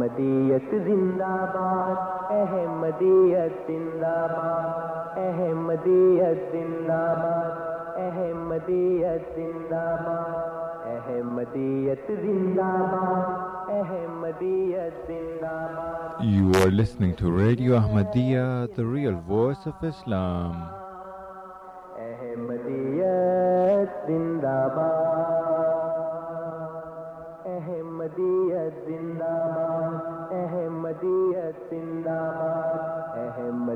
احمدیت زندہ باد احمدیت زندہ باد احمدیت زندہ باد احمدیت زندہ باد احمدیت زندہ باد احمدیت زندہ باد You are listening to Radio Ahmadiyya, the real voice of Islam. احمدیت زندہ باد احمدیت زندہ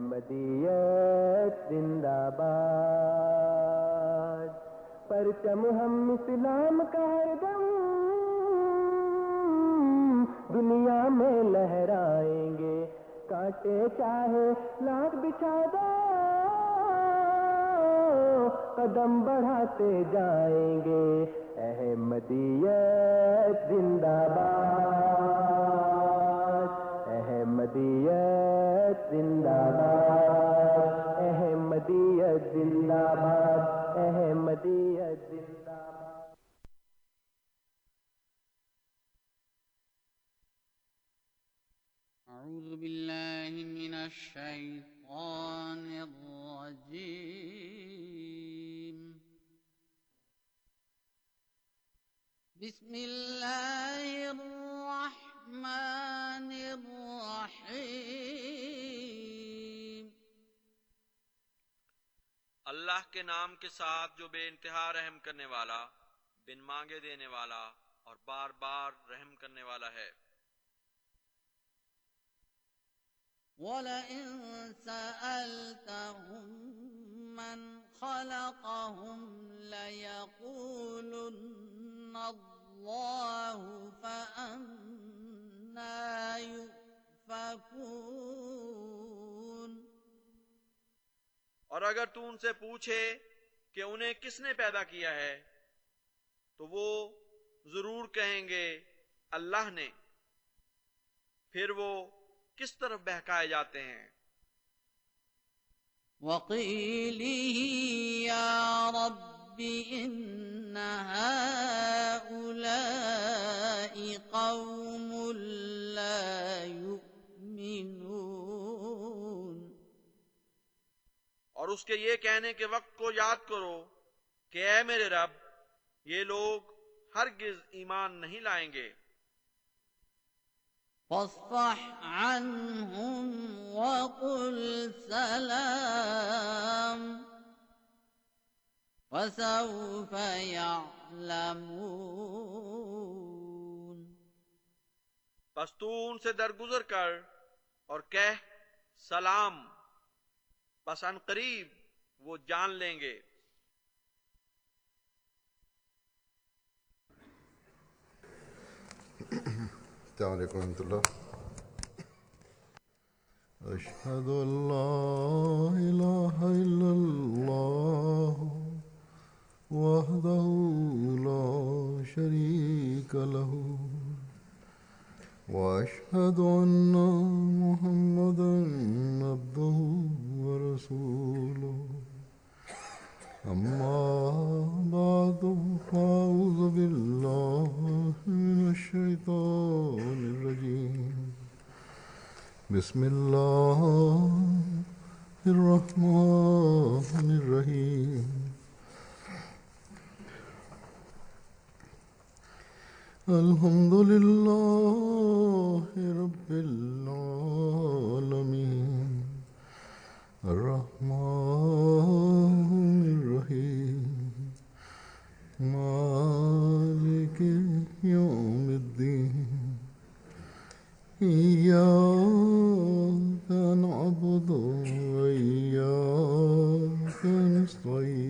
احمدیت زندہ باد۔ پرچم ہم اسلام کا ہر دم۔ دنیا میں لہرائیں گے۔ کاٹے چاہے لاکھ بچھا دو۔ قدم بڑھاتے جائیں گے۔ احمدیت زندہ باد۔ احمدیت زندہ باد، احمدیت زندہ باد، احمدیت زندہ باد۔ أعوذ بالله من الشيطان الرجيم. بسم الله الرحمن الرحيم۔ اللہ کے نام کے ساتھ جو بے انتہا رحم کرنے والا بن مانگے دینے والا اور بار بار رحم کرنے والا ہے۔ ولئن سألتهم من خلقهم ليقولن الله يؤفكون۔ اور اگر تو ان سے پوچھے کہ انہیں کس نے پیدا کیا ہے تو وہ ضرور کہیں گے اللہ نے۔ پھر وہ کس طرف بہکائے جاتے ہیں؟ وقيله يا رب هؤلاء قوم لا يؤمنون۔ اور اس کے یہ کہنے کے وقت کو یاد کرو کہ اے میرے رب یہ لوگ ہرگز ایمان نہیں لائیں گے۔ فاصفح عنهم وقل سلام۔ وسوف يعلمون. بس تو ان سے درگزر کر اور کہہ سلام بس ان قریب وہ جان لیں گے۔ السلام علیکم ورحمۃ اللہ۔ اشهد ان لا اله الا الله وحده لا شريك له واشهد ان محمدا عبده ورسوله. أما بعد، فأعوذ بالله من الشيطان الرجيم. بسم الله الرحمن الرحيم. الحمد لله رب العالمين الرحمن الرحيم مالك يوم الدين إياك نعبد وإياك نستعين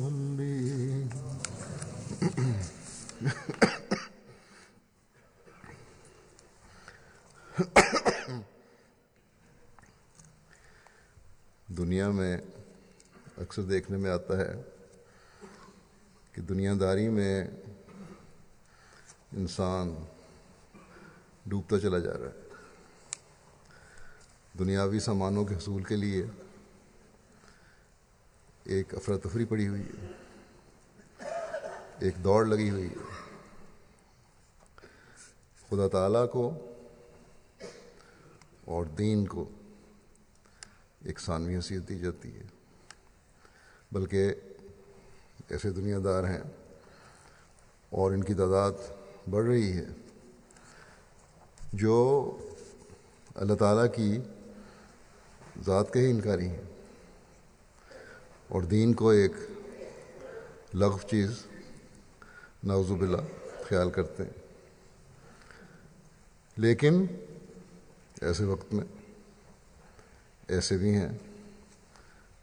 دنیا میں اکثر دیکھنے میں آتا ہے کہ دنیا داری میں انسان ڈوبتا چلا جا رہا ہے۔ دنیاوی سامانوں کے حصول کے لیے ایک افراتفری پڑی ہوئی ہے۔ ایک دوڑ لگی ہوئی ہے۔ خدا تعالیٰ کو اور دین کو ایک ثانوی حیثیت دی جاتی ہے۔ بلکہ ایسے دنیا دار ہیں اور ان کی تعداد بڑھ رہی ہے جو اللہ تعالیٰ کی ذات کے ہی انکاری ہیں۔ اور دین کو ایک لغو چیز نعوذ باللہ خیال کرتے ہیں۔ لیکن ایسے وقت میں ایسے بھی ہیں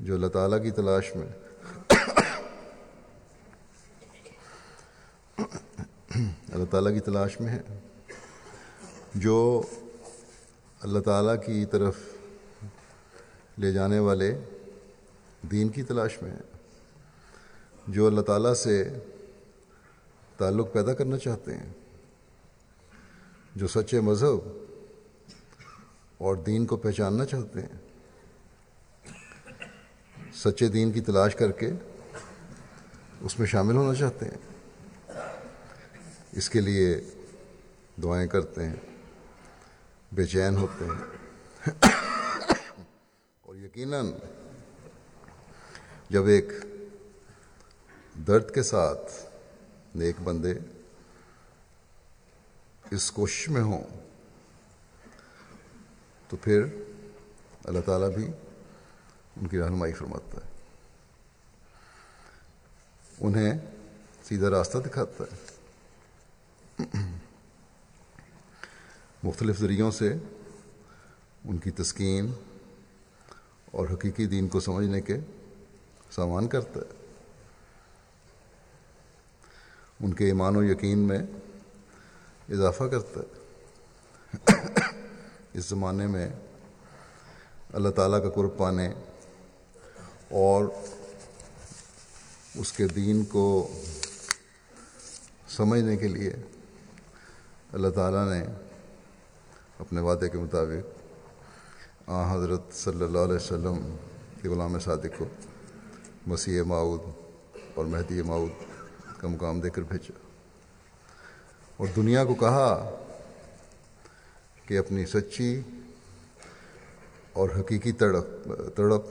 جو اللہ تعالیٰ کی تلاش میں اللہ تعالیٰ کی تلاش میں ہیں، جو اللہ تعالیٰ کی طرف لے جانے والے دین کی تلاش میں ہیں، جو اللہ تعالیٰ سے تعلق پیدا کرنا چاہتے ہیں، جو سچے مذہب اور دین کو پہچاننا چاہتے ہیں۔ سچے دین کی تلاش کر کے اس میں شامل ہونا چاہتے ہیں۔ اس کے لیے دعائیں کرتے ہیں، بے چین ہوتے ہیں۔ اور یقیناً جب ایک درد کے ساتھ نیک بندے اس کوشش میں ہوں تو پھر اللہ تعالیٰ بھی ان کی رہنمائی فرماتا ہے۔ انہیں سیدھا راستہ دکھاتا ہے۔ مختلف ذریعوں سے ان کی تسکین اور حقیقی دین کو سمجھنے کے سامان کرتا ہے۔ ان کے ایمان و یقین میں اضافہ کرتا ہے۔ اس زمانے میں اللہ تعالیٰ کا قرب پانے اور اس کے دین کو سمجھنے کے لیے اللہ تعالیٰ نے اپنے وعدے کے مطابق آ، حضرت صلی اللہ علیہ وسلم کے غلام صادق کو مسیح معود اور مہدی معود کا مقام دے کر بھیجا۔ اور دنیا کو کہا کہ اپنی سچی اور حقیقی تڑپ تڑپ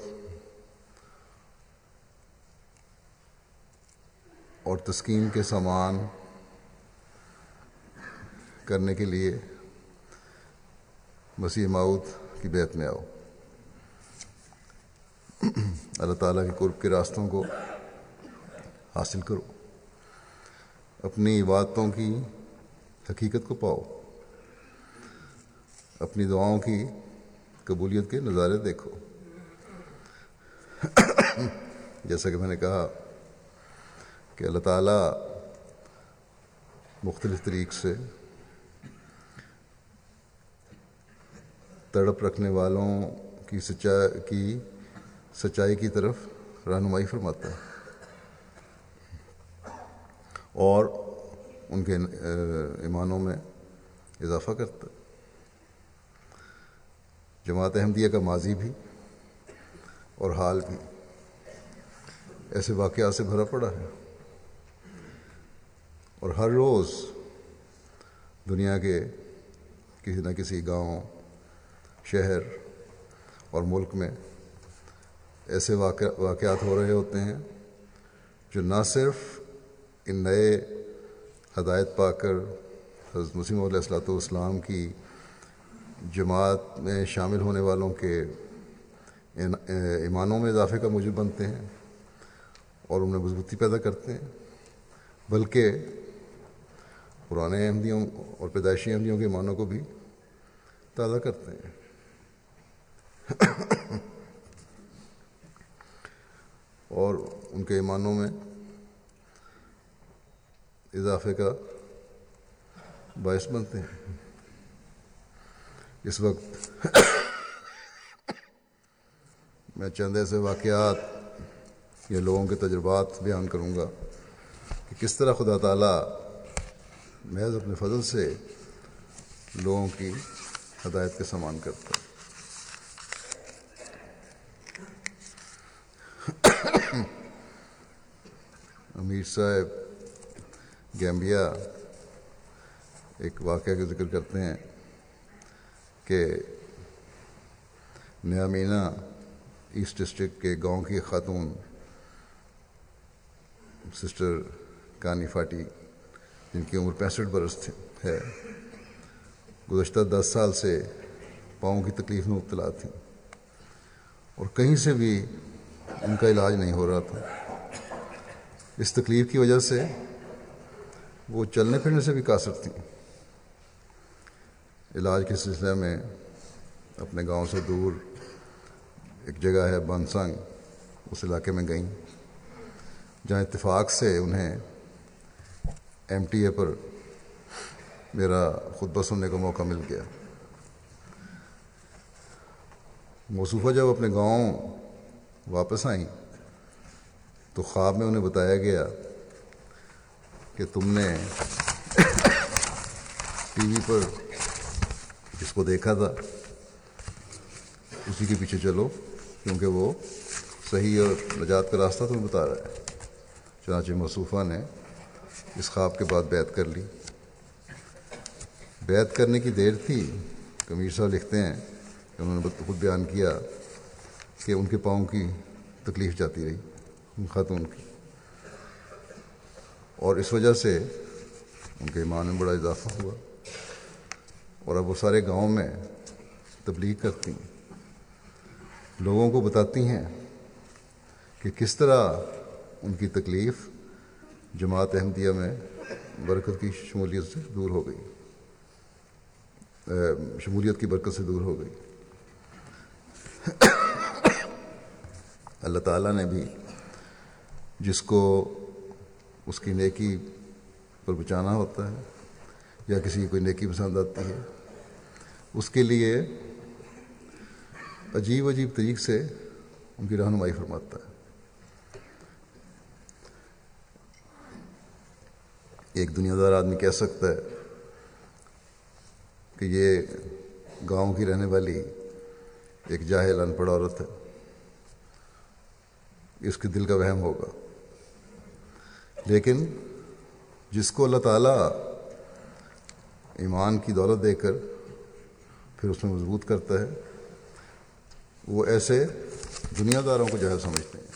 اور تسکین کے سامان کرنے کے لیے مسیح معود کی بیت میں آؤ۔ اللہ تعالیٰ کے قرب کے راستوں کو حاصل کرو۔ اپنی عبادتوں کی حقیقت کو پاؤ۔ اپنی دعاؤں کی قبولیت کے نظارے دیکھو۔ جیسا کہ میں نے کہا کہ اللہ تعالیٰ مختلف طریق سے تڑپ رکھنے والوں کی سچائی کی سچائی کی طرف رہنمائی فرماتا ہے۔ اور ان کے ایمانوں میں اضافہ کرتا ہے۔ جماعت احمدیہ کا ماضی بھی اور حال بھی، ایسے واقعات سے بھرا پڑا ہے۔ اور ہر روز دنیا کے کسی نہ کسی گاؤں، شہر اور ملک میں ایسے واقع، واقعات ہو رہے ہوتے ہیں جو نہ صرف ان نئے ہدایت پا کر حضرت مسیم علیہ السلاۃ والسلام کی جماعت میں شامل ہونے والوں کے ایمانوں میں اضافے کا موجب بنتے ہیں اور انہیں مضبوطی پیدا کرتے ہیں، بلکہ پرانے احمدیوں اور پیدائشی احمدیوں کے معنوں کو بھی تازہ کرتے ہیں۔ اور ان کے ایمانوں میں اضافے کا باعث بنتے ہیں۔ اس وقت میں چند ایسے واقعات یا لوگوں کے تجربات بیان کروں گا کہ کس طرح خدا تعالیٰ محض اپنے فضل سے لوگوں کی ہدایت کے سامان کرتا ہے امیر صاحب گیمبیا ایک واقعہ کا ذکر کرتے ہیں کہ نیا مینا ایسٹ ڈسٹرکٹ کے گاؤں کی خاتون سسٹر کانی فاٹی جن کی عمر پینسٹھ برس تھی، ہے۔ گزشتہ دس سال سے پاؤں کی تکلیف میں مبتلا تھیں۔ اور کہیں سے بھی ان کا علاج نہیں ہو رہا تھا۔ اس تکلیف کی وجہ سے وہ چلنے پھرنے سے بھی قاصر تھیں۔ علاج کے سلسلے میں اپنے گاؤں سے دور ایک جگہ ہے بنسنگ اس علاقے میں گئیں۔ جہاں اتفاق سے انہیں ایم ٹی اے پر میرا خطبہ سننے کا موقع مل گیا۔ موصوفہ جب اپنے گاؤں واپس آئیں تو خواب میں انہیں بتایا گیا کہ تم نے ٹی وی پر جس کو دیکھا تھا، اسی کے پیچھے چلو، کیونکہ وہ صحیح اور نجات کا راستہ تمہیں بتا رہا ہے۔ چنانچہ مصوفہ نے اس خواب کے بعد بیت کر لی۔ بیت کرنے کی دیر تھی۔ کمیر صاحب لکھتے ہیں کہ انہوں نے خود بیان کیا کہ ان کے پاؤں کی تکلیف جاتی رہی، ان خاتون کی۔ اور اس وجہ سے ان کے ایمان میں بڑا اضافہ ہوا۔ اور اب وہ سارے گاؤں میں تبلیغ کرتی ہیں۔ لوگوں کو بتاتی ہیں کہ کس طرح ان کی تکلیف جماعت احمدیہ میں برکت کی شمولیت سے دور ہو گئی۔ شمولیت کی برکت سے دور ہو گئی۔ اللہ تعالیٰ نے بھی جس کو اس کی نیکی پر بچانا ہوتا ہے یا کسی کی کوئی نیکی پسند آتی ہے، اس کے لیے عجیب عجیب طریق سے ان کی رہنمائی فرماتا ہے۔ ایک دنیا دار آدمی کہہ سکتا ہے کہ یہ گاؤں کی رہنے والی ایک جاہل ان پڑھ عورت ہے، اس کے دل کا وہم ہوگا۔ لیکن جس کو اللہ تعالیٰ ایمان کی دولت دے کر پھر اس میں مضبوط کرتا ہے، وہ ایسے دنیا داروں کو جہل سمجھتے ہیں۔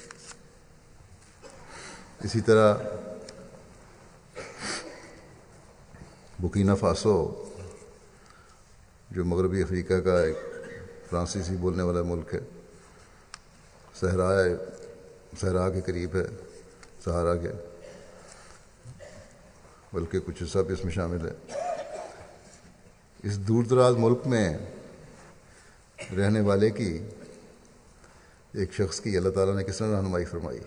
اسی طرح بکینہ فاسو، جو مغربی افریقہ کا ایک فرانسیسی بولنے والا ملک ہے صحرائے صحرا کے قریب ہے سہارا کے، بلکہ کچھ حصہ بھی اس میں شامل ہے۔ اس دور دراز ملک میں رہنے والے کی ایک شخص کی اللہ تعالیٰ نے کس طرح رہنمائی فرمائی؟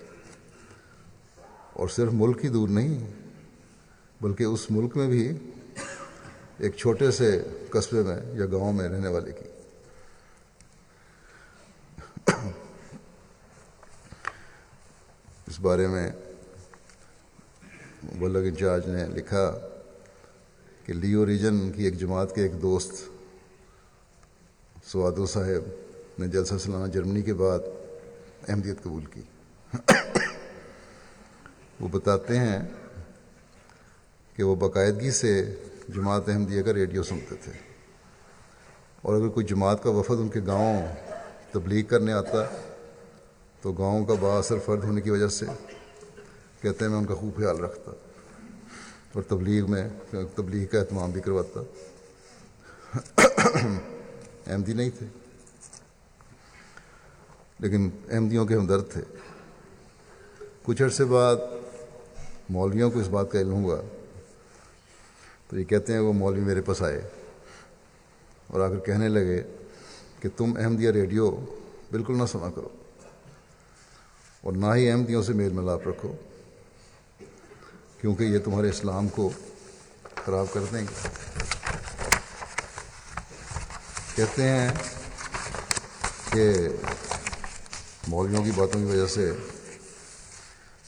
اور صرف ملک ہی دور نہیں، بلکہ اس ملک میں بھی ایک چھوٹے سے قصبے میں یا گاؤں میں رہنے والے کی۔ اس بارے میں مبلغ انچارج نے لکھا کہ لیو ریجن کی ایک جماعت کے ایک دوست سوادو صاحب نے جلسہ سلانہ جرمنی کے بعد احمدیت قبول کی۔ وہ بتاتے ہیں کہ وہ باقاعدگی سے جماعت احمدیہ کا ریڈیو سنتے تھے۔ اور اگر کوئی جماعت کا وفد ان کے گاؤں تبلیغ کرنے آتا تو گاؤں کا با اثر فرد ہونے کی وجہ سے کہتے ہیں، میں ان کا خوب خیال رکھتا اور تبلیغ میں تبلیغ کا اہتمام بھی کرواتا۔ احمدی نہیں تھے۔ لیکن احمدیوں کے ہمدرد تھے۔ کچھ عرصے بعد مولویوں کو اس بات کا علم ہوا تو یہ کہتے ہیں وہ مولوی میرے پاس آئے اور آ کر کہنے لگے کہ تم احمدیہ ریڈیو بالکل نہ سنا کرو اور نہ ہی احمدیوں سے میل ملاپ رکھو، کیونکہ یہ تمہارے اسلام کو خراب کر دیں گے۔ کہتے ہیں کہ مولویوں کی باتوں کی وجہ سے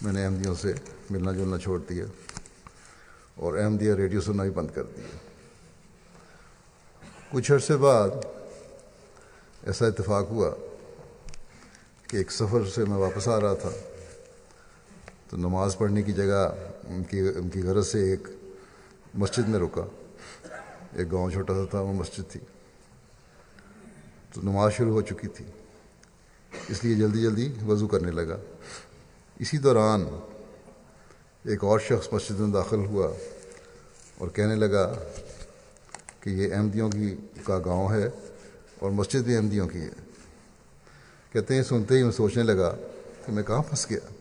میں نے احمدیوں سے ملنا جلنا چھوڑ دیا۔ اور احمدیہ ریڈیو سننا بھی بند کر دیا۔ کچھ عرصے بعد ایسا اتفاق ہوا کہ ایک سفر سے میں واپس آ رہا تھا۔ تو نماز پڑھنے کی جگہ ان کی ان کی غرض سے ایک مسجد میں رکا۔ ایک گاؤں چھوٹا سا تھا، وہ مسجد تھی۔ تو نماز شروع ہو چکی تھی۔ اس لیے جلدی جلدی وضو کرنے لگا۔ اسی دوران ایک اور شخص مسجد میں داخل ہوا اور کہنے لگا کہ یہ احمدیوں کی کا گاؤں ہے اور مسجد بھی احمدیوں کی ہے۔ کہتے ہیں، سنتے ہی میں سوچنے لگا کہ میں کہاں پھنس گیا۔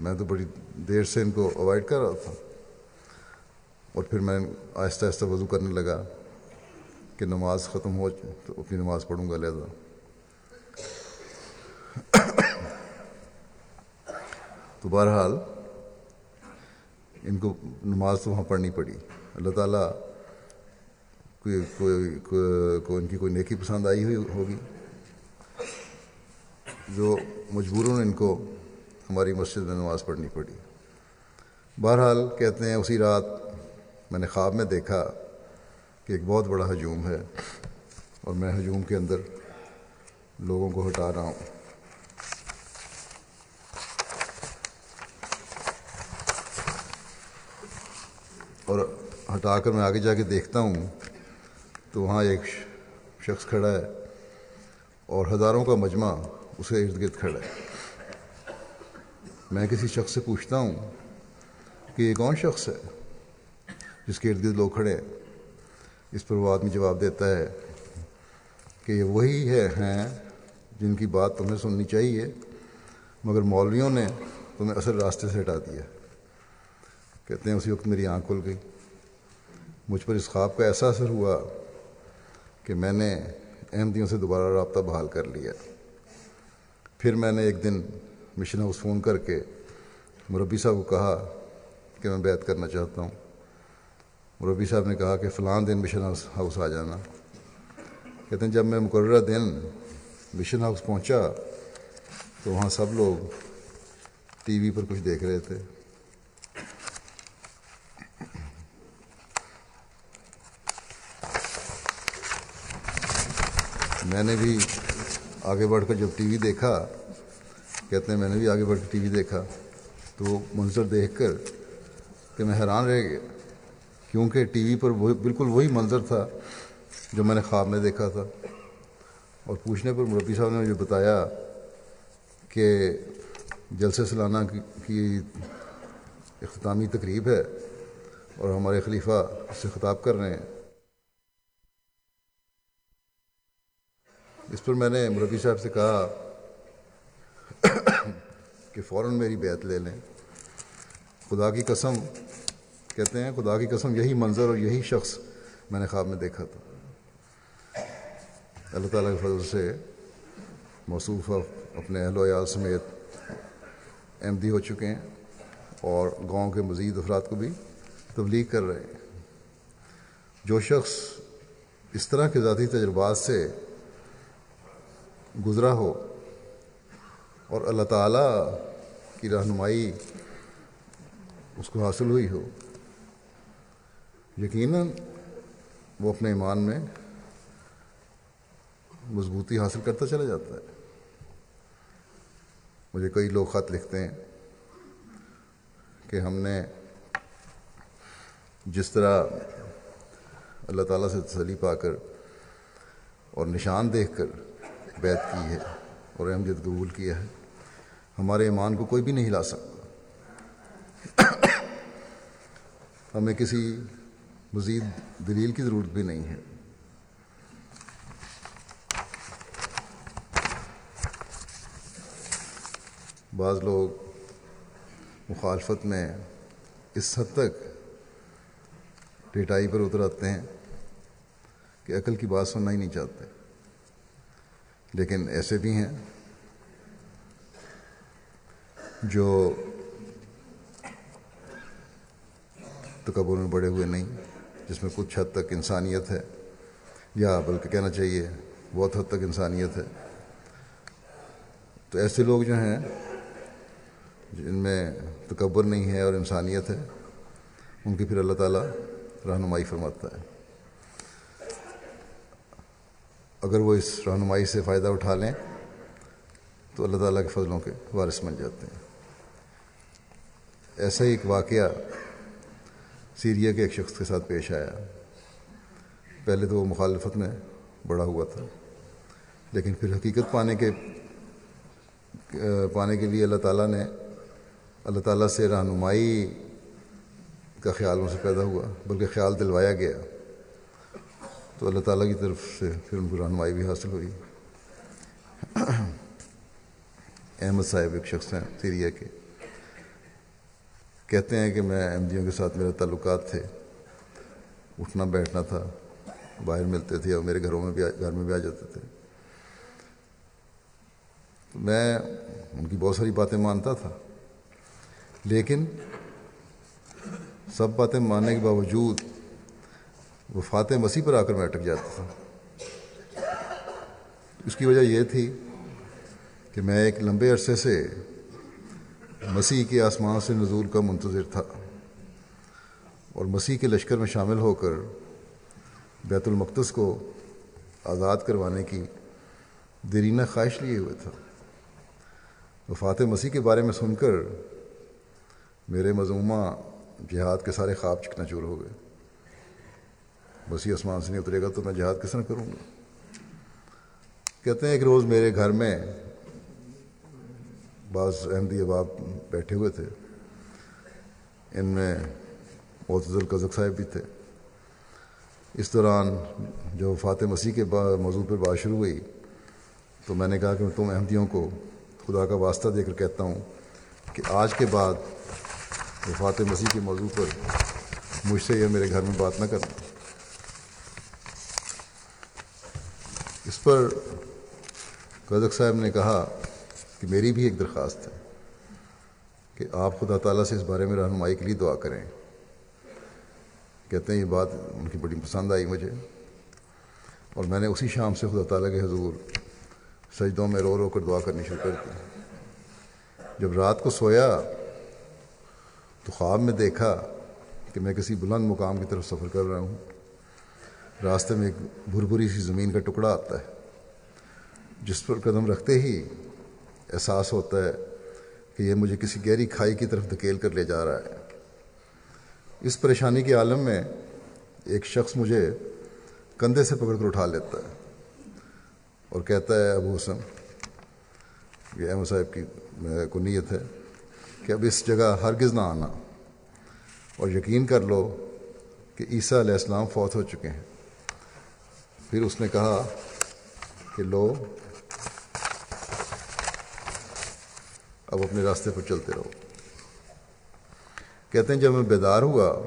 میں تو بڑی دیر سے ان کو اوائڈ کر رہا تھا۔ اور پھر میں آہستہ آہستہ وضو کرنے لگا کہ نماز ختم ہو تو اپنی نماز پڑھوں گا، لہذا۔ تو بہرحال ان کو نماز تو وہاں پڑھنی پڑی۔ اللہ تعالیٰ کوئی کوئی کو ان کی کوئی نیکی پسند آئی ہوئی ہوگی۔ جو مجبوراً ان کو ہماری مسجد میں نماز پڑھنی پڑی۔ بہرحال کہتے ہیں اسی رات میں نے خواب میں دیکھا کہ ایک بہت بڑا ہجوم ہے اور میں ہجوم کے اندر لوگوں کو ہٹا رہا ہوں۔ اور ہٹا کر میں آگے جا کے دیکھتا ہوں تو وہاں ایک شخص کھڑا ہے اور ہزاروں کا مجمع اسے ارد گرد کھڑا ہے۔ میں کسی شخص سے پوچھتا ہوں کہ یہ کون شخص ہے جس کے ارد گرد لوگ کھڑے ہیں؟ اس پر وہ آدمی جواب دیتا ہے کہ یہ وہی ہے، ہیں جن کی بات تمہیں سننی چاہیے، مگر مولویوں نے تمہیں اصل راستے سے ہٹا دیا۔ کہتے ہیں، اسی وقت میری آنکھ کھل گئی۔ مجھ پر اس خواب کا ایسا اثر ہوا کہ میں نے احمدیوں سے دوبارہ رابطہ بحال کر لیا پھر میں نے ایک دن مشن ہاؤس فون کر کے مربی صاحب کو کہا کہ میں بیعت کرنا چاہتا ہوں۔ مربی صاحب نے کہا کہ فلاں دن مشن ہاؤس آ جانا۔ کہتے ہیں، جب میں مقررہ دن مشن ہاؤس پہنچا تو وہاں سب لوگ ٹی وی پر کچھ دیکھ رہے تھے۔ میں نے بھی آگے بڑھ کر جب ٹی وی دیکھا، کہتے ہیں میں نے بھی آگے بڑھ کر ٹی وی دیکھا، تو وہ منظر دیکھ کر کہ میں حیران رہ گیا، کیونکہ ٹی وی پر وہی، بالکل وہی منظر تھا جو میں نے خواب میں دیکھا تھا۔ اور پوچھنے پر مربی صاحب نے مجھے بتایا کہ جلسہ سالانہ کی اختتامی تقریب ہے اور ہمارے خلیفہ اس سے خطاب کر رہے ہیں۔ اس پر میں نے مربی صاحب سے کہا کہ فوراً میری بیعت لے لیں۔ خدا کی قسم کہتے ہیں، خدا کی قسم یہی منظر اور یہی شخص میں نے خواب میں دیکھا تھا۔ اللہ تعالیٰ کے فضل سے موصوف اپنے اہل و عیال سمیت احمدی ہو چکے ہیں اور گاؤں کے مزید افراد کو بھی تبلیغ کر رہے ہیں۔ جو شخص اس طرح کے ذاتی تجربات سے گزرا ہو۔ اور اللہ تعالیٰ کی رہنمائی اس کو حاصل ہوئی ہو۔ یقیناً وہ اپنے ایمان میں مضبوطی حاصل کرتا چلا جاتا ہے۔ مجھے کئی لوگ خط لکھتے ہیں کہ ہم نے جس طرح اللہ تعالیٰ سے تسلی پا کر اور نشان دیکھ کر بیت کی ہے اور احمدیت قبول کیا ہے۔ ہمارے ایمان کو کوئی بھی نہیں لا سکتا۔ ہمیں کسی مزید دلیل کی ضرورت بھی نہیں ہے۔ بعض لوگ مخالفت میں اس حد تک ٹیٹائی پر اتر آتے ہیں کہ عقل کی بات سننا ہی نہیں چاہتے۔ لیکن ایسے بھی ہیں جو تکبر میں بڑے ہوئے نہیں، جس میں کچھ حد تک انسانیت ہے، یا بلکہ کہنا چاہیے بہت حد تک انسانیت ہے۔ تو ایسے لوگ جو ہیں، جن میں تکبر نہیں ہے اور انسانیت ہے، ان کی پھر اللہ تعالیٰ رہنمائی فرماتا ہے۔ اگر وہ اس رہنمائی سے فائدہ اٹھا لیں، تو اللہ تعالیٰ کے فضلوں کے وارث بن جاتے ہیں۔ ایسا ہی ایک واقعہ سیریا کے ایک شخص کے ساتھ پیش آیا۔ پہلے تو وہ مخالفت میں بڑا ہوا تھا، لیکن پھر حقیقت پانے کے پانے کے لیے اللہ تعالیٰ نے، اللہ تعالیٰ سے رہنمائی کا خیال ان سے پیدا ہوا، بلکہ خیال دلوایا گیا۔ تو اللہ تعالیٰ کی طرف سے پھر ان کو رہنمائی بھی حاصل ہوئی۔ احمد صاحب ایک شخص ہیں سیریا کے۔ کہتے ہیں کہ میں احمدیوں کے ساتھ میرے تعلقات تھے۔ اٹھنا، بیٹھنا تھا، باہر ملتے تھے اور میرے گھروں میں بھی گھر میں بھی آ جاتے تھے۔ تو میں ان کی بہت ساری باتیں مانتا تھا، لیکن سب باتیں ماننے کے باوجود وفات مسیح پر آ کر میں اٹک جاتا تھا۔ اس کی وجہ یہ تھی کہ میں ایک لمبے عرصے سے مسیح کے آسمان سے نزول کا منتظر تھا اور مسیح کے لشکر میں شامل ہو کر بیت المقدس کو آزاد کروانے کی دیرینہ خواہش لیے ہوئے تھا۔ وفات مسیح کے بارے میں سن کر میرے مضمومہ جہاد کے سارے خواب چکنا چور ہو گئے۔ مسیح آسمان سے نہیں اترے گا تو میں جہاد کس طرح کروں گا؟ کہتے ہیں ایک روز میرے گھر میں بعض احمدی احباب بیٹھے ہوئے تھے۔ ان میں معتز القزق صاحب بھی تھے۔ اس دوران جو فاتح مسیح کے موضوع پر بات شروع ہوئی تو میں نے کہا کہ تم احمدیوں کو خدا کا واسطہ دے کر کہتا ہوں کہ آج کے بعد وفات مسیح کے موضوع پر مجھ سے یا میرے گھر میں بات نہ کرنا اس پر قزق صاحب نے کہا کہ میری بھی ایک درخواست ہے کہ آپ خدا تعالیٰ سے اس بارے میں رہنمائی کے لیے دعا کریں۔ کہتے ہیں یہ بات ان کی بڑی پسند آئی مجھے۔ اور میں نے اسی شام سے خدا تعالیٰ کے حضور سجدوں میں رو رو کر دعا کرنی شروع کر دی۔ جب رات کو سویا تو خواب میں دیکھا کہ میں کسی بلند مقام کی طرف سفر کر رہا ہوں۔ راستے میں ایک بھربری سی زمین کا ٹکڑا آتا ہے، جس پر قدم رکھتے ہی احساس ہوتا ہے کہ یہ مجھے کسی گہری کھائی کی طرف دھکیل کر لے جا رہا ہے۔ اس پریشانی کے عالم میں ایک شخص مجھے کندھے سے پکڑ کر اٹھا لیتا ہے اور کہتا ہے، ابو حسن، یہ احمد صاحب کی کو نیت ہے کہ اب اس جگہ ہرگز نہ آنا اور یقین کر لو کہ عیسیٰ علیہ السلام فوت ہو چکے ہیں۔ پھر اس نے کہا کہ لو، اب اپنے راستے پر چلتے رہو۔ کہتے ہیں جب میں بیدار ہوا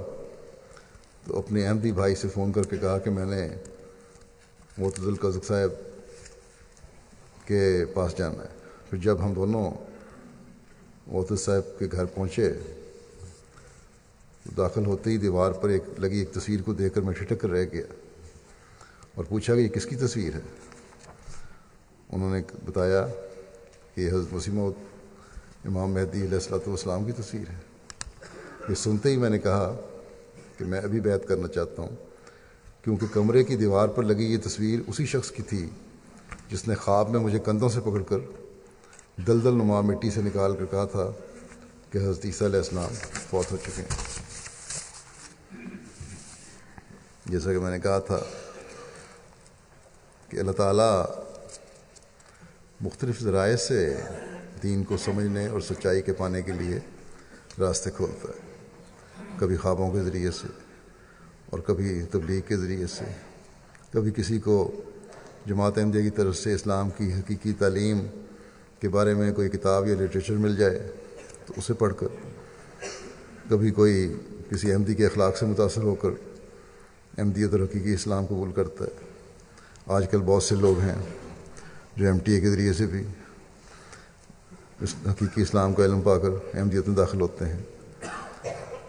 تو اپنے احمدی بھائی سے فون کر کے کہا کہ میں نے معتز القزق صاحب کے پاس جانا ہے۔ پھر جب ہم دونوں معتز صاحب کے گھر پہنچے داخل ہوتے ہی دیوار پر ایک لگی ایک تصویر کو دیکھ کر میں ٹھٹک کر رہ گیا۔ اور پوچھا کہ یہ کس کی تصویر ہے؟ انہوں نے بتایا کہ یہ حضرت وسیم امام مہدی علیہ السلۃ والسلام کی تصویر ہے۔ یہ سنتے ہی میں نے کہا کہ میں ابھی بیت کرنا چاہتا ہوں، کیونکہ کمرے کی دیوار پر لگی یہ تصویر اسی شخص کی تھی جس نے خواب میں مجھے کندھوں سے پکڑ کر دلدل نما مٹی سے نکال کر کہا تھا کہ حضرت عیسیٰ علیہ السلام فوت ہو چکے ہیں۔ جیسا کہ میں نے کہا تھا کہ اللہ تعالیٰ مختلف ذرائع سے دین کو سمجھنے اور سچائی کے پانے کے لیے راستے کھولتا ہے۔ کبھی خوابوں کے ذریعے سے اور کبھی تبلیغ کے ذریعے سے۔ کبھی کسی کو جماعت احمدیہ کی طرف سے اسلام کی حقیقی تعلیم کے بارے میں کوئی کتاب یا لٹریچر مل جائے تو اسے پڑھ کر، کبھی کوئی کسی احمدی کے اخلاق سے متاثر ہو کر احمدیت اور حقیقی اسلام قبول کرتا ہے۔ آج کل بہت سے لوگ ہیں جو ایم ٹی اے کے ذریعے سے بھی اس حقیقی اسلام کا علم پا کر احمدیت میں داخل ہوتے ہیں۔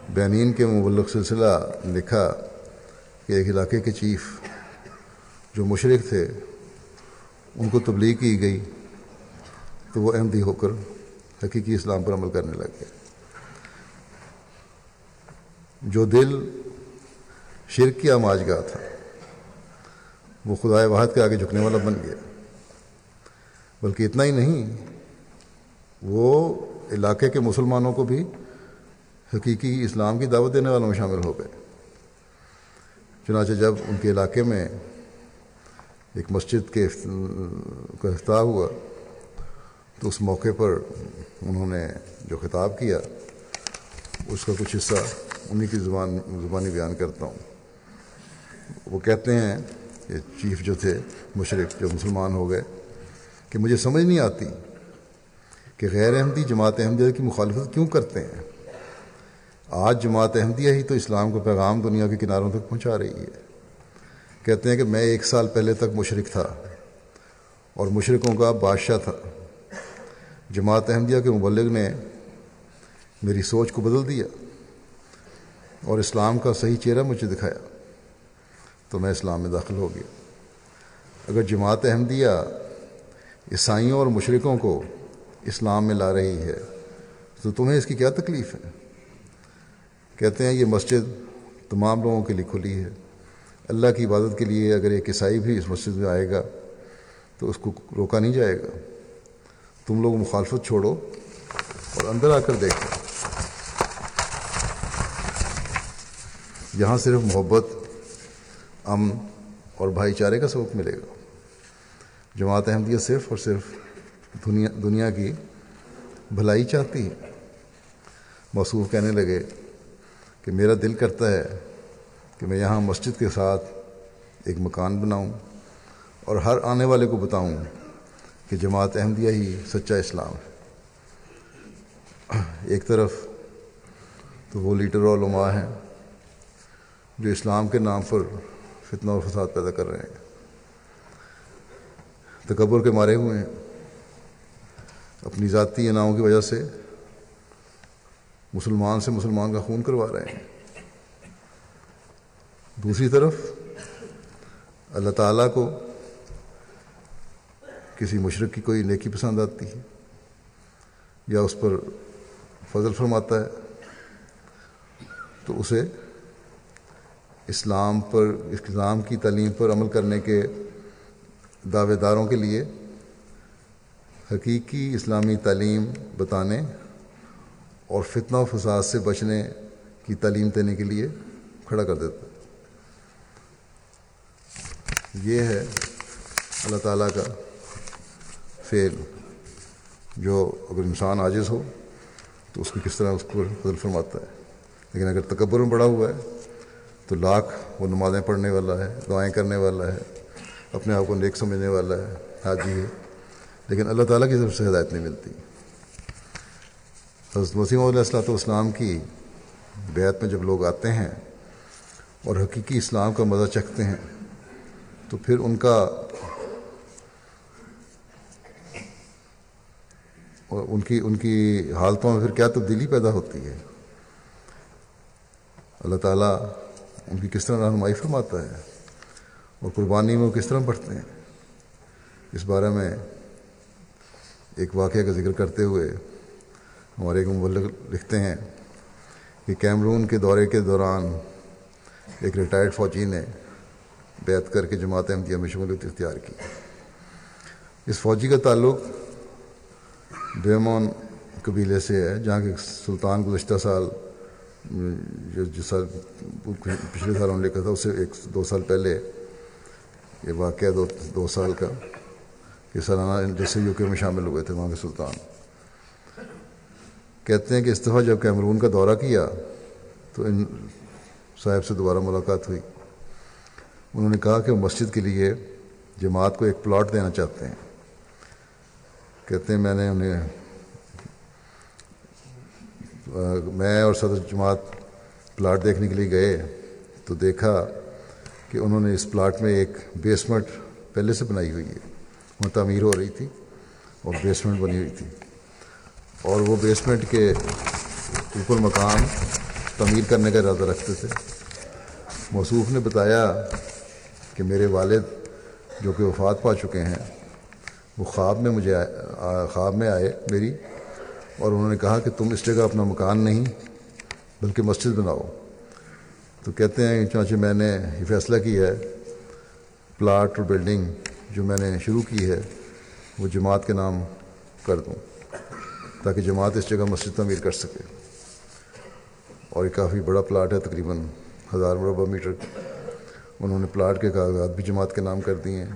بینین کے مبلغ سلسلہ لکھا کہ ایک علاقے کے چیف جو مشرق تھے، ان کو تبلیغ کی گئی تو وہ احمدی ہو کر حقیقی اسلام پر عمل کرنے لگ گئے جو دل شرک کی آماج گاہ تھا وہ خدائے واحد کے آگے جھکنے والا بن گیا۔ بلکہ اتنا ہی نہیں، وہ علاقے کے مسلمانوں کو بھی حقیقی اسلام کی دعوت دینے والوں میں شامل ہو گئے۔ چنانچہ جب ان کے علاقے میں ایک مسجد کے کا افتتاح ہوا، تو اس موقع پر انہوں نے جو خطاب کیا، اس کا کچھ حصہ انہی کی زبان، زبانی بیان کرتا ہوں۔ وہ کہتے ہیں یہ چیف جو تھے، مشرق جو مسلمان ہو گئے، کہ مجھے سمجھ نہیں آتی کہ غیر احمدی جماعت احمدیہ کی مخالفت کیوں کرتے ہیں۔ آج جماعت احمدیہ ہی تو اسلام کو پیغام دنیا کے کناروں تک پہنچا رہی ہے۔ کہتے ہیں کہ میں ایک سال پہلے تک مشرق تھا اور مشرقوں کا بادشاہ تھا۔ جماعت احمدیہ کے مبلغ نے میری سوچ کو بدل دیا اور اسلام کا صحیح چہرہ مجھے دکھایا۔ تو میں اسلام میں داخل ہو گیا۔ اگر جماعت احمدیہ عیسائیوں اور مشرقوں کو اسلام میں لا رہی ہے، تو تمہیں اس کی کیا تکلیف ہے؟ کہتے ہیں یہ مسجد تمام لوگوں کے لیے کھلی ہے۔ اللہ کی عبادت کے لیے اگر ایک عیسائی بھی اس مسجد میں آئے گا تو اس کو روکا نہیں جائے گا۔ تم لوگ مخالفت چھوڑو اور اندر آ کر دیکھو۔ یہاں صرف محبت امن اور بھائی چارے کا سبق ملے گا۔ جماعت احمدیہ صرف اور صرف دنیا دنیا کی بھلائی چاہتی ہے۔ موصوف کہنے لگے کہ میرا دل کرتا ہے کہ میں یہاں مسجد کے ساتھ ایک مکان بناؤں اور ہر آنے والے کو بتاؤں کہ جماعت احمدیہ ہی سچا اسلام ہے۔ ایک طرف تو وہ لیڈر علماء ہیں جو اسلام کے نام پر فتنہ اور فساد پیدا کر رہے ہیں۔ تکبر کے مارے ہوئے ہیں۔ اپنی ذاتی اناؤں کی وجہ سے مسلمان سے مسلمان کا خون کروا رہے ہیں۔ دوسری طرف اللہ تعالیٰ کو کسی مشرق کی کوئی نیکی پسند آتی ہے یا اس پر فضل فرماتا ہے تو اسے اسلام پر، اسلام کی تعلیم پر عمل کرنے کے دعوے داروں کے لیے حقیقی اسلامی تعلیم بتانے اور فتنہ و فساد سے بچنے کی تعلیم دینے کے لیے کھڑا کر دیتا یہ ہے اللہ تعالیٰ کا فعل، جو اگر انسان عاجز ہو تو اس کو کس طرح اس کو فضل فرماتا ہے۔ لیکن اگر تکبر میں بڑا ہوا ہے تو لاکھ وہ نمازیں پڑھنے والا ہے، دعائیں کرنے والا ہے، اپنے آپ کو نیک سمجھنے والا ہے، حاجی ہے۔ لیکن اللہ تعالیٰ کی طرف سے ہدایت نہیں ملتی۔ حضرت وسیم علیہ السلاۃ والسلام کی بیعت میں جب لوگ آتے ہیں اور حقیقی اسلام کا مزہ چکھتے ہیں، تو پھر ان کا ان کی ان کی حالتوں میں پھر کیا تبدیلی پیدا ہوتی ہے؟ اللہ تعالیٰ ان کی کس طرح رہنمائی فرماتا ہے اور قربانی میں وہ کس طرح بڑھتے ہیں؟ اس بارے میں ایک واقعہ کا ذکر کرتے ہوئے ہمارے ایک مبلغ لکھتے ہیں کہ کیمرون کے دورے کے دوران ایک ریٹائرڈ فوجی نے بیعت کر کے جماعت احمدیہ میں شمولیت اختیار کی۔ اس فوجی کا تعلق بیمون قبیلے سے ہے، جہاں کے سلطان گزشتہ سال جو جس سال پچھلے سال انہوں نے لکھا تھا اس سے ایک دو سال پہلے، یہ واقعہ دو دو سال کا کہ سالانہ جیسے یو کے میں شامل ہوئے تھے وہاں کے سلطان۔ کہتے ہیں کہ اس دفعہ جب کیمرون کا دورہ کیا، تو ان صاحب سے دوبارہ ملاقات ہوئی۔ انہوں نے کہا کہ وہ مسجد کے لیے جماعت کو ایک پلاٹ دینا چاہتے ہیں۔ کہتے ہیں، میں نے انہیں میں اور صدر جماعت پلاٹ دیکھنے کے لیے گئے تو دیکھا کہ انہوں نے اس پلاٹ میں ایک بیسمنٹ پہلے سے بنائی ہوئی ہے۔ وہاں تعمیر ہو رہی تھی اور بیسمنٹ بنی ہوئی تھی۔ اور وہ بیسمنٹ کے اوپر مکان تعمیر کرنے کا ارادہ رکھتے تھے۔ موصوف نے بتایا کہ میرے والد جو کہ وفات پا چکے ہیں، وہ خواب میں مجھے خواب میں آئے، میری اور انہوں نے کہا کہ تم اس جگہ اپنا مکان نہیں، بلکہ مسجد بناؤ۔ تو کہتے ہیں چانچہ میں نے یہ فیصلہ کیا ہے، پلاٹ اور بلڈنگ جو میں نے شروع کی ہے، وہ جماعت کے نام کر دوں، تاکہ جماعت اس جگہ مسجد تعمیر کر سکے۔ اور یہ کافی بڑا پلاٹ ہے، تقریباً ہزار مربع میٹر۔ انہوں نے پلاٹ کے کاغذات بھی جماعت کے نام کر دیے ہیں۔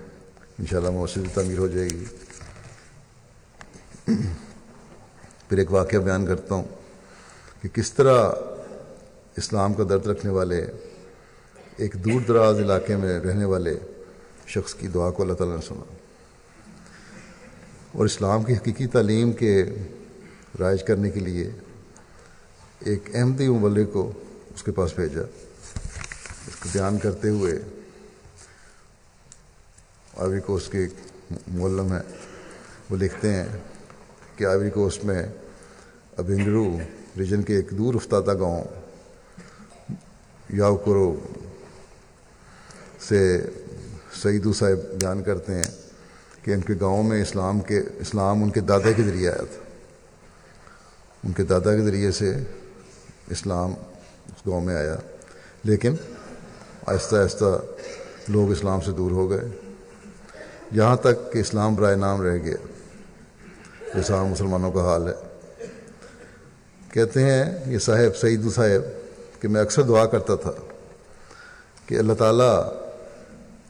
انشاءاللہ مسجد تعمیر ہو جائے گی۔ پھر ایک واقعہ بیان کرتا ہوں کہ کس طرح اسلام کا درد رکھنے والے، ایک دور دراز علاقے میں رہنے والے شخص کی دعا کو اللہ تعالیٰ نے سنا۔ اور اسلام کی حقیقی تعلیم کے رائج کرنے کے لیے ایک احمدی مبلغ کو اس کے پاس بھیجا۔ اس کو بیان کرتے ہوئے آوری کوسٹ کے ایک مولم ہیں، وہ لکھتے ہیں کہ آوری کوسٹ میں ابنگرو ریجن کے ایک دور افتادہ گاؤں یاو کرو سے سعیدو صاحب بیان کرتے ہیں کہ ان کے گاؤں میں اسلام کے اسلام ان کے دادا کے ذریعے آیا تھا۔ ان کے دادا کے ذریعے سے اسلام اس گاؤں میں آیا۔ لیکن آہستہ آہستہ لوگ اسلام سے دور ہو گئے۔ یہاں تک کہ اسلام برائے نام رہ گیا۔ جیسا مسلمانوں کا حال ہے۔ کہتے ہیں یہ صاحب سعید صاحب، کہ میں اکثر دعا کرتا تھا کہ اللہ تعالیٰ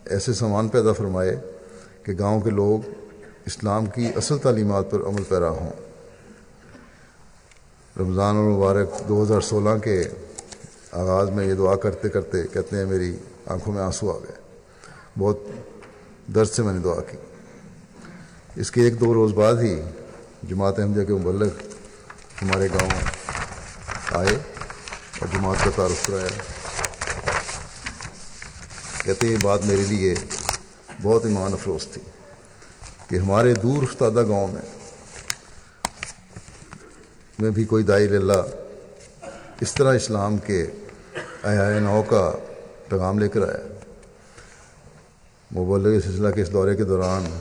ایسے سامان پیدا فرمائے کہ گاؤں کے لوگ اسلام کی اصل تعلیمات پر عمل پیرا ہوں۔ رمضان المبارک دو ہزار سولہ کے آغاز میں یہ دعا کرتے کرتے کہتے ہیں میری آنکھوں میں آنسو آ گئے۔ بہت درد سے میں نے دعا کی۔ اس کے ایک دو روز بعد ہی جماعت احمدیہ کے مبلغ ہمارے گاؤں آئے اور جماعت کا تعارف کرایا۔ کہتے ہیں، یہ بات میرے لیے بہت ایمان افروز تھی کہ ہمارے دور افتادہ گاؤں میں میں بھی کوئی دائر اللہ اس طرح اسلام کے احیاء نو کا پیغام لے کر آیا۔ مبلغ سلسلہ کے اس دورے کے دوران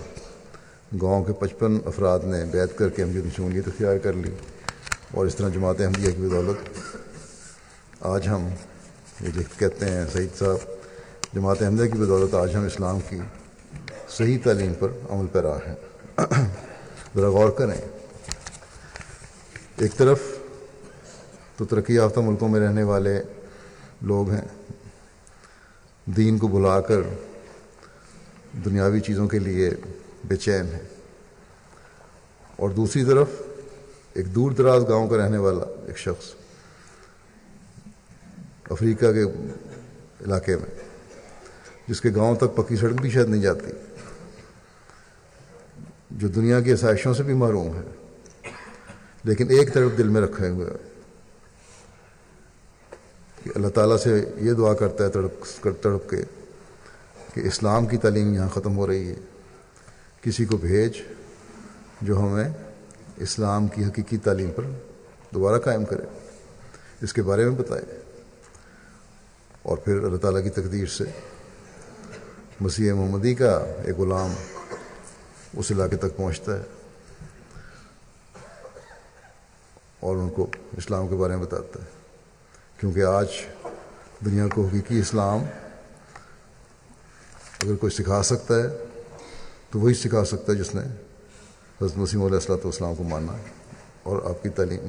گاؤں کے پچپن افراد نے بیت کر کے ہم جو شمولیت اختیار کر لی۔ اور اس طرح جماعت احمدیہ کی بدولت آج ہم یہ کہتے ہیں سعید صاحب، جماعت احمدیہ کی بدولت آج ہم اسلام کی صحیح تعلیم پر عمل پیرا ہیں۔ ذرا غور کریں۔ ایک طرف تو ترقی یافتہ ملکوں میں رہنے والے لوگ ہیں۔ دین کو بلا کر دنیاوی چیزوں کے لیے بے چین ہیں۔ اور دوسری طرف ایک دور دراز گاؤں کا رہنے والا ایک شخص افریقہ کے علاقے میں، جس کے گاؤں تک پکی سڑک بھی شاید نہیں جاتی، جو دنیا کی آسائشوں سے بھی محروم ہے، لیکن ایک طرف دل میں رکھے ہوئے کہ اللہ تعالیٰ سے یہ دعا کرتا ہے تڑپ تڑپ کے کہ اسلام کی تعلیم یہاں ختم ہو رہی ہے، کسی کو بھیج جو ہمیں اسلام کی حقیقی تعلیم پر دوبارہ قائم کرے۔ اس کے بارے میں بتائے۔ اور پھر اللہ تعالیٰ کی تقدیر سے مسیح محمدی کا ایک غلام اس علاقے تک پہنچتا ہے اور ان کو اسلام کے بارے میں بتاتا ہے۔ کیونکہ آج دنیا کو حقیقی اسلام اگر کوئی سکھا سکتا ہے تو وہی سکھا سکتا ہے جس نے حضرت مسیم علیہ السلۃ والسلام کو مانا اور آپ کی تعلیم،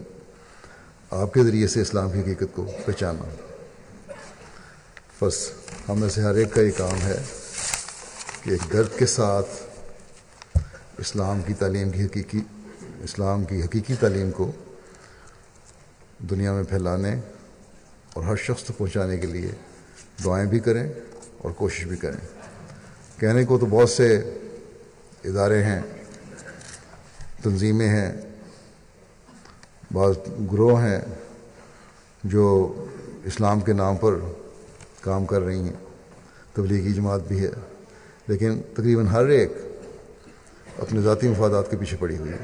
آپ کے ذریعے سے اسلام کی حقیقت کو پہچانا بس، ہم میں سے ہر ایک کا یہ کام ہے کہ ایک درد کے ساتھ اسلام کی تعلیم کی حقیقی، اسلام کی حقیقی تعلیم کو دنیا میں پھیلانے اور ہر شخص تک پہنچانے کے لیے دعائیں بھی کریں اور کوشش بھی کریں۔ کہنے کو تو بہت سے ادارے ہیں تنظیمیں ہیں، بعض گروہ ہیں جو اسلام کے نام پر کام کر رہی ہیں، تبلیغی جماعت بھی ہے، لیکن تقریباً ہر ایک اپنے ذاتی مفادات کے پیچھے پڑی ہوئی ہے۔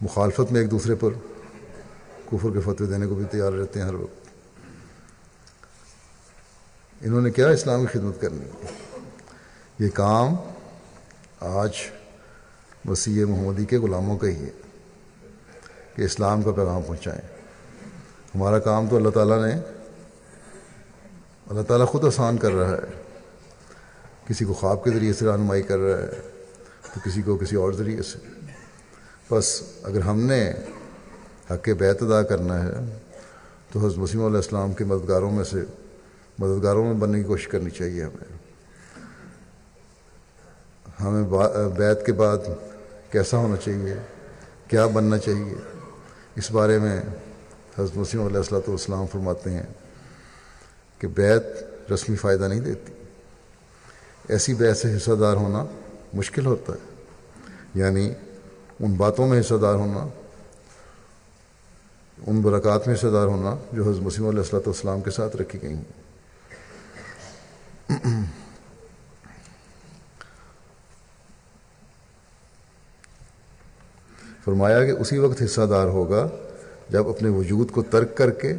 مخالفت میں ایک دوسرے پر کفر کے فتوے دینے کو بھی تیار رہتے ہیں ہر وقت۔ انہوں نے کیا اسلام کی خدمت کرنی؟ ہے یہ کام آج مسیح محمدی کے غلاموں کا ہی ہے کہ اسلام کا پیغام پہنچائیں۔ ہمارا کام تو اللہ تعالیٰ نے، اللہ تعالیٰ خود آسان کر رہا ہے۔ کسی کو خواب کے ذریعے سے رہنمائی کر رہا ہے، تو کسی کو کسی اور ذریعے سے۔ بس اگر ہم نے حق بیت ادا کرنا ہے، تو حضرت مسیم علیہ السلام کے مددگاروں میں سے، مددگاروں میں بننے کی کوشش کرنی چاہیے ہمیں۔ ہمیں بیت کے بعد کیسا ہونا چاہیے؟ کیا بننا چاہیے؟ اس بارے میں حضرت مسیم علیہ السلۃ والسلام فرماتے ہیں کہ بیت رسمی فائدہ نہیں دیتی۔ ایسی بیت سے حصہ دار ہونا مشکل ہوتا ہے۔ یعنی ان باتوں میں حصہ دار ہونا، ان برکات میں حصہ دار ہونا جو حضرت مسیم علیہ السلۃ والسلام کے ساتھ رکھی گئی ہیں۔ فرمایا کہ اسی وقت حصہ دار ہوگا جب اپنے وجود کو ترک کر کے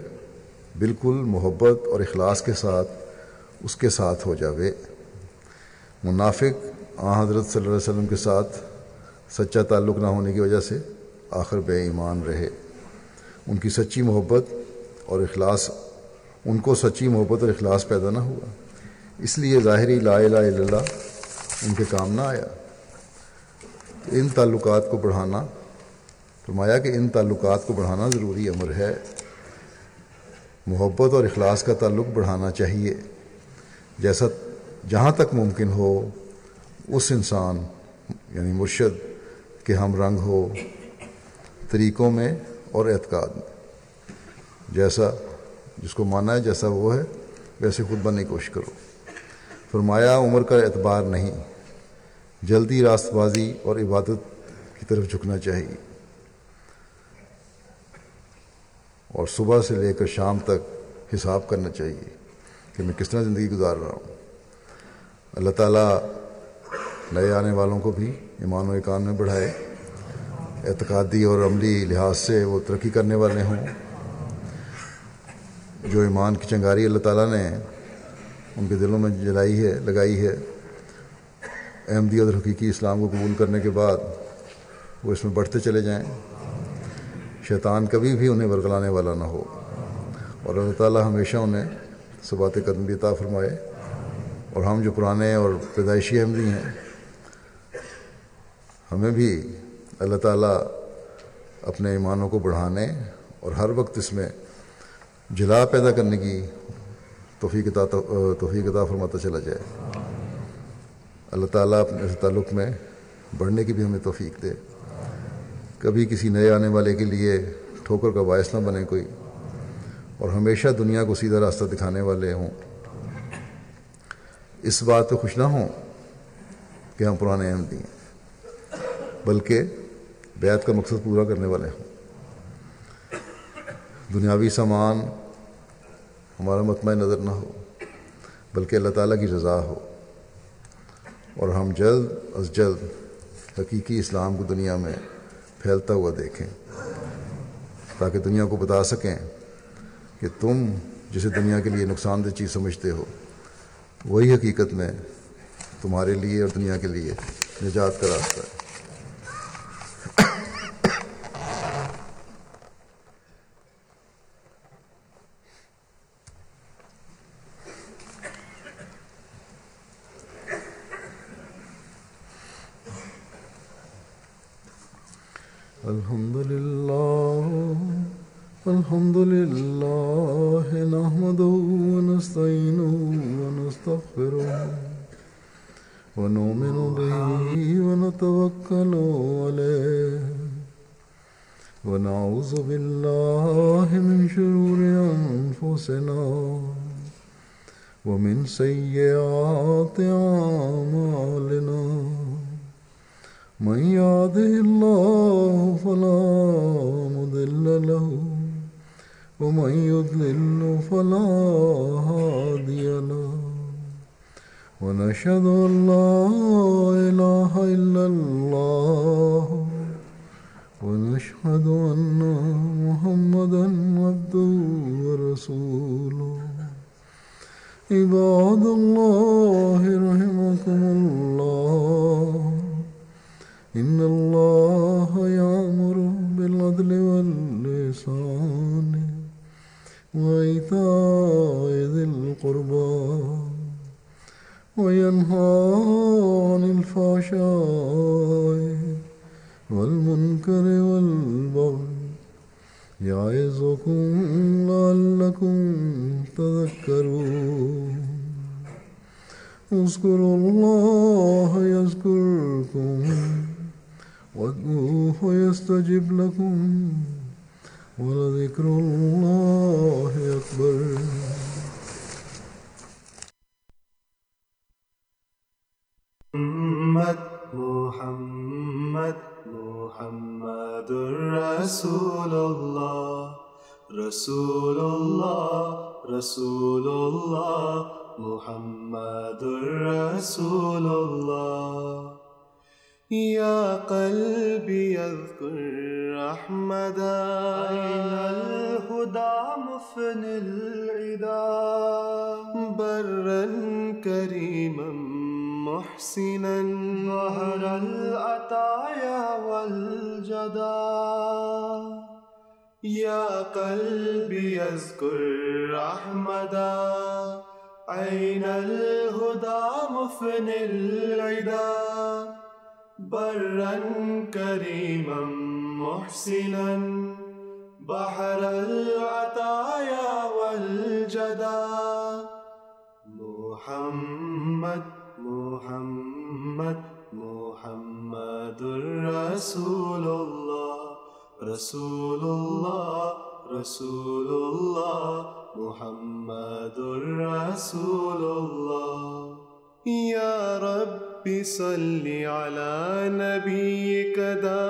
بالکل محبت اور اخلاص کے ساتھ اس کے ساتھ ہو جاوے۔ منافق آ حضرت صلی اللہ علیہ وسلم کے ساتھ سچا تعلق نہ ہونے کی وجہ سے آخر بے ایمان رہے۔ ان کی سچی محبت اور اخلاص، ان کو سچی محبت اور اخلاص پیدا نہ ہوا۔ اس لیے ظاہری لا الہ الا اللہ ان کے کام نہ آیا۔ ان تعلقات کو بڑھانا فرمایا کہ ان تعلقات کو بڑھانا ضروری امر ہے۔ محبت اور اخلاص کا تعلق بڑھانا چاہیے۔ جیسا جہاں تک ممکن ہو، اس انسان یعنی مرشد، کے ہم رنگ ہو، طریقوں میں اور اعتقاد میں۔ جیسا جس کو مانا ہے، جیسا وہ ہے، ویسے خود بننے کی کوشش کرو۔ فرمایا، عمر کا اعتبار نہیں۔ جلدی راست بازی اور عبادت کی طرف جھکنا چاہیے۔ اور صبح سے لے کر شام تک حساب کرنا چاہیے کہ میں کس طرح زندگی گزار رہا ہوں۔ اللہ تعالیٰ نئے آنے والوں کو بھی ایمان و اکان میں بڑھائے۔ اعتقادی اور عملی لحاظ سے وہ ترقی کرنے والے ہوں۔ جو ایمان کی چنگاری اللہ تعالیٰ نے ان کے دلوں میں جلائی ہے، لگائی ہے احمدی اور حقیقی اسلام کو قبول کرنے کے بعد وہ اس میں بڑھتے چلے جائیں۔ شیطان کبھی بھی انہیں ورگلانے والا نہ ہو۔ اور اللہ تعالیٰ ہمیشہ انہیں صبات قدم بھی عطا فرمائے۔ اور ہم جو پرانے اور پیدائشی احمدی ہیں، ہمیں بھی اللہ تعالیٰ اپنے ایمانوں کو بڑھانے اور ہر وقت اس میں جلا پیدا کرنے کی توفیق عطا توفیق عطا فرماتا چلا جائے۔ اللہ تعالیٰ اپنے تعلق میں بڑھنے کی بھی ہمیں توفیق دے۔ کبھی کسی نئے آنے والے کے لیے ٹھوکر کا باعث نہ بنے کوئی۔ اور ہمیشہ دنیا کو سیدھا راستہ دکھانے والے ہوں۔ اس بات پہ خوش نہ ہوں کہ ہم پرانے احمدی ہیں، بلکہ بیت کا مقصد پورا کرنے والے ہوں۔ دنیاوی سامان ہمارا مطمع نظر نہ ہو، بلکہ اللہ تعالیٰ کی رضا ہو۔ اور ہم جلد از جلد حقیقی اسلام کو دنیا میں پھیلتا ہوا دیکھیں، تاکہ دنیا کو بتا سکیں کہ تم جسے دنیا کے لیے نقصان دہ چیز سمجھتے ہو، وہی حقیقت میں تمہارے لیے اور دنیا کے لیے نجات کا راستہ ہے۔ الحمد لله الحمد لله نحمده ونستعينه ونستغفره ونؤمن به ونتوكل عليه ونعوذ بالله من شرور أنفسنا ومن سيئات أعمالنا من يهده الله فلا مضل له، ومن يضلل فلا هادي له. ونشهد أن لا إله إلا الله، ونشهد أن محمدا عبده ورسوله. عباد الله رحمكم الله. إن الله يأمر بالعدل واللسان وإيتاء ذي القربى وينهى عن الفحشاء والمنكر والبغي يعظكم لعلكم تذكرون اذكروا الله يذكركم وادعوه يستجب لكم ولذكر الله أكبر محمد محمد محمد رسول الله رسول الله رسول الله محمد رسول الله يا قلبي اذكر أحمدا أين الهدى مفن العدا برا كريما محسنا ظهر العطايا والجدا يا قلبي اذكر أحمدا أين الهدى مفن العدا برا كريما محسنا بحر العطايا والجدا محمد محمد محمد رسول الله رسول الله رسول الله، محمد رسول الله. يا رب صل على نبيك دائما.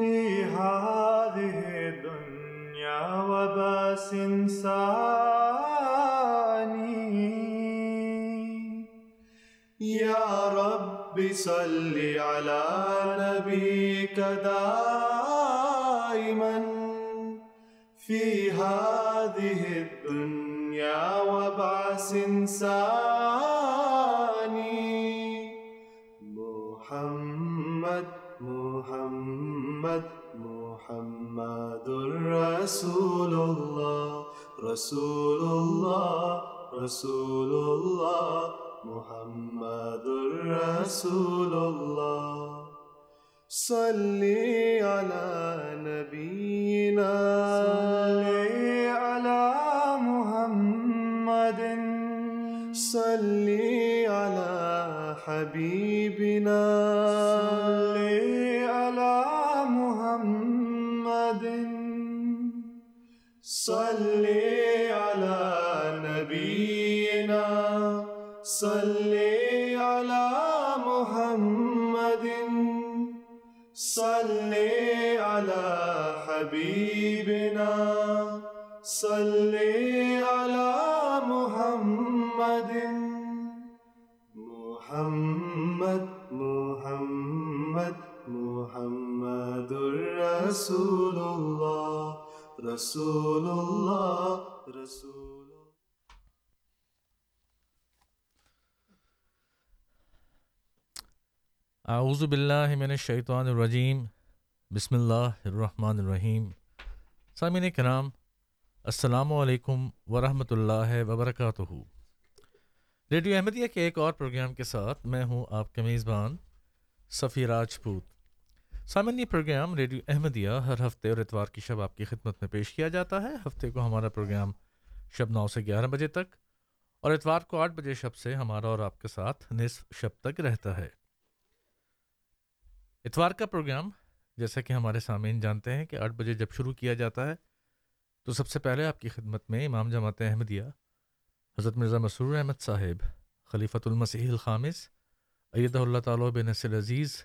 في هذه الدنيا وباس ثاني. يا رب صل على نبيك دائما. في هذه الدنيا وبعث ثاني محمد محمد محمد رسول الله رسول الله رسول الله، محمد رسول الله. صل على نبينا. صل صل على حبيبنا صل على محمد صل على نبينا صل على محمد صل على حبيبنا صل رسول الله رسول الله رسول اعوذ باللہ من الشیطان الرجیم بسم اللہ الرحمن الرحیم سامعین کرام السلام علیکم ورحمۃ اللہ وبرکاتہ ریڈیو احمدیہ کے ایک اور پروگرام کے ساتھ میں ہوں آپ کے میزبان صفی راجپوت سامعین یہ پروگرام ریڈیو احمدیہ ہر ہفتے اور اتوار کی شب آپ کی خدمت میں پیش کیا جاتا ہے۔ ہفتے کو ہمارا پروگرام شب نو سے گیارہ بجے تک اور اتوار کو آٹھ بجے شب سے ہمارا اور آپ کے ساتھ نصف شب تک رہتا ہے۔ اتوار کا پروگرام جیسا کہ ہمارے سامعین جانتے ہیں کہ آٹھ بجے جب شروع کیا جاتا ہے تو سب سے پہلے آپ کی خدمت میں امام جماعت احمدیہ حضرت مرزا مسرور احمد صاحب، خلیفۃ المسیح الخامس، ایدہ اللہ تعالیٰ بن نصر عزیز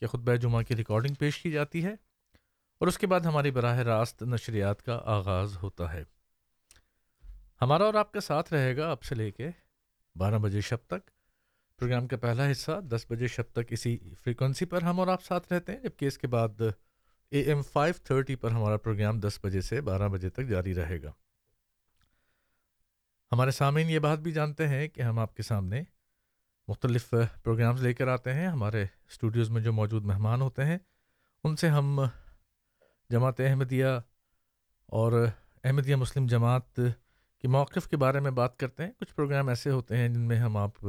کے خطبہ جمعہ کی ریکارڈنگ پیش کی جاتی ہے اور اس کے بعد ہماری براہ راست نشریات کا آغاز ہوتا ہے۔ ہمارا اور آپ کا ساتھ رہے گا اب سے لے کے بارہ بجے شب تک۔ پروگرام کا پہلا حصہ دس بجے شب تک اسی فریکوینسی پر ہم اور آپ ساتھ رہتے ہیں، جبکہ اس کے بعد اے ایم فائیو تھرٹی پر ہمارا پروگرام دس بجے سے بارہ بجے تک جاری رہے گا۔ ہمارے سامعین یہ بات بھی جانتے ہیں کہ ہم آپ کے سامنے مختلف پروگرامز لے کر آتے ہیں، ہمارے اسٹوڈیوز میں جو موجود مہمان ہوتے ہیں، ان سے ہم جماعت احمدیہ اور احمدیہ مسلم جماعت کے موقف کے بارے میں بات کرتے ہیں۔ کچھ پروگرام ایسے ہوتے ہیں جن میں ہم آپ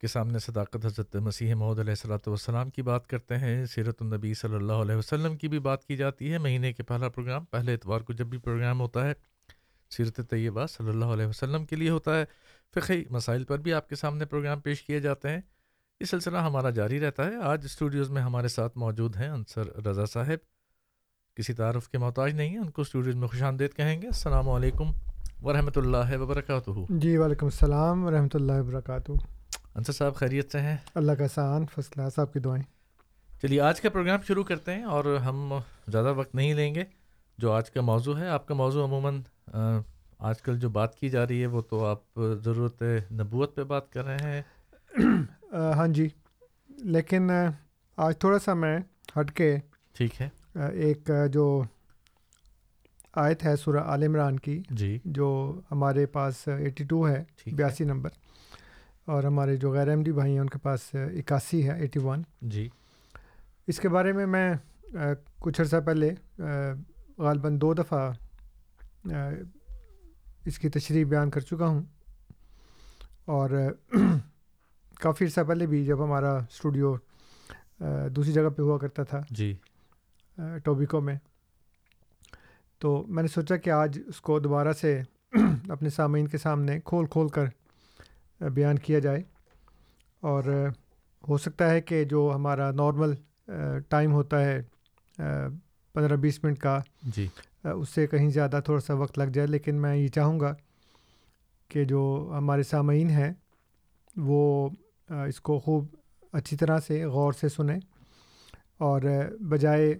کے سامنے صداقت حضرت مسیح محدود علیہ السلۃ والسلام کی بات کرتے ہیں، سیرت النبی صلی اللہ علیہ وسلم کی بھی بات کی جاتی ہے۔ مہینے کے پہلا پروگرام، پہلے اتوار کو جب بھی پروگرام ہوتا ہے سیرت طیبہ صلی اللہ علیہ وسلم کے لیے ہوتا ہے۔ فقی مسائل پر بھی آپ کے سامنے پروگرام پیش کیے جاتے ہیں۔ یہ سلسلہ ہمارا جاری رہتا ہے۔ آج اسٹوڈیوز میں ہمارے ساتھ موجود ہیں انصر رضا صاحب۔ کسی تعارف کے محتاج نہیں ہیں ان کو اسٹوڈیوز میں خوش آمدید کہیں گے۔ السلام علیکم ورحمۃ اللہ وبرکاتہ۔ جی وعلیکم السلام ورحمۃ اللہ وبرکاتہ۔ انصر صاحب خیریت سے ہیں؟ اللہ کا سان فصلہ صاحب کی دعائیں۔ چلیے آج کا پروگرام شروع کرتے ہیں اور ہم زیادہ وقت نہیں لیں گے۔ جو آج کا موضوع ہے آپ کا موضوع عموماً آج کل جو بات کی جا رہی ہے وہ تو آپ ضرورت نبوت پہ بات کر رہے ہیں۔ ہاں جی لیکن آج تھوڑا سا میں ہٹ کے ٹھیک ہے۔ ایک جو آیت ہے سورہ عال عمران کی جی۔ جو ہمارے پاس ایٹی ٹو ہے بیاسی نمبر اور ہمارے جو غیر احمدی بھائی ہیں ان کے پاس اکاسی ہے ایٹی ون۔ جی۔ اس کے بارے میں میں کچھ عرصہ پہلے غالباً دو دفعہ اس کی تشریح بیان کر چکا ہوں۔ اور کافی عرصہ پہلے بھی جب ہمارا اسٹوڈیو دوسری جگہ پہ ہوا کرتا تھا جی۔ ٹوبیکو میں۔ تو میں نے سوچا کہ آج اس کو دوبارہ سے اپنے سامعین کے سامنے کھول کھول کر بیان کیا جائے۔ اور ہو سکتا ہے کہ جو ہمارا نارمل ٹائم ہوتا ہے پندرہ بیس منٹ کا جی۔ اس سے کہیں زیادہ تھوڑا سا وقت لگ جائے لیکن میں یہ چاہوں گا کہ جو ہمارے سامعین ہیں وہ اس کو خوب اچھی طرح سے غور سے سنیں اور بجائے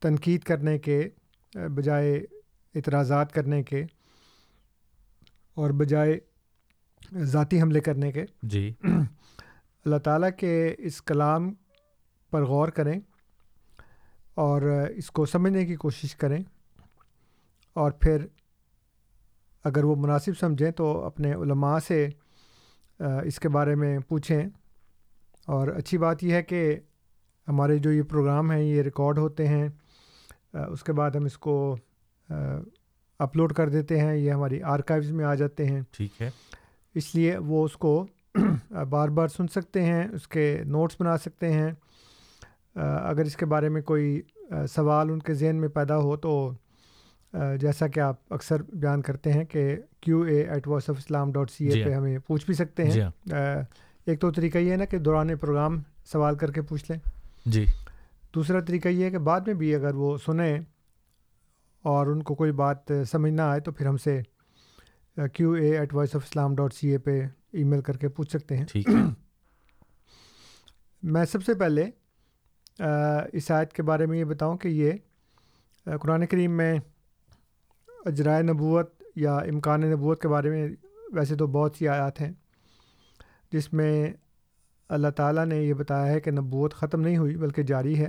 تنقید کرنے کے بجائے اعتراضات کرنے کے اور بجائے ذاتی حملے کرنے کے جی۔ اللہ تعالیٰ کے اس کلام پر غور کریں۔ اور اس کو سمجھنے کی کوشش کریں۔ اور پھر اگر وہ مناسب سمجھیں تو اپنے علماء سے اس کے بارے میں پوچھیں۔ اور اچھی بات یہ ہے کہ ہمارے جو یہ پروگرام ہیں یہ ریکارڈ ہوتے ہیں۔ اس کے بعد ہم اس کو اپلوڈ کر دیتے ہیں۔ یہ ہماری آرکائیوز میں آ جاتے ہیں۔ ٹھیک ہے۔ اس لیے وہ اس کو بار بار سن سکتے ہیں اس کے نوٹس بنا سکتے ہیں۔ اگر اس کے بارے میں کوئی سوال ان کے ذہن میں پیدا ہو تو جیسا کہ آپ اکثر بیان کرتے ہیں کہ Q A at voice of Islam dot C A پہ ہمیں پوچھ بھی سکتے ہیں۔ ایک تو طریقہ یہ ہے نا کہ دوران پروگرام سوال کر کے پوچھ لیں۔ جی۔ دوسرا طریقہ یہ ہے کہ بعد میں بھی اگر وہ سنیں اور ان کو کوئی بات سمجھ نہ آئے تو پھر ہم سے Q A at voice of Islam dot C A پہ ای میل کر کے پوچھ سکتے ہیں۔ ٹھیک ہے۔ میں سب سے پہلے اس آیت کے بارے میں یہ بتاؤں کہ یہ قرآن کریم میں اجرائے نبوت یا امکان نبوت کے بارے میں ویسے تو بہت سی آیات ہیں، جس میں اللہ تعالیٰ نے یہ بتایا ہے کہ نبوت ختم نہیں ہوئی بلکہ جاری ہے۔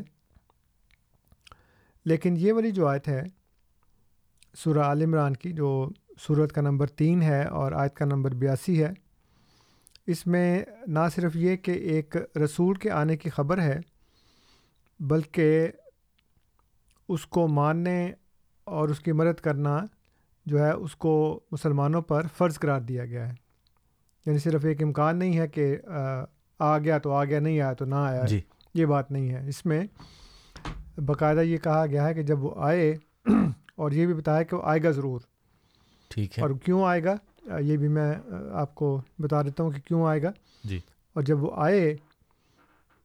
لیکن یہ والی جو آیت ہے، سورہ عال عمران کی، جو صورت کا نمبر تین ہے اور آیت کا نمبر بیاسی ہے، اس میں نہ صرف یہ کہ ایک رسول کے آنے کی خبر ہے بلکہ اس کو ماننے اور اس کی مدد کرنا جو ہے اس کو مسلمانوں پر فرض قرار دیا گیا ہے۔ یعنی صرف ایک امکان نہیں ہے کہ آ گیا تو آ گیا نہیں آیا تو نہ آیا۔ جی۔ یہ بات نہیں ہے۔ اس میں باقاعدہ یہ کہا گیا ہے کہ جب وہ آئے اور یہ بھی بتایا کہ وہ آئے گا ضرور۔ ٹھیک ہے۔ اور کیوں آئے گا؟ یہ بھی میں آپ کو بتا دیتا ہوں کہ کیوں آئے گا۔ جی۔ اور جب وہ آئے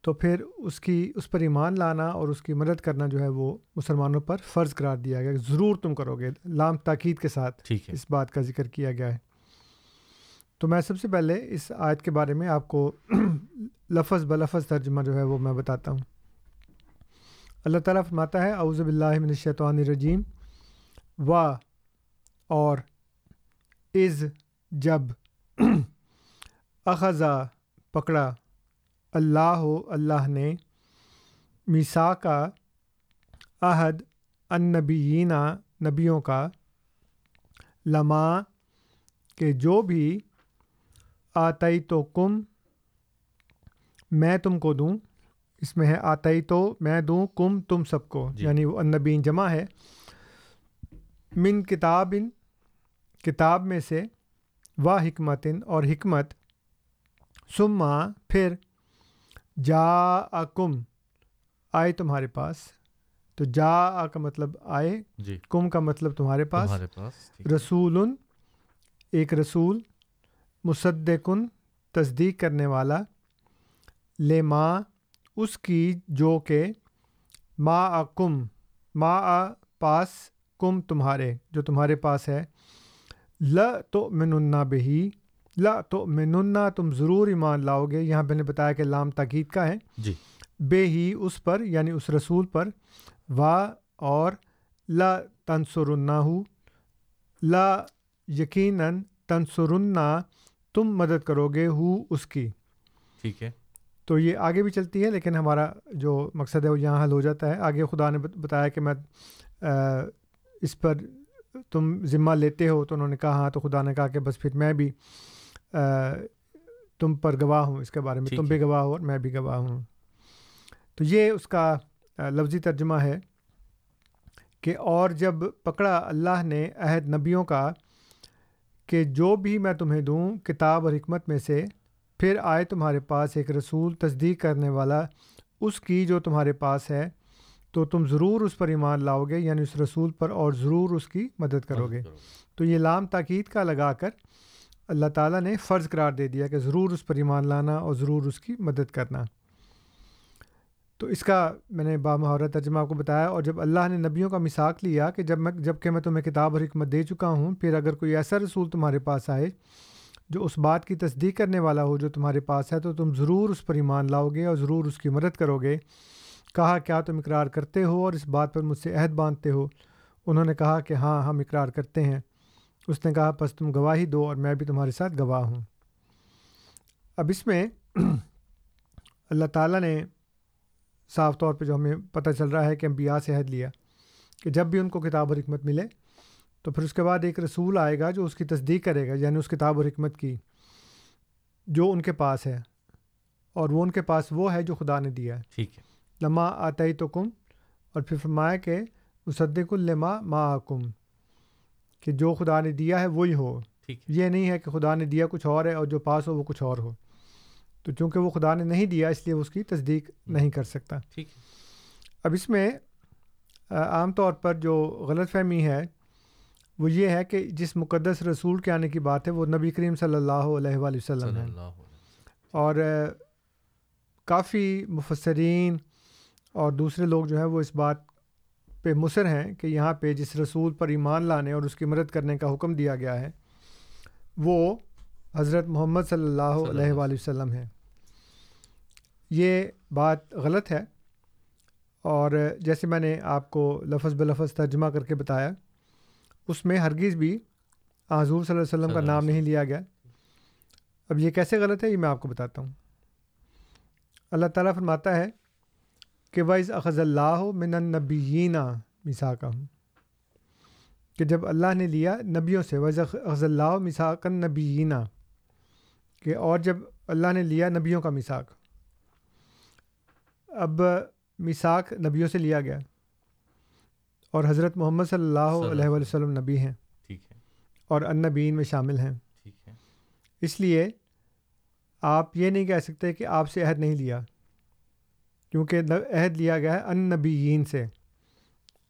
تو پھر اس کی اس پر ایمان لانا اور اس کی مدد کرنا جو ہے وہ مسلمانوں پر فرض قرار دیا گیا ضرور تم کرو گے۔ لام تاکید کے ساتھ اس بات کا ذکر کیا گیا ہے۔ تو میں سب سے پہلے اس آیت کے بارے میں آپ کو لفظ بلفظ ترجمہ جو ہے وہ میں بتاتا ہوں۔ اللہ تعالیٰ فرماتا ہے اعوذ باللہ من الشیطان الرجیم۔ و اور از جب اخذا پکڑا۔ اللہ اللہ نے میسا کا عہد النبیینہ نبیوں کا لما کہ جو بھی آتئی تو کم میں تم کو دوں اس میں ہے آتئی تو میں دوں کم تم سب کو جی۔ یعنی وہ النبین جمع ہے من کتاب کتاب میں سے و حکمتن اور حکمت سما پھر جا کم آئے تمہارے پاس۔ تو جا کا مطلب آئے جی۔ کم کا مطلب تمہارے پاس۔ تمہارے پاس۔ رسول ایک رسول مصدقن تصدیق کرنے والا۔ لے ماں اس کی جو کہ ما آ کم ما آ پاس کم تمہارے جو تمہارے پاس ہے۔ ل تو مننا بہی ل تو مننا تم ضرور ایمان لاؤ گے۔ یہاں میں نے بتایا کہ لام تاکید کا ہے۔ جی۔ بے ہی اس پر یعنی اس رسول پر وا اور لا تنسرنا ہو لا یقیناً تنسرنا تم مدد کرو گے ہو اس کی۔ ٹھیک ہے۔ تو یہ آگے بھی چلتی ہے لیکن ہمارا جو مقصد ہے وہ یہاں حل ہو جاتا ہے۔ آگے خدا نے بت- بتایا کہ میں اس پر تم ذمہ لیتے ہو تو انہوں نے کہا ہاں تو خدا نے کہا کہ بس پھر میں بھی تم پر گواہ ہوں اس کے بارے میں ٹھیک تم۔ بھی گواہ ہو اور میں بھی گواہ ہوں۔ تو یہ اس کا لفظی ترجمہ ہے کہ اور جب پکڑا اللہ نے عہد نبیوں کا کہ جو بھی میں تمہیں دوں کتاب اور حکمت میں سے پھر آئے تمہارے پاس ایک رسول تصدیق کرنے والا اس کی جو تمہارے پاس ہے تو تم ضرور اس پر ایمان لاؤ گے یعنی اس رسول پر اور ضرور اس کی مدد کرو گے۔ تو یہ لام تاکید کا لگا کر اللہ تعالیٰ نے فرض قرار دے دیا کہ ضرور اس پر ایمان لانا اور ضرور اس کی مدد کرنا۔ تو اس کا میں نے بامہارت ترجمہ آپ کو بتایا اور جب اللہ نے نبیوں کا مساق لیا کہ جب میں، جبکہ میں تمہیں کتاب اور حکمت دے چکا ہوں، پھر اگر کوئی ایسا رسول تمہارے پاس آئے جو اس بات کی تصدیق کرنے والا ہو جو تمہارے پاس ہے، تو تم ضرور اس پر ایمان لاؤ گے اور ضرور اس کی مدد کرو گے۔ کہا، کیا تم اقرار کرتے ہو اور اس بات پر مجھ سے عہد باندھتے ہو؟ انہوں نے کہا کہ ہاں ہم اقرار کرتے ہیں۔ اس نے کہا بس تم گواہی دو اور میں بھی تمہارے ساتھ گواہ ہوں. اب اس میں اللہ تعالیٰ نے صاف طور پہ جو ہمیں پتہ چل رہا ہے کہ انبیاء سے عہد لیا کہ جب بھی ان کو کتاب اور حکمت ملے تو پھر اس کے بعد ایک رسول آئے گا جو اس کی تصدیق کرے گا یعنی اس کتاب اور حکمت کی جو ان کے پاس ہے۔ اور وہ ان کے پاس وہ ہے جو خدا نے دیا ہے۔ ٹھیک ہے۔ لما آتئی تو کم اور پھر فرمایا کہ مصدق الما ما کم کہ جو خدا نے دیا ہے وہی ہو۔ یہ نہیں ہے کہ خدا نے دیا کچھ اور ہے اور جو پاس ہو وہ کچھ اور ہو۔ تو چونکہ وہ خدا نے نہیں دیا اس لیے وہ اس کی تصدیق نہیں کر سکتا۔ اب اس میں عام طور پر جو غلط فہمی ہے وہ یہ ہے کہ جس مقدس رسول کے آنے کی بات ہے وہ نبی کریم صلی اللہ علیہ وآلہ وسلم ہے اور کافی مفسرین اور دوسرے لوگ جو ہیں وہ اس بات پہ مصر ہیں کہ یہاں پہ جس رسول پر ایمان لانے اور اس کی مدد کرنے کا حکم دیا گیا ہے وہ حضرت محمد صلی اللہ علیہ وآلہ وسلم ہے یہ بات غلط ہے اور جیسے میں نے آپ کو لفظ بلفظ ترجمہ کر کے بتایا اس میں ہرگز بھی حضور صلی اللہ علیہ وسلم کا نام نہیں لیا گیا۔ اب یہ کیسے غلط ہے یہ میں آپ کو بتاتا ہوں۔ اللہ تعالیٰ فرماتا ہے کہ وائز اخذ اللہ من النبیینہ مساکہ کہ جب اللہ نے لیا نبیوں سے وائز اخذ اللہ مساک النبیینہ کہ اور جب اللہ نے لیا نبیوں کا مساک اب مساک نبیوں سے لیا گیا۔ اور حضرت محمد صلی اللہ علیہ وسلم نبی ہیں۔ ٹھیک ہے۔ اور النبیین میں شامل ہیں۔ ٹھیک ہے۔ اس لیے آپ یہ نہیں کہہ سکتے کہ آپ سے عہد نہیں لیا۔ کیونکہ عہد لیا گیا ہے ان نبیین سے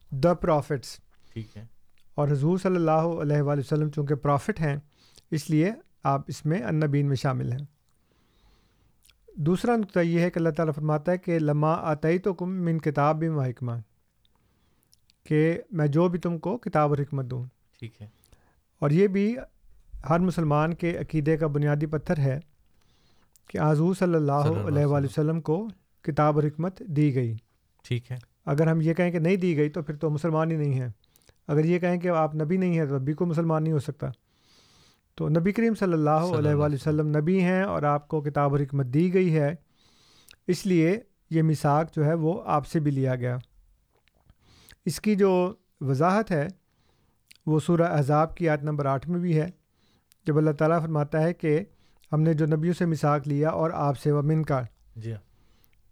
دا پرافٹس ٹھیک ہے۔ اور حضور صلی اللہ علیہ وآلہ وسلم چونکہ پرافٹ ہیں اس لیے آپ اس میں ان نبیین میں شامل ہیں۔ دوسرا نقطہ یہ ہے کہ اللہ تعالیٰ فرماتا ہے کہ لما آتئی تو کم من کتاب بھی حکمہ کہ میں جو بھی تم کو کتاب اور حکمت دوں۔ ٹھیک ہے۔ اور یہ بھی ہر مسلمان کے عقیدے کا بنیادی پتھر ہے کہ حضور صلی اللہ علیہ وآلہ علیہ وسلم کو کتاب اور حکمت دی گئی۔ ٹھیک ہے۔ اگر ہم یہ کہیں کہ نہیں دی گئی تو پھر تو مسلمان ہی نہیں ہیں۔ اگر یہ کہیں کہ آپ نبی نہیں ہیں تو ابھی کوئی مسلمان نہیں ہو سکتا۔ تو نبی کریم صلی اللہ علیہ وآلہ وسلم نبی ہیں اور آپ کو کتاب اور حکمت دی گئی ہے۔ اس لیے یہ مساق جو ہے وہ آپ سے بھی لیا گیا۔ اس کی جو وضاحت ہے وہ سورہ احزاب کی آیت نمبر آٹھ میں بھی ہے۔ جب اللہ تعالیٰ فرماتا ہے کہ ہم نے جو نبیوں سے مساق لیا اور آپ سے ومن کا۔ جی ہاں۔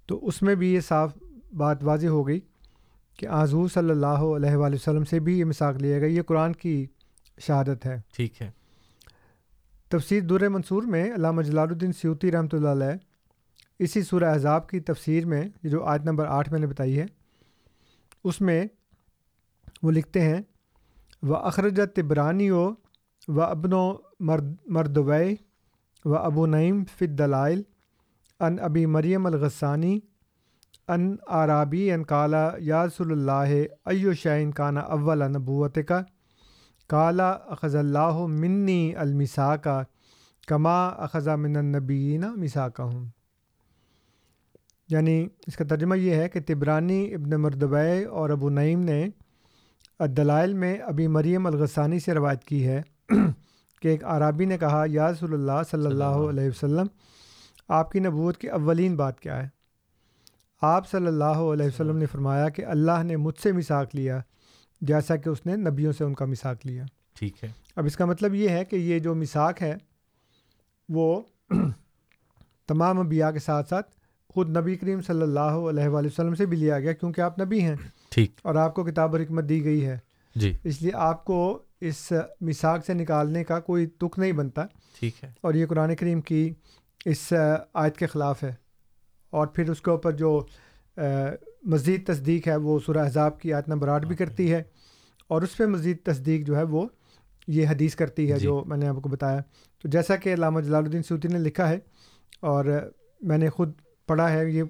تو اس میں بھی یہ صاف بات واضح ہو گئی کہ حضور صلی اللہ علیہ وآلہ وسلم سے بھی یہ مساق لیا گیا یہ قرآن کی شہادت ہے۔ ٹھیک ہے۔ تفسیر در منصور میں علامہ جلال الدین سیوتی رحمۃ اللہ علیہ اسی سورہ احزاب کی تفسیر میں یہ جو آیت نمبر آٹھ میں نے بتائی ہے اس میں وہ لکھتے ہیں و اخرجت تبرانی و ابن و مرد مردوی و ابو نعیم فد دلائل ان ابی مریم الغسانی ان آرابی ان کالا یا رسول اللہ ایو شعین کانا اول نبوت کا کالا اخذ اللہ منی المسا کا کما اخذا من النبیین مسا کا ہوں یعنی اس کا ترجمہ یہ ہے کہ تبرانی ابن مردبے اور ابو نعیم نے الدلائل میں ابی مریم الغسانی سے روایت کی ہے کہ ایک عرابی نے کہا یا رسول اللہ صلی اللہ علیہ وسلم آپ کی نبوت کی اولین بات کیا ہے؟ آپ صلی اللہ علیہ وسلم نے فرمایا کہ اللہ نے مجھ سے مساق لیا جیسا کہ اس نے نبیوں سے ان کا مساق لیا۔ ٹھیک ہے۔ اب اس کا مطلب یہ ہے کہ یہ جو مساق ہے وہ تمام انبیاء کے ساتھ ساتھ خود نبی کریم صلی اللہ علیہ وآلہ وسلم سے بھی لیا گیا کیونکہ آپ نبی ہیں۔ ٹھیک۔ اور آپ کو کتاب اور حکمت دی گئی ہے۔ جی۔ اس لیے آپ کو اس مساق سے نکالنے کا کوئی تک نہیں بنتا۔ ٹھیک ہے۔ اور یہ قرآن کریم کی اس آیت کے خلاف ہے۔ اور پھر اس کے اوپر جو مزید تصدیق ہے وہ سورہ احزاب کی آیت نمبر آٹھ بھی کرتی ہے۔ اور اس پہ مزید تصدیق جو ہے وہ یہ حدیث کرتی ہے جی۔ جو میں نے آپ کو بتایا۔ تو جیسا کہ علامہ جلال الدین سوتی نے لکھا ہے اور میں نے خود پڑھا ہے یہ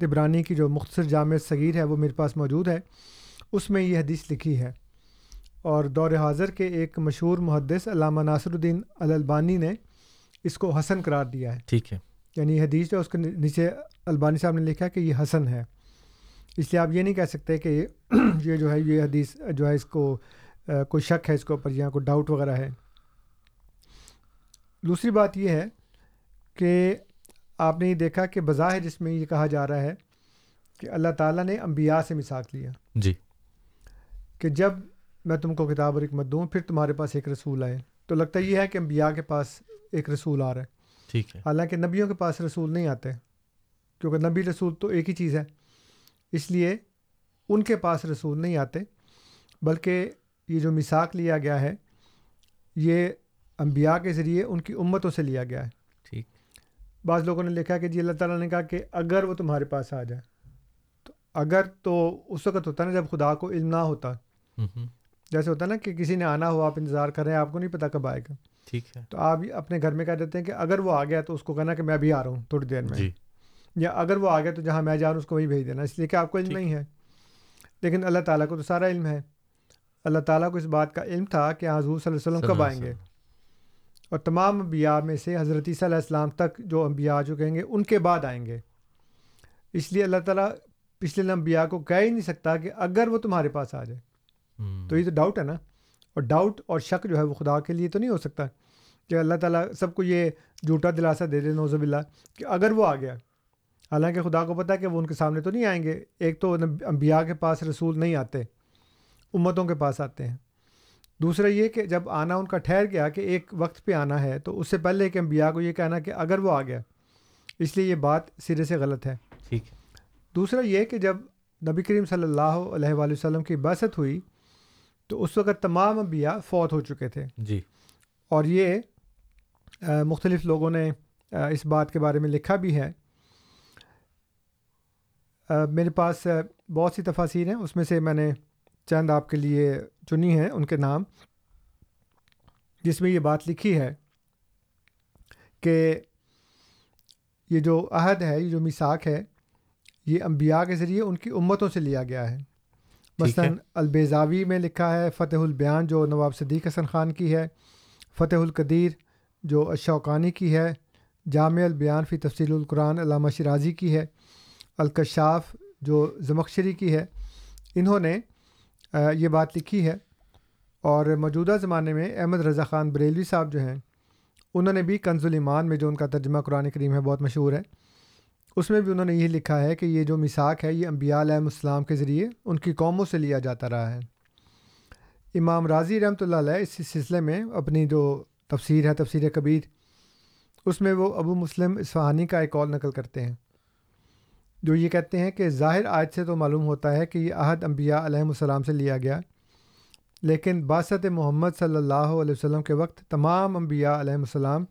تبرانی کی جو مختصر جامع صغیر ہے وہ میرے پاس موجود ہے۔ اس میں یہ حدیث لکھی ہے۔ اور دور حاضر کے ایک مشہور محدث علامہ ناصر الدین الالبانی نے اس کو حسن قرار دیا ہے۔ ٹھیک ہے۔ یعنی حدیث جو اس کے نیچے البانی صاحب نے لکھا کہ یہ حسن ہے۔ اس لیے آپ یہ نہیں کہہ سکتے کہ یہ جو ہے یہ حدیث جو ہے اس کو کوئی شک ہے اس کے اوپر یا کوئی ڈاؤٹ وغیرہ ہے۔ دوسری بات یہ ہے کہ آپ نے یہ دیکھا کہ بظاہر جس میں یہ کہا جا رہا ہے کہ اللہ تعالیٰ نے انبیاء سے مساق لیا۔ جی۔ کہ جب میں تم کو کتاب اور حکمت دوں پھر تمہارے پاس ایک رسول آئے۔ تو لگتا یہ ہے کہ انبیاء کے پاس ایک رسول آ رہا ہے۔ ٹھیک ہے۔ حالانکہ نبیوں کے پاس رسول نہیں آتے کیونکہ نبی رسول تو ایک ہی چیز ہے۔ اس لیے ان کے پاس رسول نہیں آتے بلکہ یہ جو مساق لیا گیا ہے یہ انبیاء کے ذریعے ان کی امتوں سے لیا گیا ہے۔ ٹھیک۔ بعض لوگوں نے لکھا کہ جی اللہ تعالیٰ نے کہا کہ اگر وہ تمہارے پاس آ جائے تو اگر تو اس وقت ہوتا نا جب خدا کو علم نہ ہوتا۔ جیسے ہوتا نا کہ کسی نے آنا ہو آپ انتظار کر رہے ہیں آپ کو نہیں پتہ کب آئے گا۔ ٹھیک ہے۔ تو آپ اپنے گھر میں کہہ دیتے ہیں کہ اگر وہ آ گیا تو اس کو کہنا کہ میں ابھی آ رہا ہوں تھوڑی دیر میں۔ جی۔ یا اگر وہ آ گیا تو جہاں میں جا رہا ہوں اس کو وہیں بھیج دینا اس لیے کہ آپ کو علم نہیں ہے۔ لیکن اللہ تعالیٰ کو تو سارا علم ہے۔ اللہ تعالیٰ کو اس بات کا علم تھا کہ حضور صلی اللہ علیہ وسلم کب آئیں گے۔ اور تمام انبیاء میں سے حضرت عیسیٰ علیہ السلام تک جو انبیاء جو کہیں گے ان کے بعد آئیں گے۔ اس لیے اللہ تعالیٰ پچھلے انبیاء کو کہہ ہی نہیں سکتا کہ اگر وہ تمہارے پاس آ جائے۔ تو یہ تو ڈاؤٹ ہے نا۔ اور ڈاؤٹ اور شک جو ہے وہ خدا کے لیے تو نہیں ہو سکتا کہ اللہ تعالیٰ سب کو یہ جھوٹا دلاسا دے دے نوزب اللہ کہ اگر وہ آ گیا حالانکہ خدا کو پتہ ہے کہ وہ ان کے سامنے تو نہیں آئیں گے ایک تو انبیاء کے پاس رسول نہیں آتے امتوں کے پاس آتے ہیں۔ دوسرا یہ کہ جب آنا ان کا ٹھہر گیا کہ ایک وقت پہ آنا ہے تو اس سے پہلے کہ انبیاء کو یہ کہنا کہ اگر وہ آ گیا اس لیے یہ بات سرے سے غلط ہے۔ ٹھیک۔ دوسرا یہ کہ جب نبی کریم صلی اللہ علیہ وآلہ وسلم کی بست ہوئی تو اس وقت تمام انبیاء فوت ہو چکے تھے۔ جی۔ اور یہ مختلف لوگوں نے اس بات کے بارے میں لکھا بھی ہے۔ میرے پاس بہت سی تفاصیر ہیں اس میں سے میں نے چند آپ کے لیے چنی ہیں ان کے نام۔ جس میں یہ بات لکھی ہے کہ یہ جو عہد ہے یہ جو مساق ہے یہ انبیاء کے ذریعے ان کی امتوں سے لیا گیا ہے۔ مثلاً البیزاوی میں لکھا ہے فتح البیان جو نواب صدیق حسن خان کی ہے فتح القدیر جو اشوقانی کی ہے جامع البیان فی تفصیل القرآن علامہ شرازی کی ہے الکشاف جو زمخشری کی ہے۔ انہوں نے یہ بات لکھی ہے۔ اور موجودہ زمانے میں احمد رضا خان بریلوی صاحب جو ہیں انہوں نے بھی کنز الایمان میں جو ان کا ترجمہ قرآن کریم ہے بہت مشہور ہے۔ اس میں بھی انہوں نے یہ لکھا ہے کہ یہ جو مساق ہے، یہ انبیاء علیہ السلام کے ذریعے ان کی قوموں سے لیا جاتا رہا ہے۔ امام راضی رحمۃ اللہ علیہ اس سلسلے میں اپنی جو تفسیر ہے، تفسیر کبیر، اس میں وہ ابو مسلم اصفہانی کا ایک کال نقل کرتے ہیں۔ جو یہ کہتے ہیں کہ ظاہر آج سے تو معلوم ہوتا ہے کہ یہ عہد انبیاء علیہ السلام سے لیا گیا، لیکن باسط محمد صلی اللہ علیہ وسلم کے وقت تمام انبیاء علیہ السلام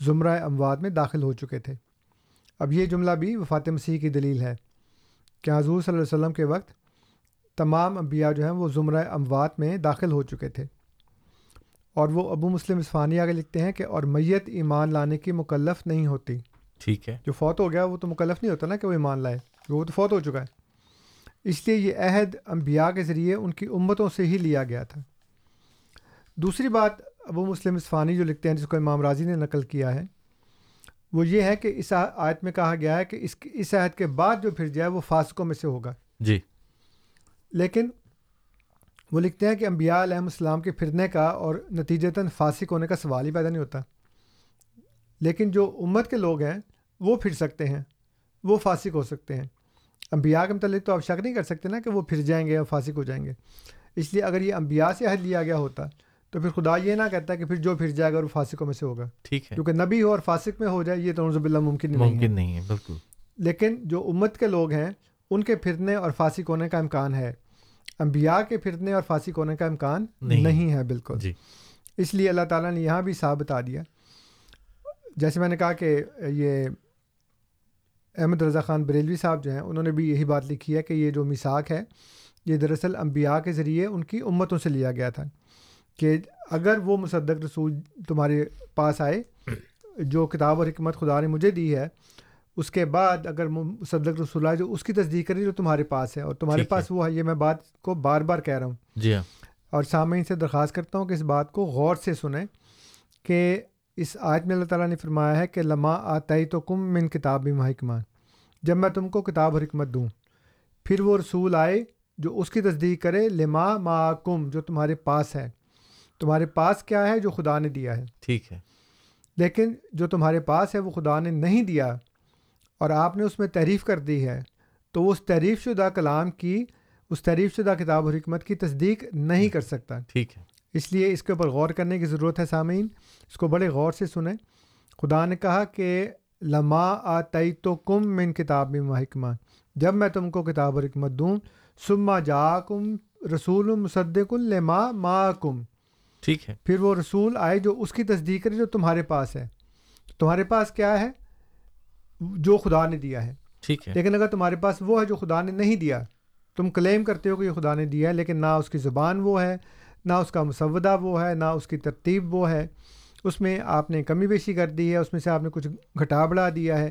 زمرہ اموات میں داخل ہو چکے تھے۔ اب یہ جملہ بھی وفات مسیح کی دلیل ہے کہ حضور صلی اللہ علیہ وسلم کے وقت تمام انبیاء جو ہیں وہ زمرہ اموات میں داخل ہو چکے تھے۔ اور وہ ابو مسلم عثفانی آگے لکھتے ہیں کہ اور میت ایمان لانے کی مکلف نہیں ہوتی۔ ٹھیک ہے۔ جو فوت ہو گیا وہ تو مکلف نہیں ہوتا نا کہ وہ ایمان لائے وہ تو فوت ہو چکا ہے۔ اس لیے یہ عہد انبیاء کے ذریعے ان کی امتوں سے ہی لیا گیا تھا۔ دوسری بات ابو مسلم عثفانی جو لکھتے ہیں جس کو امام راضی نے نقل کیا ہے وہ یہ ہے کہ اس آیت میں کہا گیا ہے کہ اس اس عہد کے بعد جو پھر جائے وہ فاسقوں میں سے ہوگا۔ جی۔ لیکن وہ لکھتے ہیں کہ انبیاء علیہ السلام کے پھرنے کا اور نتیجتاً فاسق ہونے کا سوال ہی پیدا نہیں ہوتا۔ لیکن جو امت کے لوگ ہیں وہ پھر سکتے ہیں۔ وہ فاسق ہو سکتے ہیں۔ انبیاء کے متعلق تو آپ شک نہیں کر سکتے نا کہ وہ پھر جائیں گے اور فاسق ہو جائیں گے۔ اس لیے اگر یہ انبیاء سے عہد لیا گیا ہوتا تو پھر خدا یہ نہ کہتا کہ پھر جو پھر جائے گا وہ فاسقوں میں سے ہوگا۔ ٹھیک ہے۔ کیونکہ نبی ہو اور فاسق میں ہو جائے یہ تو نظب اللہ ممکن نہیں ممکن نہیں ہے بالکل۔ لیکن جو امت کے لوگ ہیں ان کے پھرنے اور فاسق ہونے کا امکان ہے۔ انبیاء کے پھرنے اور فاسق ہونے کا امکان نہیں۔ نہیں ہے بالکل۔ جی۔ اس لیے اللہ تعالیٰ نے یہاں بھی صاحب بتا دیا۔ جیسے میں نے کہا کہ یہ احمد رضا خان بریلوی صاحب جو ہیں انہوں نے بھی یہی بات لکھی ہے کہ یہ جو مساق ہے یہ دراصل انبیاء کے ذریعے ان کی امتوں سے لیا گیا تھا۔ کہ اگر وہ مصدق رسول تمہارے پاس آئے جو کتاب اور حکمت خدا نے مجھے دی ہے اس کے بعد اگر مصدق رسول آئے جو اس کی تصدیق کرے جو تمہارے پاس ہے اور تمہارے۔ پاس وہ ہے یہ میں بات کو بار بار کہہ رہا ہوں۔ جی ہاں۔ اور سامعین سے درخواست کرتا ہوں کہ اس بات کو غور سے سنیں کہ اس آیت میں اللہ تعالیٰ نے فرمایا ہے کہ لمحہ آتائی تو کم من کتاب محکمان جب میں تم کو کتاب اور حکمت دوں پھر وہ رسول آئے جو اس کی تصدیق کرے لما ما کم جو تمہارے پاس ہے۔ تمہارے پاس کیا ہے جو خدا نے دیا ہے؟ ٹھیک ہے۔ لیکن جو تمہارے پاس ہے وہ خدا نے نہیں دیا اور آپ نے اس میں تعریف کر دی ہے تو وہ اس تعریف شدہ کلام کی اس تعریف شدہ کتاب اور حکمت کی تصدیق نہیں کر سکتا۔ ٹھیک ہے۔ اس لیے اس کے اوپر غور کرنے کی ضرورت ہے سامعین۔ اس کو بڑے غور سے سنیں۔ خدا نے کہا کہ لما آئی تو کم من کتاب میں محکمہ جب میں تم کو کتاب اور حکمت دوں سما جا کم رسول مصدق لما ما کم ٹھیک ہے۔ پھر وہ رسول آئے جو اس کی تصدیق کرے جو تمہارے پاس ہے۔ تمہارے پاس کیا ہے؟ جو خدا نے دیا ہے۔ ٹھیک ہے۔ لیکن اگر تمہارے پاس وہ ہے جو خدا نے نہیں دیا تم کلیم کرتے ہو کہ یہ خدا نے دیا ہے لیکن نہ اس کی زبان وہ ہے نہ اس کا مسودہ وہ ہے نہ اس کی ترتیب وہ ہے۔ اس میں آپ نے کمی بیشی کر دی ہے اس میں سے آپ نے کچھ گھٹا بڑھا دیا ہے۔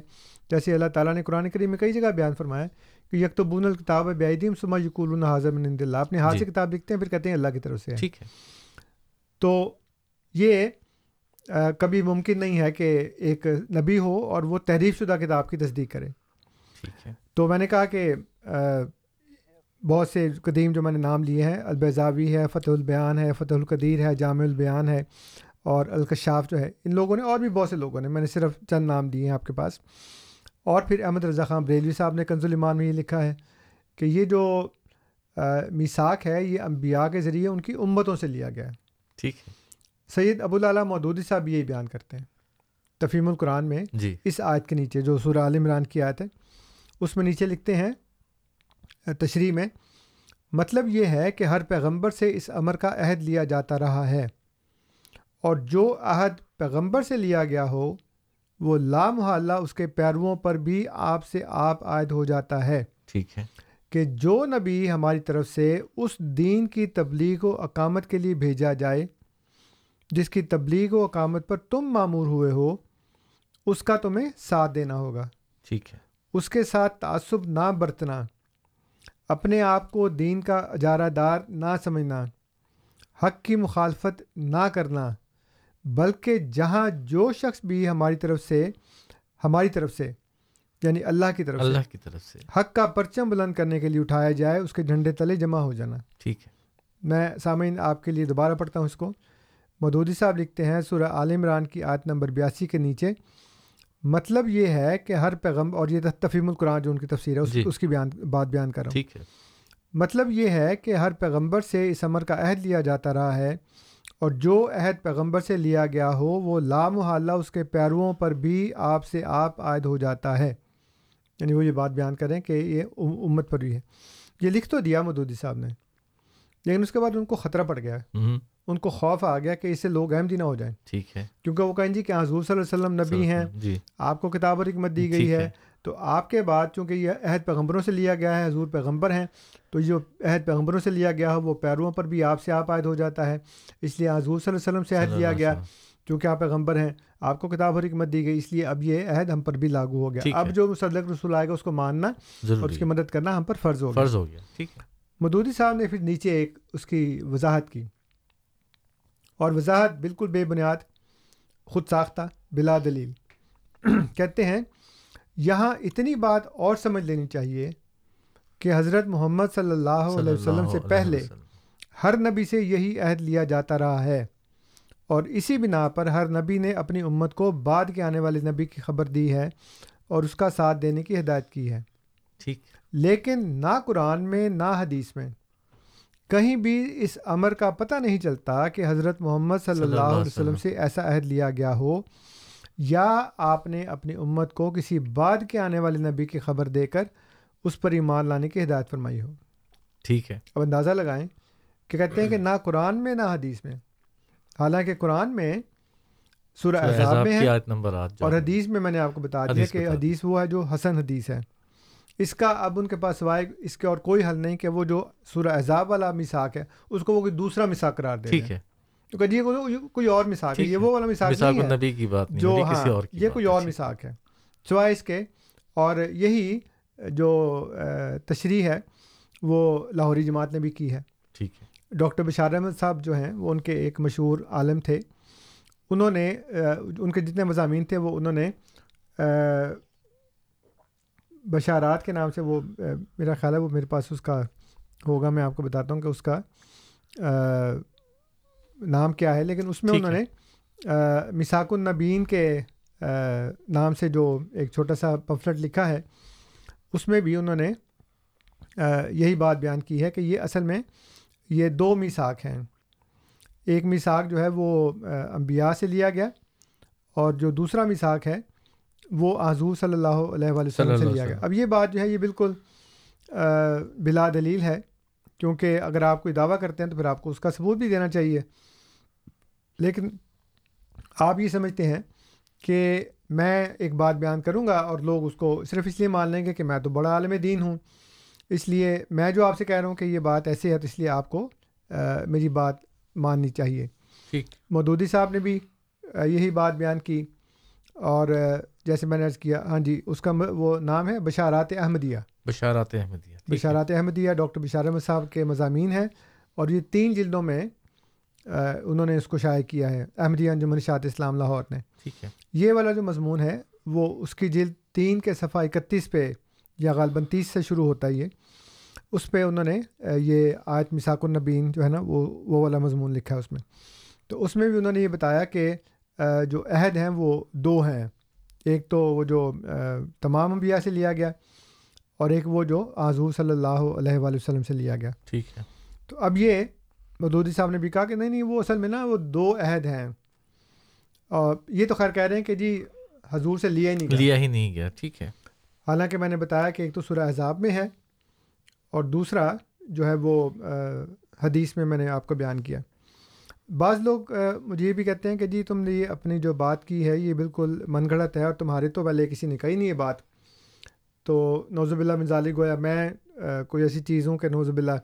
جیسے اللہ تعالیٰ نے قرآن کریم میں کئی جگہ بیان فرمایا کہ یک تو بون الکتاب بیدیم سما یقول حاضر من اللہ۔ اپنے ہاتھ سے جی۔ کتاب لکھتے ہیں پھر کہتے ہیں اللہ کی طرف سے ٹھیک ہے۔ تو یہ کبھی ممکن نہیں ہے کہ ایک نبی ہو اور وہ تحریف شدہ کتاب کی تصدیق کرے۔ تو میں نے کہا کہ بہت سے قدیم جو میں نے نام لیے ہیں البیضاوی ہے فتح البیان ہے فتح القدیر ہے جامع البیان ہے اور الکشاف جو ہے ان لوگوں نے اور بھی بہت سے لوگوں نے میں نے صرف چند نام دیے ہیں آپ کے پاس۔ اور پھر احمد رضا خان بریلوی صاحب نے کنز الایمان میں یہ لکھا ہے کہ یہ جو میساک ہے یہ انبیاء کے ذریعے ان کی امتوں سے لیا گیا ہے۔ ٹھیک ہے۔ سید ابو العلیٰ مودودی صاحب یہی بیان کرتے ہیں۔ تفہیم القرآن میں جی۔ اس آیت کے نیچے جو سورہ عال عمران کی آیت ہے اس میں نیچے لکھتے ہیں تشریح میں مطلب یہ ہے کہ ہر پیغمبر سے اس امر کا عہد لیا جاتا رہا ہے۔ اور جو عہد پیغمبر سے لیا گیا ہو وہ لامحالہ اس کے پیرووں پر بھی آپ سے آپ عائد ہو جاتا ہے۔ ٹھیک ہے۔ کہ جو نبی ہماری طرف سے اس دین کی تبلیغ و اقامت کے لیے بھیجا جائے جس کی تبلیغ و اقامت پر تم معمور ہوئے ہو اس کا تمہیں ساتھ دینا ہوگا۔ ٹھیک ہے۔ اس کے ساتھ تعصب نہ برتنا اپنے آپ کو دین کا اجارہ دار نہ سمجھنا حق کی مخالفت نہ کرنا بلکہ جہاں جو شخص بھی ہماری طرف سے ہماری طرف سے یعنی اللہ کی طرف سے۔ اللہ کی طرف سے۔ حق کا پرچم بلند کرنے کے لیے اٹھایا جائے اس کے جھنڈے تلے جمع ہو جانا۔ ٹھیک ہے۔ میں سامعین آپ کے لیے دوبارہ پڑھتا ہوں اس کو۔ مدودی صاحب لکھتے ہیں سورہ عال عمران کی آیت نمبر بیاسی کے نیچے مطلب یہ ہے کہ ہر پیغم اور یہ تفیم القرآن جو ان کی تفسیر ہے اس, جی۔ اس کی بیان بات بیان کر رہا ہوں۔ ٹھیک ہے۔ مطلب یہ ہے کہ ہر پیغمبر سے اس عمر کا عہد لیا جاتا رہا ہے اور جو عہد پیغمبر سے لیا گیا ہو وہ لامحالہ اس کے پیرووں پر بھی آپ سے آپ عائد ہو جاتا ہے۔ یعنی وہ یہ بات بیان کریں کہ یہ ام- امت پر بھی ہے۔ یہ لکھ تو دیا مدودی صاحب نے لیکن اس کے بعد ان کو خطرہ پڑ گیا۔ ہوں ان کو خوف آ گیا کہ اس سے لوگ احمدی نہ ہو جائیں۔ ٹھیک ہے۔ کیونکہ وہ کہیں جی کہ حضور صلی اللہ علیہ وسلم نبی ہیں جی۔ آپ کو کتاب اور حکمت دی ٹھیک گئی ہے۔ ہے۔ تو آپ کے بعد چونکہ یہ عہد پیغمبروں سے لیا گیا ہے حضور پیغمبر ہیں تو جو عہد پیغمبروں سے لیا گیا ہے۔ وہ پیرووں پر بھی آپ سے آپ عائد ہو جاتا ہے۔ اس لیے حضور صلی اللہ علیہ وسلم سے عہد لیا گیا۔ چونکہ آپ پیغمبر ہیں آپ کو کتاب اور حکمت دی گئی اس لیے اب یہ عہد ہم پر بھی لاگو ہو گیا۔ اب۔ جو مصدق رسول آئے گا اس کو ماننا اور اس کی مدد کرنا ہم پر فرض ہوگا فرض ہو گیا۔ ٹھیک۔ مدودی صاحب نے پھر نیچے ایک اس کی وضاحت کی۔ اور وضاحت بالکل بے بنیاد خود ساختہ بلا دلیل۔ کہتے ہیں یہاں اتنی بات اور سمجھ لینی چاہیے کہ حضرت محمد صلی اللہ علیہ وسلم سے پہلے۔ ہر نبی سے یہی عہد لیا جاتا رہا ہے۔ اور اسی بنا پر ہر نبی نے اپنی امت کو بعد کے آنے والے نبی کی خبر دی ہے اور اس کا ساتھ دینے کی ہدایت کی ہے۔ ٹھیک۔ لیکن نہ قرآن میں نہ حدیث میں۔ کہیں بھی اس امر کا پتہ نہیں چلتا کہ حضرت محمد صلی اللہ علیہ وسلم سے ایسا عہد لیا گیا ہو یا آپ نے اپنی امت کو کسی بعد کے آنے والے نبی کی خبر دے کر اس پر ایمان لانے کی ہدایت فرمائی ہو۔ ٹھیک ہے۔ اب اندازہ لگائیں کہ کہتے ہیں کہ نہ قرآن میں نہ حدیث میں۔ حالانکہ قرآن میں سورہ احزاب میں ہے نمبر اور۔ حدیث میں میں نے آپ کو بتا دیا کہ حدیث وہ ہے جو حسن حدیث ہے۔ اس کا اب ان کے پاس سوائے اس کے اور کوئی حل نہیں کہ وہ جو سورہ احزاب والا مساق ہے اس کو وہ کوئی دوسرا مساق قرار دے ٹھیک ہے۔ کیونکہ یہ کوئی اور مساق ہے یہ۔ وہ والا مساق نہیں ہے النبی کی بات جو ہوتی ہاں کسی اور کی یہ کوئی اور۔ مساق ہے۔ سوائے اس کے اور یہی جو تشریح ہے وہ لاہوری جماعت نے بھی کی ہے۔ ٹھیک ہے۔ ڈاکٹر بشار احمد صاحب جو ہیں وہ ان کے ایک مشہور عالم تھے۔ انہوں نے ان کے جتنے مضامین تھے وہ انہوں نے بشارات کے نام سے وہ میرا خیال ہے وہ میرے پاس اس کا ہوگا میں آپ کو بتاتا ہوں کہ اس کا نام کیا ہے۔ لیکن اس میں انہوں نے آ، مساق النبین کے نام سے جو ایک چھوٹا سا پمفلٹ لکھا ہے اس میں بھی انہوں نے یہی بات بیان کی ہے کہ یہ اصل میں یہ دو میساک ہیں۔ ایک میساک جو ہے وہ انبیاء سے لیا گیا اور جو دوسرا میساک ہے وہ حضور صلی اللہ علیہ وآلہ وسلم سے لیا گیا۔ اب یہ بات جو ہے یہ بالکل بلا دلیل ہے کیونکہ اگر آپ کوئی دعویٰ کرتے ہیں تو پھر آپ کو اس کا ثبوت بھی دینا چاہیے۔ لیکن آپ یہ سمجھتے ہیں کہ میں ایک بات بیان کروں گا اور لوگ اس کو صرف اس لیے مان لیں گے کہ میں تو بڑا عالم دین ہوں۔ اس لیے میں جو آپ سے کہہ رہا ہوں کہ یہ بات ایسے ہے تو اس لیے آپ کو میری بات ماننی چاہیے۔ مودودی صاحب نے بھی یہی بات بیان کی اور جیسے میں نے عرض کیا ہاں جی اس کا وہ نام ہے بشارات احمدیہ۔ بشارات احمدیہ۔ بشارات احمدیہ ڈاکٹر بشار احمد صاحب کے مضامین ہیں اور یہ تین جلدوں میں انہوں نے اس کو شائع کیا ہے۔ احمدیہ انجمن اشاعت اسلام لاہور نے۔ ٹھیک ہے۔ یہ والا جو مضمون ہے وہ اس کی جلد تین کے صفحہ اکتیس پہ یا غالباً تیس سے شروع ہوتا ہے یہ۔ اس پہ انہوں نے یہ آیت مساق النبین جو ہے نا وہ وہ والا مضمون لکھا ہے اس میں۔ تو اس میں بھی انہوں نے یہ بتایا کہ جو عہد ہیں وہ دو ہیں۔ ایک تو وہ جو تمام انبیاء سے لیا گیا اور ایک وہ جو حضور صلی اللہ علیہ وآلہ وسلم سے لیا گیا۔ ٹھیک ہے۔ تو اب یہ مدودی صاحب نے بھی کہا کہ نہیں نہیں وہ اصل میں نا وہ دو عہد ہیں۔ اور یہ تو خیر کہہ رہے ہیں کہ جی حضور سے لیا ہی نہیں گیا۔ لیا ہی نہیں گیا۔ ٹھیک ہے۔ حالانکہ میں نے بتایا کہ ایک تو سورہ احزاب میں ہے۔ اور دوسرا جو ہے وہ حدیث میں میں نے آپ کو بیان کیا۔ بعض لوگ مجھے یہ بھی کہتے ہیں کہ جی تم نے یہ اپنی جو بات کی ہے، یہ بالکل من گھڑت ہے اور تمہارے تو پہلے کسی نے کہی نہیں یہ بات۔ تو نوزب اللہ مزالی گویا میں کوئی ایسی چیز ہوں کہ نوزب اللہ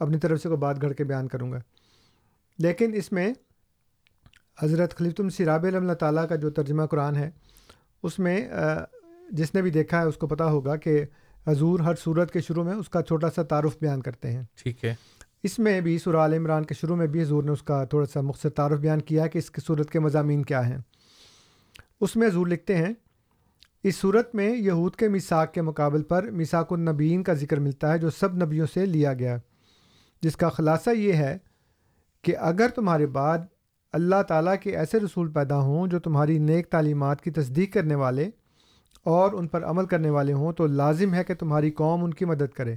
اپنی طرف سے کوئی بات گھڑ کے بیان کروں گا۔ لیکن اس میں حضرت خلیفۃ السراب اللہ تعالیٰ کا جو ترجمہ قرآن ہے، اس میں جس نے بھی دیکھا ہے، اس کو پتہ ہوگا کہ حضور ہر صورت کے شروع میں اس کا چھوٹا سا تعارف بیان کرتے ہیں۔ ٹھیک ہے۔ اس میں بھی سورہ عال عمران کے شروع میں بھی حضور نے اس کا تھوڑا سا مختصر تعارف بیان کیا کہ اس کی صورت کے مضامین کیا ہیں۔ اس میں حضور لکھتے ہیں اس صورت میں یہود کے میثاق کے مقابل پر میثاق النبین کا ذکر ملتا ہے جو سب نبیوں سے لیا گیا۔ جس کا خلاصہ یہ ہے کہ اگر تمہارے بعد اللہ تعالیٰ کے ایسے رسول پیدا ہوں جو تمہاری نیک تعلیمات کی تصدیق کرنے والے اور ان پر عمل کرنے والے ہوں تو لازم ہے کہ تمہاری قوم ان کی مدد کرے۔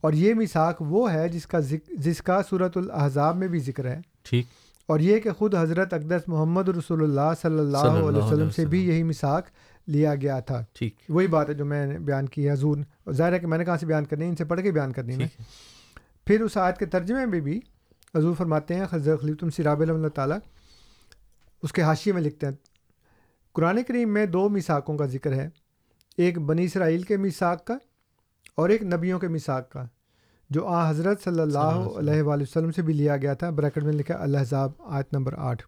اور یہ مساق وہ ہے جس کا ذکر جس کا صورت الاحزاب میں بھی ذکر ہے۔ ٹھیک۔ اور یہ کہ خود حضرت اقدس محمد رسول اللہ صلی اللہ صلی اللہ علیہ علیہ وسلم سے بھی وسلم۔ یہی مساق لیا گیا تھا۔ ٹھیک۔ وہی بات ہے جو میں نے بیان کی ہے حضور۔ ظاہر ہے کہ میں نے کہاں سے بیان کرنی ہے؟ ان سے پڑھ کے بیان کرنی ہے۔ پھر اس آیت کے ترجمے میں بھی حضور فرماتے ہیں حضرت خلیفتم سراب اللہ تعالیٰ اس کے حاشیے میں لکھتے ہیں قرآن کریم میں دو میساکوں کا ذکر ہے۔ ایک بنی اسرائیل کے میساک کا اور ایک نبیوں کے میساک کا جو آ حضرت صلی اللہ علیہ وآلہ وسلم سے بھی لیا گیا تھا۔ بریکٹ میں لکھا الحضاب آیت نمبر آٹھ۔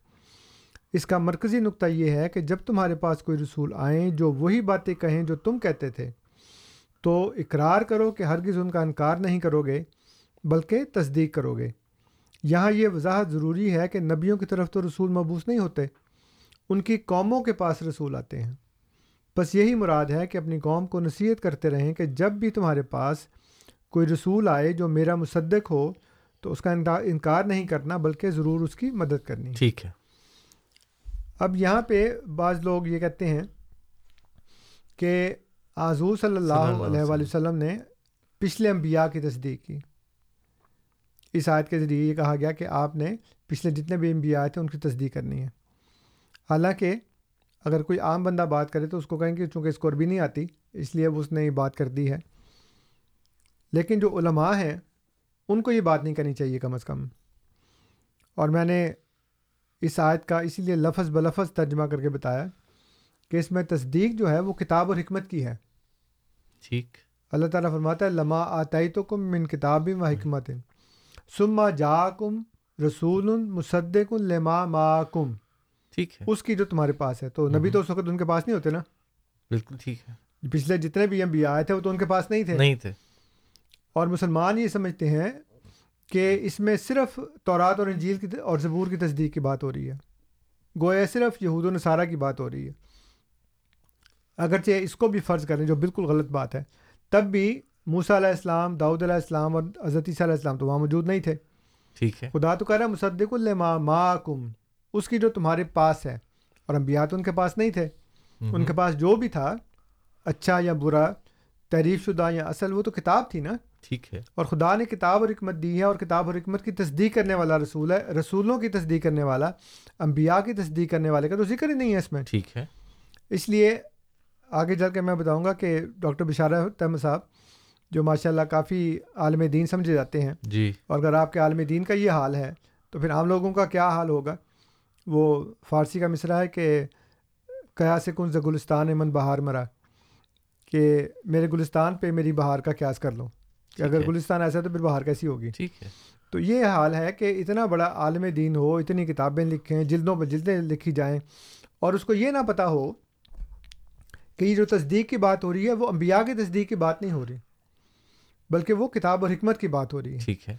اس کا مرکزی نقطہ یہ ہے کہ جب تمہارے پاس کوئی رسول آئیں جو وہی باتیں کہیں جو تم کہتے تھے تو اقرار کرو کہ ہرگز ان کا انکار نہیں کرو گے بلکہ تصدیق کرو گے۔ یہاں یہ وضاحت ضروری ہے کہ نبیوں کی طرف تو رسول مبوس نہیں ہوتے۔ ان کی قوموں کے پاس رسول آتے ہیں۔ بس یہی مراد ہے کہ اپنی قوم کو نصیحت کرتے رہیں کہ جب بھی تمہارے پاس کوئی رسول آئے جو میرا مصدق ہو تو اس کا انکار- نہیں کرنا بلکہ ضرور اس کی مدد کرنی۔ ٹھیک ہے۔ اب یہاں پہ بعض لوگ یہ کہتے ہیں کہ حضور صلی اللہ علیہ وآلہ وسلم نے پچھلے انبیاء کی تصدیق کی۔ اس آیت کے ذریعے یہ کہا گیا کہ آپ نے پچھلے جتنے بھی انبیاء تھے ان کی تصدیق کرنی ہے۔ حالانکہ اگر کوئی عام بندہ بات کرے تو اس کو کہیں کہ چونکہ اس کو عربی نہیں آتی اس لیے اس نے یہ بات کر دی ہے۔ لیکن جو علماء ہیں ان کو یہ بات نہیں کرنی چاہیے کم از کم۔ اور میں نے اس آیت کا اسی لیے لفظ بلفظ ترجمہ کر کے بتایا کہ اس میں تصدیق جو ہے وہ کتاب اور حکمت کی ہے۔ ٹھیک۔ اللہ تعالیٰ فرماتا ہے لما آتائی تو کم من کتاب و حکمت۔ سما جا کم رسول مصدق لما ما کم ٹھیک ہے۔ اس کی جو تمہارے پاس ہے تو نبی تو اس وقت ان کے پاس نہیں ہوتے نا؟ بالکل ٹھیک ہے۔ پچھلے جتنے بھی ہم آئے تھے وہ تو ان کے پاس نہیں تھے۔ نہیں تھے۔ اور مسلمان یہ سمجھتے ہیں کہ اس میں صرف تورات اور انجیل کی اور زبور کی تصدیق کی بات ہو رہی ہے۔ گویا صرف یہود و نصارہ کی بات ہو رہی ہے۔ اگرچہ اس کو بھی فرض کریں جو بالکل غلط بات ہے تب بھی موسیٰ علیہ السلام داؤد علیہ السلام اور حضرت عیسیٰ علیہ السلام تو وہاں موجود نہیں تھے۔ ٹھیک ہے۔ خدا تو کہہ رہا مصدق الما ما کم اس کی جو تمہارے پاس ہے۔ اور انبیاء تو ان کے پاس نہیں تھے۔ ان کے پاس جو بھی تھا اچھا یا برا تعریف شدہ یا اصل وہ تو کتاب تھی نا۔ ٹھیک ہے۔ اور خدا نے کتاب اور حکمت دی ہے اور کتاب اور حکمت کی تصدیق کرنے والا رسول ہے رسولوں کی تصدیق کرنے والا انبیاء کی تصدیق کرنے والے کا تو ذکر ہی نہیں ہے اس میں۔ ٹھیک ہے۔ اس لیے آگے چل کے میں بتاؤں گا کہ ڈاکٹر بشارہ احمد صاحب جو ماشاء اللہ کافی عالم دین سمجھے جاتے ہیں۔ جی۔ اور اگر آپ کے عالم دین کا یہ حال ہے تو پھر عام لوگوں کا کیا حال ہوگا؟ وہ فارسی کا مصرع ہے کہ قیا سے کن ز گلستان من بہار مرا کہ میرے گلستان پہ میری بہار کا قیاس کر لو۔ کہ اگر۔ گلستان ایسا ہے تو پھر بہار کیسی ہوگی؟ ٹھیک ہے۔ تو یہ حال ہے کہ اتنا بڑا عالم دین ہو اتنی کتابیں لکھیں جلدوں پر جلدیں لکھی جائیں اور اس کو یہ نہ پتہ ہو کہ یہ جو تصدیق کی بات ہو رہی ہے وہ انبیاء کی تصدیق کی بات نہیں ہو رہی بلکہ وہ کتاب اور حکمت کی بات ہو رہی ہے۔ ٹھیک ہے۔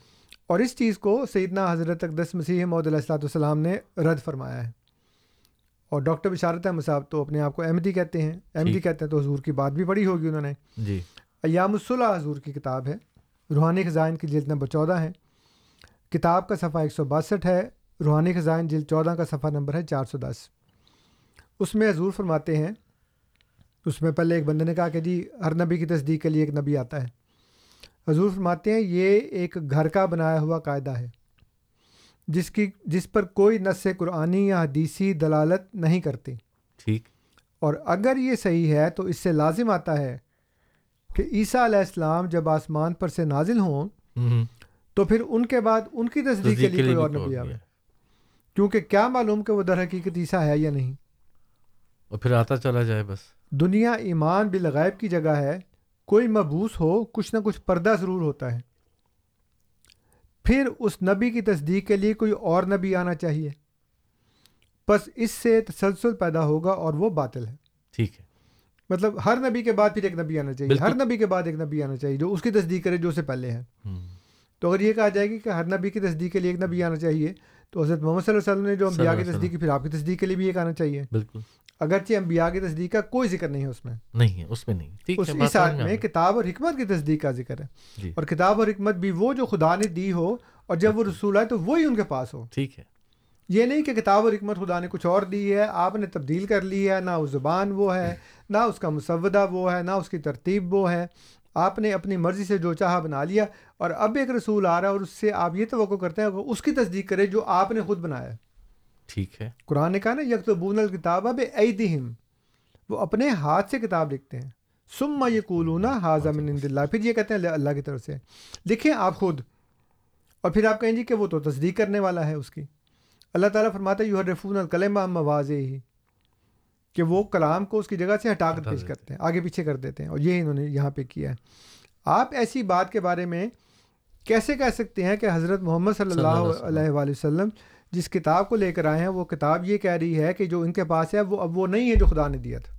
اور اس چیز کو سیدنا حضرت اقدس مسیح محدود علیہ السلاۃ والسلام نے رد فرمایا ہے۔ اور ڈاکٹر بشارت احمد صاحب تو اپنے آپ کو احمدی کہتے ہیں۔ احمدی۔ کہتے ہیں تو حضور کی بات بھی پڑھی ہوگی انہوں نے۔ جی۔ ایام الصلاح حضور کی کتاب ہے۔ روحانی خزائن کی جلد نمبر چودہ ہے۔ کتاب کا صفحہ ایک سو باسٹھ ہے۔ روحانی خزائن جلد چودہ کا صفحہ نمبر ہے چار سو دس۔ اس میں حضور فرماتے ہیں اس میں پہلے ایک بندے نے کہا کہ جی ہر نبی کی تصدیق کے لیے ایک نبی آتا ہے۔ حضور فرماتے ہیں یہ ایک گھر کا بنایا ہوا قاعدہ ہے جس کی جس پر کوئی نس قرآنی یا حدیثی دلالت نہیں کرتی ٹھیک۔ اور اگر یہ صحیح ہے تو اس سے لازم آتا ہے کہ عیسیٰ علیہ السلام جب آسمان پر سے نازل ہوں تو پھر ان کے بعد ان کی تصدیق کے لیے کوئی اور نبی آئے کیونکہ کیا معلوم کہ وہ در حقیقت عیسیٰ ہے یا نہیں۔ اور پھر آتا چلا جائے بس۔ دنیا ایمان بالغیب کی جگہ ہے۔ کوئی مبوس ہو کچھ نہ کچھ پردہ ضرور ہوتا ہے۔ پھر اس نبی کی تصدیق کے لیے کوئی اور نبی آنا چاہیے۔ بس اس سے تسلسل پیدا ہوگا اور وہ باطل ہے۔ ٹھیک ہے۔ مطلب ہر نبی کے بعد پھر ایک نبی آنا چاہیے۔ ہر نبی کے بعد ایک نبی آنا چاہیے جو اس کی تصدیق کرے جو اس سے پہلے ہے۔ تو اگر یہ کہا جائے گی کہ ہر نبی کی تصدیق کے لیے ایک نبی آنا چاہیے تو حضرت محمد صلی اللہ علیہ وسلم نے جو انبیاء کی تصدیق کی پھر آپ کی تصدیق کے لیے بھی یہ کہنا چاہیے۔ بالکل۔ اگرچہ انبیاء کی تصدیق کا کوئی ذکر نہیں ہے اس میں۔ نہیں ہے اس میں نہیں۔ اس آیت میں۔ کتاب اور حکمت کی تصدیق کا ذکر ہے۔ جی۔ اور کتاب اور حکمت بھی وہ جو خدا نے دی ہو اور جب وہ رسول آئے تو وہی ان کے پاس ہو۔ ٹھیک ہے۔ یہ نہیں کہ کتاب اور حکمت خدا نے کچھ اور دی ہے آپ نے تبدیل کر لی ہے نہ وہ زبان وہ ہے نہ اس کا مسودہ وہ ہے نہ اس کی ترتیب وہ ہے۔ آپ نے اپنی مرضی سے جو چاہا بنا لیا اور اب ایک رسول آ رہا ہے اور اس سے آپ یہ توقع کرتے ہیں کہ اس کی تصدیق کرے جو آپ نے خود بنایا ٹھیک ہے۔ قرآن نے کہا نا یک تو بون الکتاب اب ایدہم وہ اپنے ہاتھ سے کتاب لکھتے ہیں۔ سما یہ کولونا حاضہ من عند اللہ۔ پھر یہ کہتے ہیں اللہ کی طرف سے لکھیں آپ خود۔ اور پھر آپ کہیں جی کہ وہ تو تصدیق کرنے والا ہے اس کی۔ اللہ تعالیٰ فرماتا ہے یو رفون الکلم مواز ہی کہ وہ کلام کو اس کی جگہ سے ہٹا کر پیش کرتے ہیں آگے پیچھے کر دیتے ہیں اور یہ انہوں نے یہاں پہ کیا ہے آپ ایسی بات کے بارے میں کیسے کہہ سکتے ہیں کہ حضرت محمد صلی اللہ علیہ وآلہ وسلم جس کتاب کو لے کر آئے ہیں وہ کتاب یہ کہہ رہی ہے کہ جو ان کے پاس ہے وہ اب وہ نہیں ہے جو خدا نے دیا تھا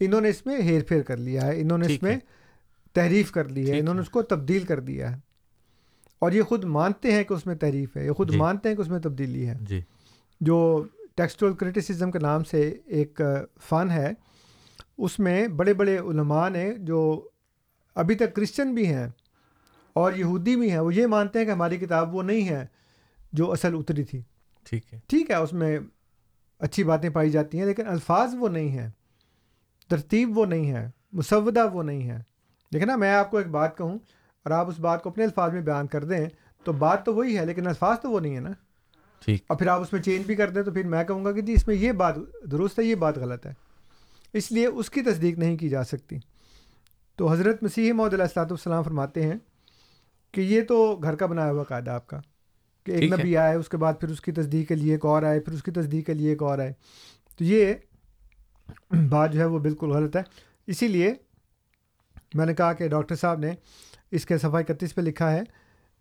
انہوں نے اس میں ہیر پھیر کر لیا ہے انہوں نے اس میں۔ تحریف کر لی ہے انہوں نے۔ اس کو تبدیل کر دیا ہے اور یہ خود مانتے ہیں کہ اس میں تحریف ہے یہ خود جی۔ مانتے ہیں کہ اس میں تبدیلی ہے جی جو ٹیکسٹول کرٹیسزم کے نام سے ایک فن ہے۔ اس میں بڑے بڑے علماء نے جو ابھی تک کرسچن بھی ہیں اور یہودی بھی ہیں وہ یہ مانتے ہیں کہ ہماری کتاب وہ نہیں ہے جو اصل اتری تھی۔ ٹھیک ہے۔ ٹھیک ہے اس میں اچھی باتیں پائی جاتی ہیں لیکن الفاظ وہ نہیں ہیں ترتیب وہ نہیں ہے مسودہ وہ نہیں ہے۔ دیکھیں نا میں آپ کو ایک بات کہوں اور آپ اس بات کو اپنے الفاظ میں بیان کر دیں تو بات تو وہی ہے لیکن الفاظ تو وہ نہیں ہے نا۔ ٹھیک۔ اور پھر آپ اس میں چینج بھی کر دیں تو پھر میں کہوں گا کہ جی اس میں یہ بات درست ہے یہ بات غلط ہے۔ اس لیے اس کی تصدیق نہیں کی جا سکتی۔ تو حضرت مسیح محدود علیہ السلاۃ والسلام فرماتے ہیں کہ یہ تو گھر کا بنایا ہوا قاعدہ آپ کا کہ ایک۔ نبی آئے اس کے بعد پھر اس کی تصدیق کے لیے ایک اور آئے پھر اس کی تصدیق کے لیے ایک اور آئے۔ تو یہ بات جو ہے وہ بالکل غلط ہے۔ اسی لیے میں نے کہا کہ ڈاکٹر صاحب نے اس کے صفحہ اکتیس پہ لکھا ہے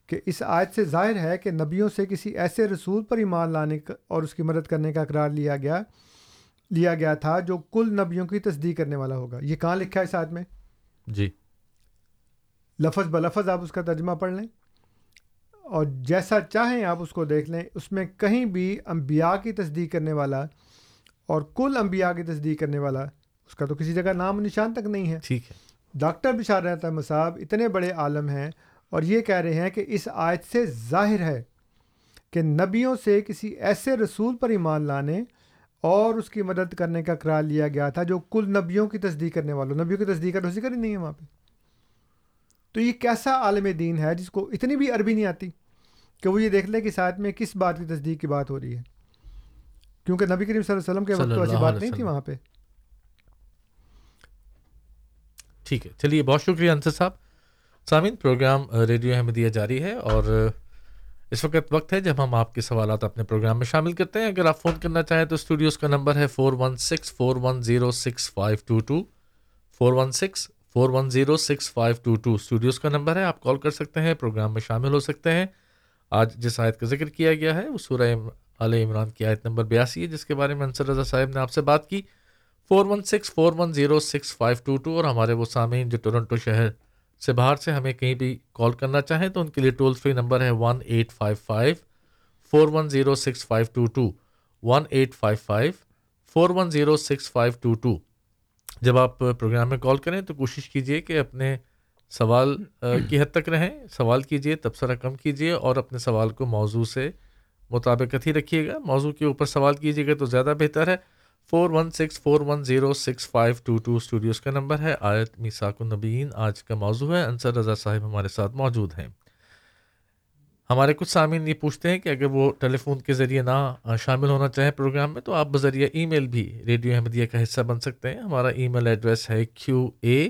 کہ اس آیت سے ظاہر ہے کہ نبیوں سے کسی ایسے رسول پر ایمان لانے کا اور اس کی مدد کرنے کا اقرار لیا گیا لیا گیا تھا جو کل نبیوں کی تصدیق کرنے والا ہوگا۔ یہ کہاں لکھا ہے اس آیت میں؟ جی۔ لفظ بلفظ آپ اس کا ترجمہ پڑھ لیں۔ اور جیسا چاہیں آپ اس کو دیکھ لیں اس میں کہیں بھی انبیاء کی تصدیق کرنے والا اور کل انبیاء کی تصدیق کرنے والا اس کا تو کسی جگہ نام و نشان تک نہیں ہے۔ ٹھیک ہے۔ ڈاکٹر بشار رحمۃ مصاب اتنے بڑے عالم ہیں اور یہ کہہ رہے ہیں کہ اس آیت سے ظاہر ہے کہ نبیوں سے کسی ایسے رسول پر ایمان لانے اور اس کی مدد کرنے کا قرار لیا گیا تھا جو کل نبیوں کی تصدیق کرنے والوں نبیوں کی تصدیق کا تو ذکر ہی نہیں ہے وہاں پہ۔ تو یہ کیسا عالم دین ہے جس کو اتنی بھی عربی نہیں آتی کہ وہ یہ دیکھ لے کہ آیت میں کس بات کی تصدیق کی بات ہو رہی ہے؟ کیونکہ نبی کریم صلی اللہ علیہ وسلم کے وقت تو ایسی بات نہیں تھی۔ وہاں پہ۔ ٹھیک ہے چلیے بہت شکریہ انصر صاحب۔ سامعین، پروگرام ریڈیو احمدیہ جاری ہے اور اس وقت وقت ہے جب ہم آپ کے سوالات اپنے پروگرام میں شامل کرتے ہیں۔ اگر آپ فون کرنا چاہیں تو اسٹوڈیوز کا نمبر ہے four one six four one zero six five two two four one six four one zero six five two two studios کا نمبر ہے۔ آپ کال کر سکتے ہیں، پروگرام میں شامل ہو سکتے ہیں۔ آج جس آیت کا ذکر کیا گیا ہے، وہ سورہ عال عمران کی آیت نمبر بیاسی ہے، جس کے بارے میں انصر رضا صاحب نے آپ سے بات کی۔ Four one six four one zero six five two two اور ہمارے وہ سامعین جو ٹورنٹو شہر سے باہر سے ہمیں کہیں بھی کال کرنا چاہیں تو ان کے لیے ٹول فری نمبر ہے one eight five five four one zero six five two two one eight five five four one zero six five two two جب آپ پروگرام میں کال کریں تو کوشش کیجیے کہ اپنے سوال کی حد تک رہیں، سوال کیجیے تبصرہ کم کیجیے اور اپنے سوال کو موضوع سے مطابقت ہی رکھیے گا۔ موضوع کے اوپر سوال کیجیے گا تو زیادہ بہتر ہے۔ Four one six four one zero six five two two studios کا نمبر ہے۔ آیت میساک النبین آج کا موضوع ہے۔ انصر رضا صاحب ہمارے ساتھ موجود ہیں۔ ہمارے کچھ سامعین یہ پوچھتے ہیں کہ اگر وہ ٹیلی فون کے ذریعے نہ شامل ہونا چاہیں پروگرام میں، تو آپ بذریعہ ای میل بھی ریڈیو احمدیہ کا حصہ بن سکتے ہیں۔ ہمارا ای میل ایڈریس ہے کیو اے،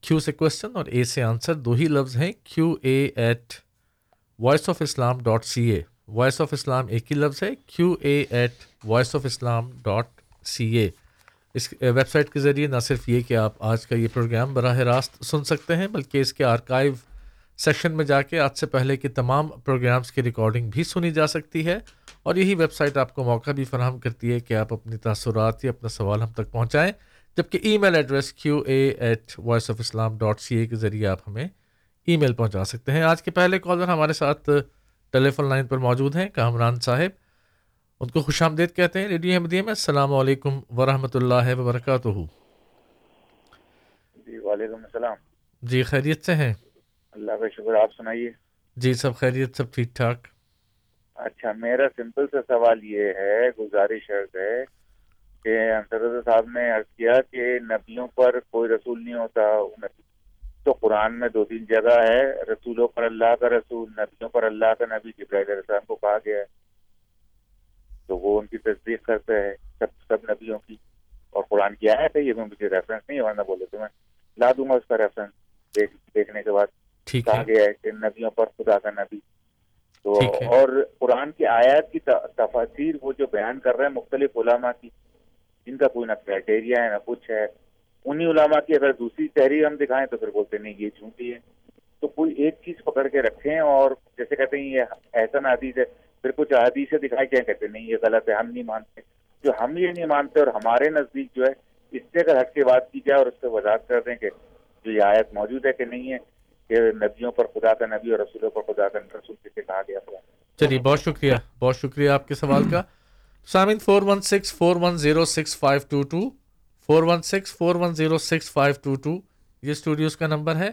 کیو سے کوشچن اور اے سے آنسر دو ہی لفظ ہیں۔ Q A at voice of Islam dot C A voice of Islam ایک ہی لفظ ہے۔ Q A at voice of Islam dot C A us website کے ذریعے نہ صرف یہ کہ آپ آج کا یہ پروگرام براہ راست سن سکتے ہیں، بلکہ اس کے آرکائیو سیکشن میں جا کے آج سے پہلے کے تمام پروگرامز کی ریکارڈنگ بھی سنی جا سکتی ہے۔ اور یہی ویب سائٹ آپ کو موقع بھی فراہم کرتی ہے کہ آپ اپنی تاثرات یا اپنا سوال ہم تک پہنچائیں، جبکہ email address Q A at voice of Islam dot C A کے ذریعے آپ ہمیں ای میل پہنچا سکتے ہیں۔ آج کے پہلے کالر ہمارے ساتھ ٹیلی فون لائن پر موجود ہیں، کامران صاحب۔ ان کو خوش آمدید کہتے ہیں ریڈیو احمدیہ میں السلام علیکم ورحمۃ اللہ وبرکاتہ۔ جی وعلیکم السلام۔ جی خیریت سے ہیں؟ اللہ کا شکر آپ سنائیے۔ جی سب خیریت سب ٹھیک ٹھاک۔ اچھا میرا سمپل سا سوال یہ ہے گزارش ہے کہ انصر صاحب نے عرض کیا کہ نبیوں پر کوئی رسول نہیں ہوتا۔ تو قرآن میں دو تین جگہ ہے رسولوں پر اللہ کا رسول نبیوں پر اللہ کا نبی جبرائیل علیہ السلام کو کہا گیا ہے۔ تو وہ ان کی تصدیق کرتے ہیں سب سب نبیوں کی۔ اور قرآن کی آیا ہے یہ مجھے ریفرنس نہیں ورنہ بولے تو میں لا دوں گا اس کا ریفرنس دیکھنے کے بعد کہا گیا ہے کہ نبیوں پر خدا کا نبی۔ تو اور قرآن کی آیات کی تفاصیر وہ جو بیان کر رہے ہیں مختلف علماء کی جن کا کوئی نہ کرائٹیریا ہے نہ کچھ ہے۔ انہی علماء کی اگر دوسری تحریر ہم دکھائیں تو پھر بولتے نہیں یہ جھوٹی ہے۔ تو کوئی ایک چیز پکڑ کے رکھیں اور جیسے کہتے ہیں یہ ایسا حدیث ہے پھر کچھ حدیث دکھائی جائیں کہتے نہیں، یہ غلط ہے، ہم نہیں مانتے۔ جو ہم یہ نہیں مانتے اور ہمارے نزدیک جو ہے، اس سے اگر ہٹ کے بات کی جائے اور اس پہ وضاحت کر دیں کہ جو یہ آیت موجود ہے کہ نہیں ہے، کہ نبیوں پر خدا کا نبی اور رسولوں پر خدا کا رسول کسے کہا گیا؟ چلیے، بہت شکریہ بہت شکریہ آپ کے سوال کا۔ سامن four one six four one zero six five two two four one six four one zero six five two two یہ اسٹوڈیوز کا نمبر ہے۔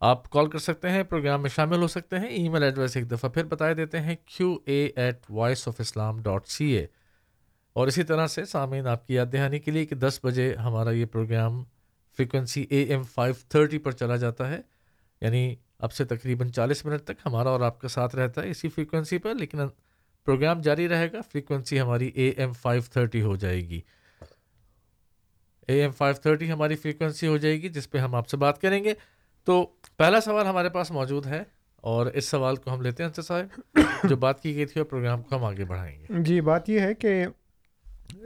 آپ کال کر سکتے ہیں، پروگرام میں شامل ہو سکتے ہیں، ای میل ایڈریس ایک دفعہ پھر بتا دیتے ہیں Q A at voice of Islam dot C A اور اسی طرح سے سامعین، آپ کی یاد دہانی کے لیے کہ دس بجے ہمارا یہ programme frequency A M five thirty پر چلا جاتا ہے۔ یعنی اب سے تقریباً چالیس منٹ تک ہمارا اور آپ کا ساتھ رہتا ہے اسی فریکوینسی پر، لیکن پروگرام جاری رہے گا فریکوینسی ہماری اے ایم فائیو تھرٹی ہو جائے گی۔ اے ایم فائیو تھرٹی ہماری فریکوینسی ہو جائے گی، جس پہ ہم آپ سے بات کریں گے۔ تو پہلا سوال ہمارے پاس موجود ہے اور اس سوال کو ہم لیتے ہیں انصر صاحب جو بات کی گئی تھی اور پروگرام کو ہم آگے بڑھائیں گے۔ جی بات یہ ہے کہ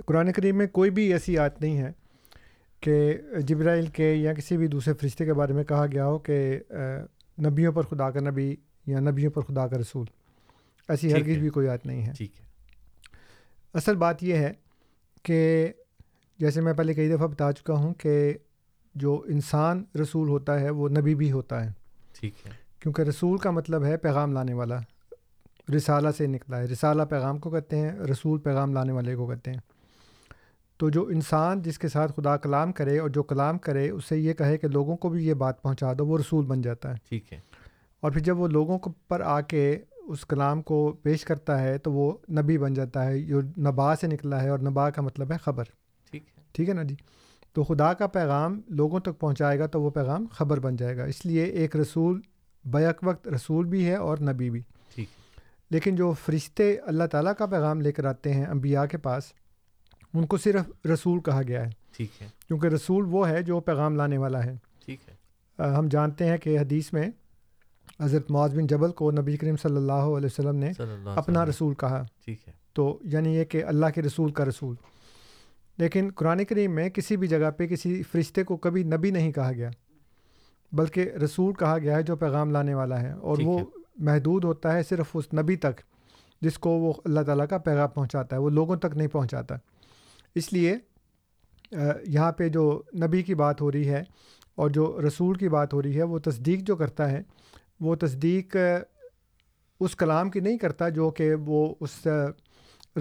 قرآن کریم میں کوئی بھی ایسی آیت نہیں ہے کہ جبرائیل کے یا کسی بھی دوسرے فرشتے کے بارے میں کہا گیا ہو کہ نبیوں پر خدا کا نبی یا نبیوں پر خدا کا رسول۔ ایسی ہرگز بھی کوئی آیت نہیں ہے۔ ٹھیک ہے۔ اصل بات یہ ہے کہ جیسے میں پہلے کئی دفعہ بتا چکا ہوں کہ جو انسان رسول ہوتا ہے وہ نبی بھی ہوتا ہے۔ ٹھیک ہے۔ کیونکہ رسول کا مطلب ہے پیغام لانے والا۔ رسالہ سے نکلا ہے۔ رسالہ پیغام کو کہتے ہیں رسول پیغام لانے والے کو کہتے ہیں۔ تو جو انسان جس کے ساتھ خدا کلام کرے اور جو کلام کرے اس سے یہ کہے کہ لوگوں کو بھی یہ بات پہنچا دو وہ رسول بن جاتا ہے۔ ٹھیک ہے۔ اور پھر جب وہ لوگوں کو پر آ کے اس کلام کو پیش کرتا ہے تو وہ نبی بن جاتا ہے۔ جو نبا سے نکلا ہے اور نبا کا مطلب ہے خبر۔ ٹھیک ہے۔ ٹھیک ہے نا جی؟ تو خدا کا پیغام لوگوں تک پہنچائے گا تو وہ پیغام خبر بن جائے گا۔ اس لیے ایک رسول بیک وقت رسول بھی ہے اور نبی بھی۔ لیکن جو فرشتے اللہ تعالیٰ کا پیغام لے کر آتے ہیں انبیاء کے پاس ان کو صرف رسول کہا گیا ہے۔ ٹھیک ہے۔ کیونکہ رسول وہ ہے جو پیغام لانے والا ہے۔ ٹھیک ہے۔ ہم جانتے ہیں کہ حدیث میں حضرت معاذ بن جبل کو نبی کریم صلی اللہ علیہ وسلم نے اپنا رسول کہا۔ ٹھیک ہے۔ تو یعنی یہ کہ اللہ کے رسول کا رسول۔ لیکن قرآن کریم میں کسی بھی جگہ پہ کسی فرشتے کو کبھی نبی نہیں کہا گیا بلکہ رسول کہا گیا ہے جو پیغام لانے والا ہے اور وہ محدود ہوتا ہے صرف اس نبی تک جس کو وہ اللہ تعالیٰ کا پیغام پہنچاتا ہے وہ لوگوں تک نہیں پہنچاتا۔ اس لیے یہاں پہ جو نبی کی بات ہو رہی ہے اور جو رسول کی بات ہو رہی ہے وہ تصدیق جو کرتا ہے وہ تصدیق اس کلام کی نہیں کرتا جو کہ وہ اس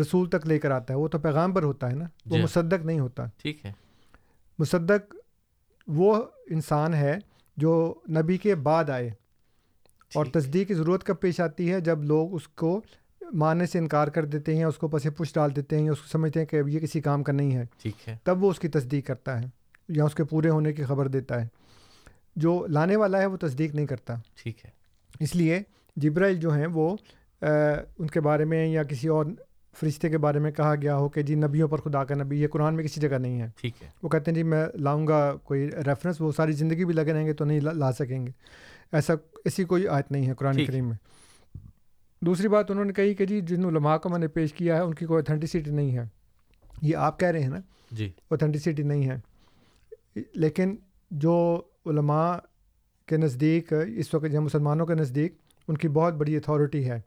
رسول تک لے کر آتا ہے وہ تو پیغام پر ہوتا ہے نا وہ مصدق نہیں ہوتا۔ ٹھیک ہے۔ مصدق وہ انسان ہے جو نبی کے بعد آئے۔ اور تصدیق کی ضرورت کب پیش آتی ہے؟ جب لوگ اس کو ماننے سے انکار کر دیتے ہیں اس کو پسے پش ڈال دیتے ہیں یا اس کو سمجھتے ہیں کہ اب یہ کسی کام کا نہیں ہے۔ ٹھیک ہے۔ تب وہ اس کی تصدیق کرتا ہے یا اس کے پورے ہونے کی خبر دیتا ہے۔ جو لانے والا ہے وہ تصدیق نہیں کرتا۔ ٹھیک ہے۔ اس لیے جبرائیل جو ہیں وہ ان کے بارے میں یا کسی اور فرشتے کے بارے میں کہا گیا ہو کہ جی نبیوں پر خدا کا نبی یہ قرآن میں کسی جگہ نہیں ہے۔ ٹھیک ہے۔ وہ کہتے ہیں جی میں لاؤں گا کوئی ریفرنس وہ ساری زندگی بھی لگے رہیں گے تو نہیں لا سکیں گے۔ ایسا ایسی کوئی آیت نہیں ہے قرآن کریم میں۔ دوسری بات انہوں نے کہی کہ جی جن علماء کو میں نے پیش کیا ہے ان کی کوئی اتھینٹیسٹی نہیں ہے۔ یہ آپ کہہ رہے ہیں نا؟ جی۔ اوتھینٹیسٹی نہیں ہے۔ لیکن جو علماء کے نزدیک اس وقت جو مسلمانوں کے نزدیک ان کی بہت بڑی اتھارٹی ہے۔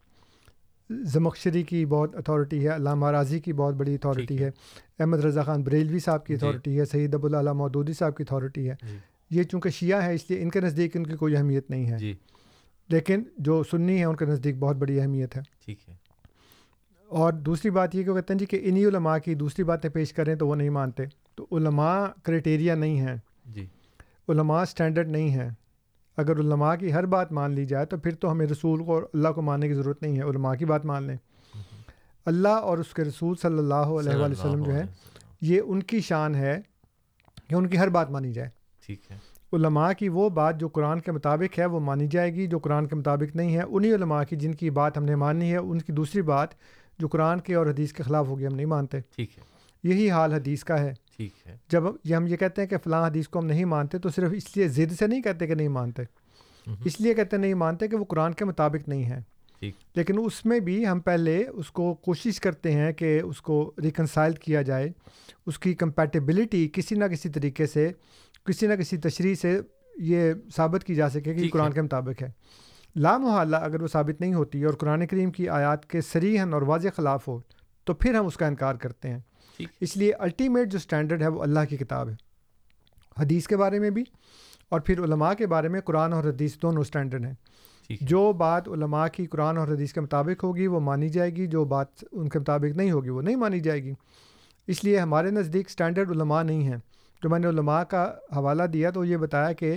زمخشری کی بہت اتھارٹی ہے علامہ راضی کی بہت بڑی اتھارٹی ہے۔ احمد رضا خان بریلوی صاحب کی اتھارٹی ہے سعید ابوالعلیٰ مودودی صاحب کی اتھارٹی ہے۔ یہ چونکہ شیعہ ہے اس لیے ان کے نزدیک ان کی کوئی اہمیت نہیں ہے۔ جی۔ لیکن جو سنی ہیں ان کے نزدیک بہت بڑی اہمیت ہے۔ ٹھیک ہے۔ اور دوسری بات یہ کہ کہتے ہیں جی کہ انہی علماء کی دوسری باتیں پیش کریں تو وہ نہیں مانتے۔ تو علماء کرائٹیریا نہیں ہیں۔ جی۔ علماء سٹینڈرڈ نہیں ہیں۔ اگر علماء کی ہر بات مان لی جائے تو پھر تو ہمیں رسول کو اور اللہ کو ماننے کی ضرورت نہیں ہے علماء کی بات مان لیں۔ اللہ اور اس کے رسول صلی اللہ علیہ وآلہ وسلم جو ہے یہ ان کی شان ہے کہ ان کی ہر بات مانی جائے۔ ٹھیک ہے۔ علماء کی وہ بات جو قرآن کے مطابق ہے وہ مانی جائے گی جو قرآن کے مطابق نہیں ہے انہی علماء کی جن کی بات ہم نے مانی ہے ان کی دوسری بات جو قرآن کے اور حدیث کے خلاف ہوگی ہم نہیں مانتے۔ ٹھیک ہے۔ یہی حال حدیث کا ہے۔ ٹھیک ہے۔ جب یہ ہم یہ کہتے ہیں کہ فلاں حدیث کو ہم نہیں مانتے تو صرف اس لیے ضد سے نہیں کہتے کہ نہیں مانتے۔ اس لیے کہتے نہیں مانتے کہ وہ قرآن کے مطابق نہیں ہے۔ لیکن اس میں بھی ہم پہلے اس کو کوشش کرتے ہیں کہ اس کو ریکنسائل کیا جائے۔ اس کی کمپیٹیبلٹی کسی نہ کسی طریقے سے کسی نہ کسی تشریح سے یہ ثابت کی جا سکے کہ قرآن۔ کے مطابق ہے۔ لامحالہ اگر وہ ثابت نہیں ہوتی اور قرآن کریم کی آیات کے سریحن اور واضح خلاف ہو تو پھر ہم اس کا انکار کرتے ہیں۔ اس لیے الٹیمیٹ جو اسٹینڈرڈ ہے وہ اللہ کی کتاب ہے۔ حدیث کے بارے میں بھی اور پھر علماء کے بارے میں قرآن اور حدیث دونوں اسٹینڈرڈ ہیں۔ جو بات علماء کی قرآن اور حدیث کے مطابق ہوگی وہ مانی جائے گی جو بات ان کے مطابق نہیں ہوگی وہ نہیں مانی جائے گی۔ اس لیے ہمارے نزدیک اسٹینڈرڈ علماء نہیں ہیں۔ جو میں نے علماء کا حوالہ دیا تو یہ بتایا کہ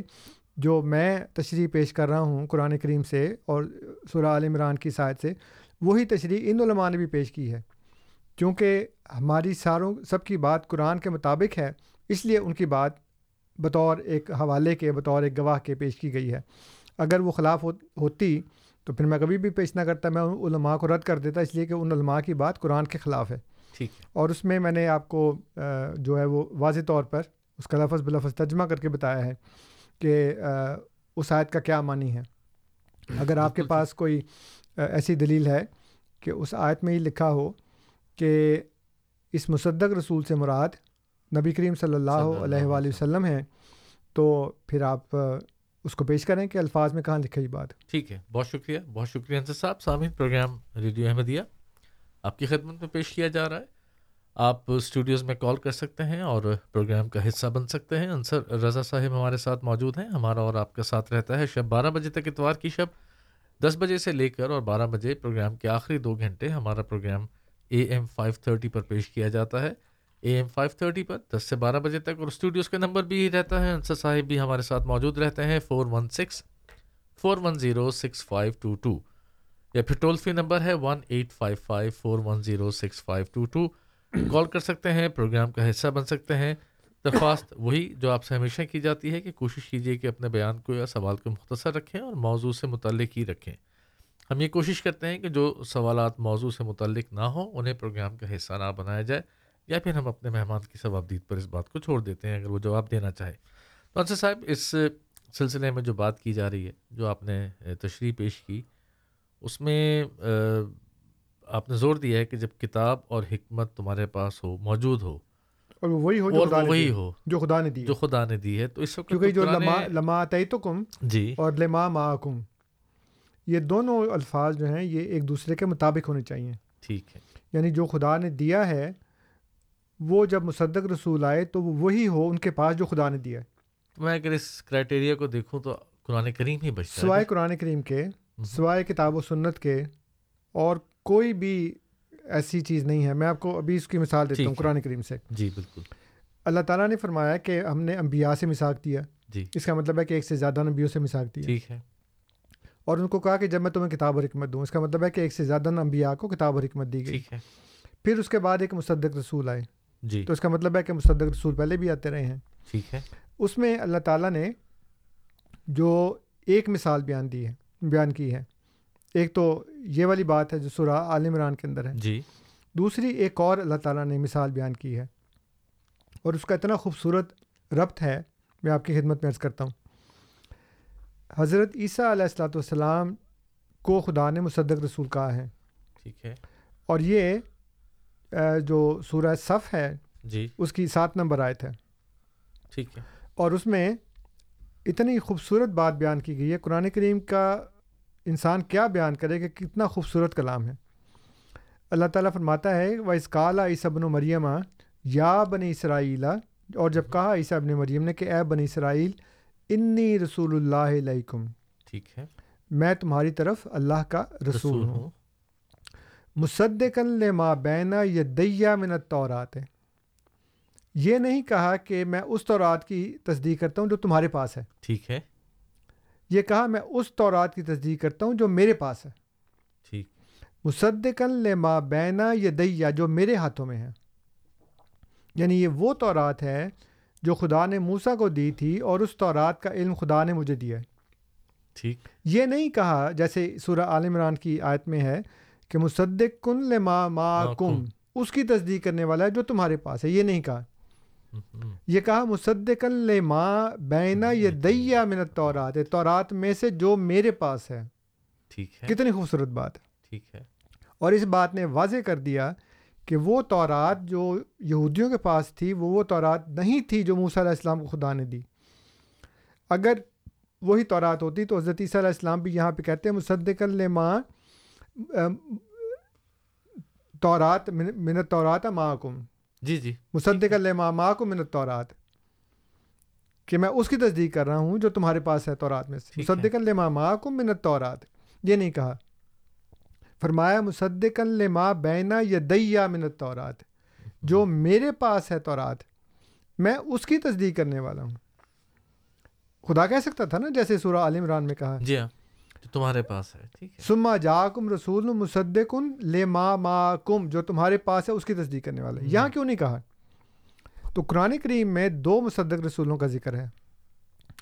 جو میں تشریح پیش کر رہا ہوں قرآن کریم سے اور سورہ عال عمران کی سائد سے وہی تشریح ان علماء نے بھی پیش کی ہے۔ کیونکہ ہماری ساروں سب کی بات قرآن کے مطابق ہے اس لیے ان کی بات بطور ایک حوالے کے بطور ایک گواہ کے پیش کی گئی ہے۔ اگر وہ خلاف ہو ہوتی تو پھر میں کبھی بھی پیش نہ کرتا میں ان علماء کو رد کر دیتا اس لیے کہ ان علماء کی بات قرآن کے خلاف ہے۔ ٹھیک۔ اور اس میں میں نے آپ کو جو ہے وہ واضح طور پر اس کا لفظ بلفظ ترجمہ کر کے بتایا ہے کہ اس آیت کا کیا معنی ہے۔ اگر آپ کے پاس کوئی ایسی دلیل ہے کہ اس آیت میں ہی لکھا ہو کہ اس مصدق رسول سے مراد نبی کریم صلی اللہ علیہ وآلہ وسلم ہیں۔ تو پھر آپ اس کو پیش کریں کہ الفاظ میں کہاں لکھا یہ بات۔ ٹھیک ہے بہت شکریہ بہت شکریہ انصر صاحب۔ سامعین پروگرام ریڈیو احمدیہ آپ کی خدمت میں پیش کیا جا رہا ہے۔ آپ اسٹوڈیوز میں کال کر سکتے ہیں اور پروگرام کا حصہ بن سکتے ہیں۔ انصر رضا صاحب ہمارے ساتھ موجود ہیں۔ ہمارا اور آپ کا ساتھ رہتا ہے شب بارہ بجے تک اتوار کی شب دس بجے سے لے کر اور بارہ بجے پروگرام کے آخری دو گھنٹے ہمارا programme A M five thirty پر پیش کیا جاتا ہے۔ اے ایم فائیو تھرٹی پر دس سے بارہ بجے تک اور اسٹوڈیوز کا نمبر بھی رہتا ہے۔ انصر صاحب بھی ہمارے ساتھ موجود رہتے ہیں۔ Four one six, four one zero six five two two. یا پھر ٹول فری نمبر ہے one eight five five four one zero six five two two. Call کر سکتے ہیں، پروگرام کا حصہ بن سکتے ہیں۔ درخواست وہی جو آپ سے ہمیشہ کی جاتی ہے کہ کوشش کیجیے کہ اپنے بیان کو یا سوال کو مختصر رکھیں اور موضوع سے متعلق ہی رکھیں۔ ہم یہ کوشش کرتے ہیں کہ جو سوالات موضوع سے متعلق نہ ہوں انہیں پروگرام کا حصہ نہ بنایا جائے یا پھر ہم اپنے مہمان کی ثوابدید پر اس بات کو چھوڑ دیتے ہیں اگر وہ جواب دینا چاہے۔ تو انصر صاحب اس سلسلے میں جو بات کی جا رہی ہے جو آپ نے تشریح پیش کی اس میں آپ نے زور دیا ہے کہ جب کتاب اور حکمت تمہارے پاس ہو موجود ہو اور وہ وہی ہو جو خدا وہی دی ہو جو خدا نے دی جو خدا نے دی ہے تو اس وقت کیونکہ جو لما لما کم جی۔ اور لما معکم یہ دونوں الفاظ جو ہیں یہ ایک دوسرے کے مطابق ہونے چاہیے۔ ٹھیک ہے۔ یعنی جو خدا نے دیا ہے وہ جب مصدق رسول آئے تو وہ وہی ہو ان کے پاس جو خدا نے دیا ہے۔ میں اگر اس کرائٹیریا کو دیکھوں تو قرآن کریم ہی بچتا سوائے قرآن کریم کے سوائے کتاب و سنت کے اور کوئی بھی ایسی چیز نہیں ہے۔ میں آپ کو ابھی اس کی مثال دیتا ہوں۔ قرآن کریم سے۔ جی بالکل۔ اللہ تعالیٰ نے فرمایا کہ ہم نے انبیاء سے مساق دیا جی۔ اس کا مطلب ہے کہ ایک سے زیادہ نبیوں سے مساق دیا ٹھیک ہے۔ اور ان کو کہا کہ جب میں تمہیں کتاب اور حکمت دوں اس کا مطلب ہے کہ ایک سے زیادہ انبیاء کو کتاب اور حکمت دی گئی۔ پھر اس کے بعد ایک مصدق رسول آئے۔ جی۔ تو اس کا مطلب ہے کہ مصدق رسول پہلے بھی آتے رہے ہیں۔ ٹھیک ہے۔ اس میں اللہ تعالیٰ نے جو ایک مثال بیان دی ہے بیان کی ہے۔ ایک تو یہ والی بات ہے جو سورہ عال عمران کے اندر ہے۔ جی۔ دوسری ایک اور اللہ تعالیٰ نے مثال بیان کی ہے۔ اور اس کا اتنا خوبصورت ربط ہے میں آپ کی خدمت میں عرض کرتا ہوں۔ حضرت عیسیٰ علیہ السلاۃ والسلام کو خدا نے مصدق رسول کہا ہے۔ ٹھیک ہے۔ اور یہ جو سورہ صف ہے جی۔ اس کی سات نمبر آیت ہے۔ ٹھیک ہے۔ اور اس میں اتنی خوبصورت بات بیان کی گئی ہے۔ قرآن کریم کا انسان کیا بیان کرے کہ کتنا خوبصورت کلام ہے۔ اللہ تعالیٰ فرماتا ہے و اسکالا عیسی بن مریم یا بنی اسرائیلا اور جب کہا عیسیٰ ابن مریم نے کہ اے بنی اسرائیل انی رسول اللہ علیکم ٹھیک ہے۔ میں تمہاری طرف اللہ کا رسول ہوں۔ مصدق لما بینا یہ دیا منت تورات ہے یہ نہیں کہا کہ میں اس تورات کی تصدیق کرتا ہوں جو تمہارے پاس ہے۔ ٹھیک ہے۔ یہ کہا میں اس تورات کی تصدیق کرتا ہوں جو میرے پاس ہے۔ ٹھیک۔ مصدق لما بینا یہ دیا جو میرے ہاتھوں میں ہے۔ یعنی یہ وہ تورات ہے جو خدا نے موسا کو دی تھی اور اس تورات کا علم خدا نے مجھے دیا ہے۔ ٹھیک۔ یہ نہیں کہا جیسے سورہ عال عمران کی آیت میں ہے کہ مصدق کن لما ما کم اس کی تصدیق کرنے والا ہے جو تمہارے پاس ہے یہ نہیں کہا۔ یہ کہا مصدق لما بینا یہ دیا منت تورات ہے تورات میں سے جو میرے پاس ہے۔ ٹھیک ہے۔ کتنی خوبصورت بات ہے۔ ٹھیک ہے۔ اور اس بات نے واضح کر دیا کہ وہ تورات جو یہودیوں کے پاس تھی وہ وہ تورات نہیں تھی جو موسیٰ علیہ السلام کو خدا نے دی۔ اگر وہی تورات ہوتی تو حضرت عیسیٰ علیہ السلام بھی یہاں پہ کہتے ہیں مصدق لما تورات منت تورات معکم۔ جی جی۔ مصدق لما معکم منت تورات کہ میں اس کی تصدیق کر رہا ہوں جو تمہارے پاس ہے تورات میں سے۔ مصدق لما معکم منت تورات یہ نہیں کہا۔ فرمایا مصدق لما بینا یہ دیا منت تورات جو میرے پاس ہے تورات میں اس کی تصدیق کرنے والا ہوں۔ خدا کہہ سکتا تھا نا جیسے سورہ عال عمران میں کہا۔ جی ہاں جو تمہارے پاس ہے ٹھیک ہے۔ سما جا کم رسول مصدق لے ما ما کم جو تمہارے پاس ہے اس کی تصدیق کرنے والا۔ ہے یہاں کیوں نہیں کہا؟ تو قرآن کریم میں دو مصدق رسولوں کا ذکر ہے۔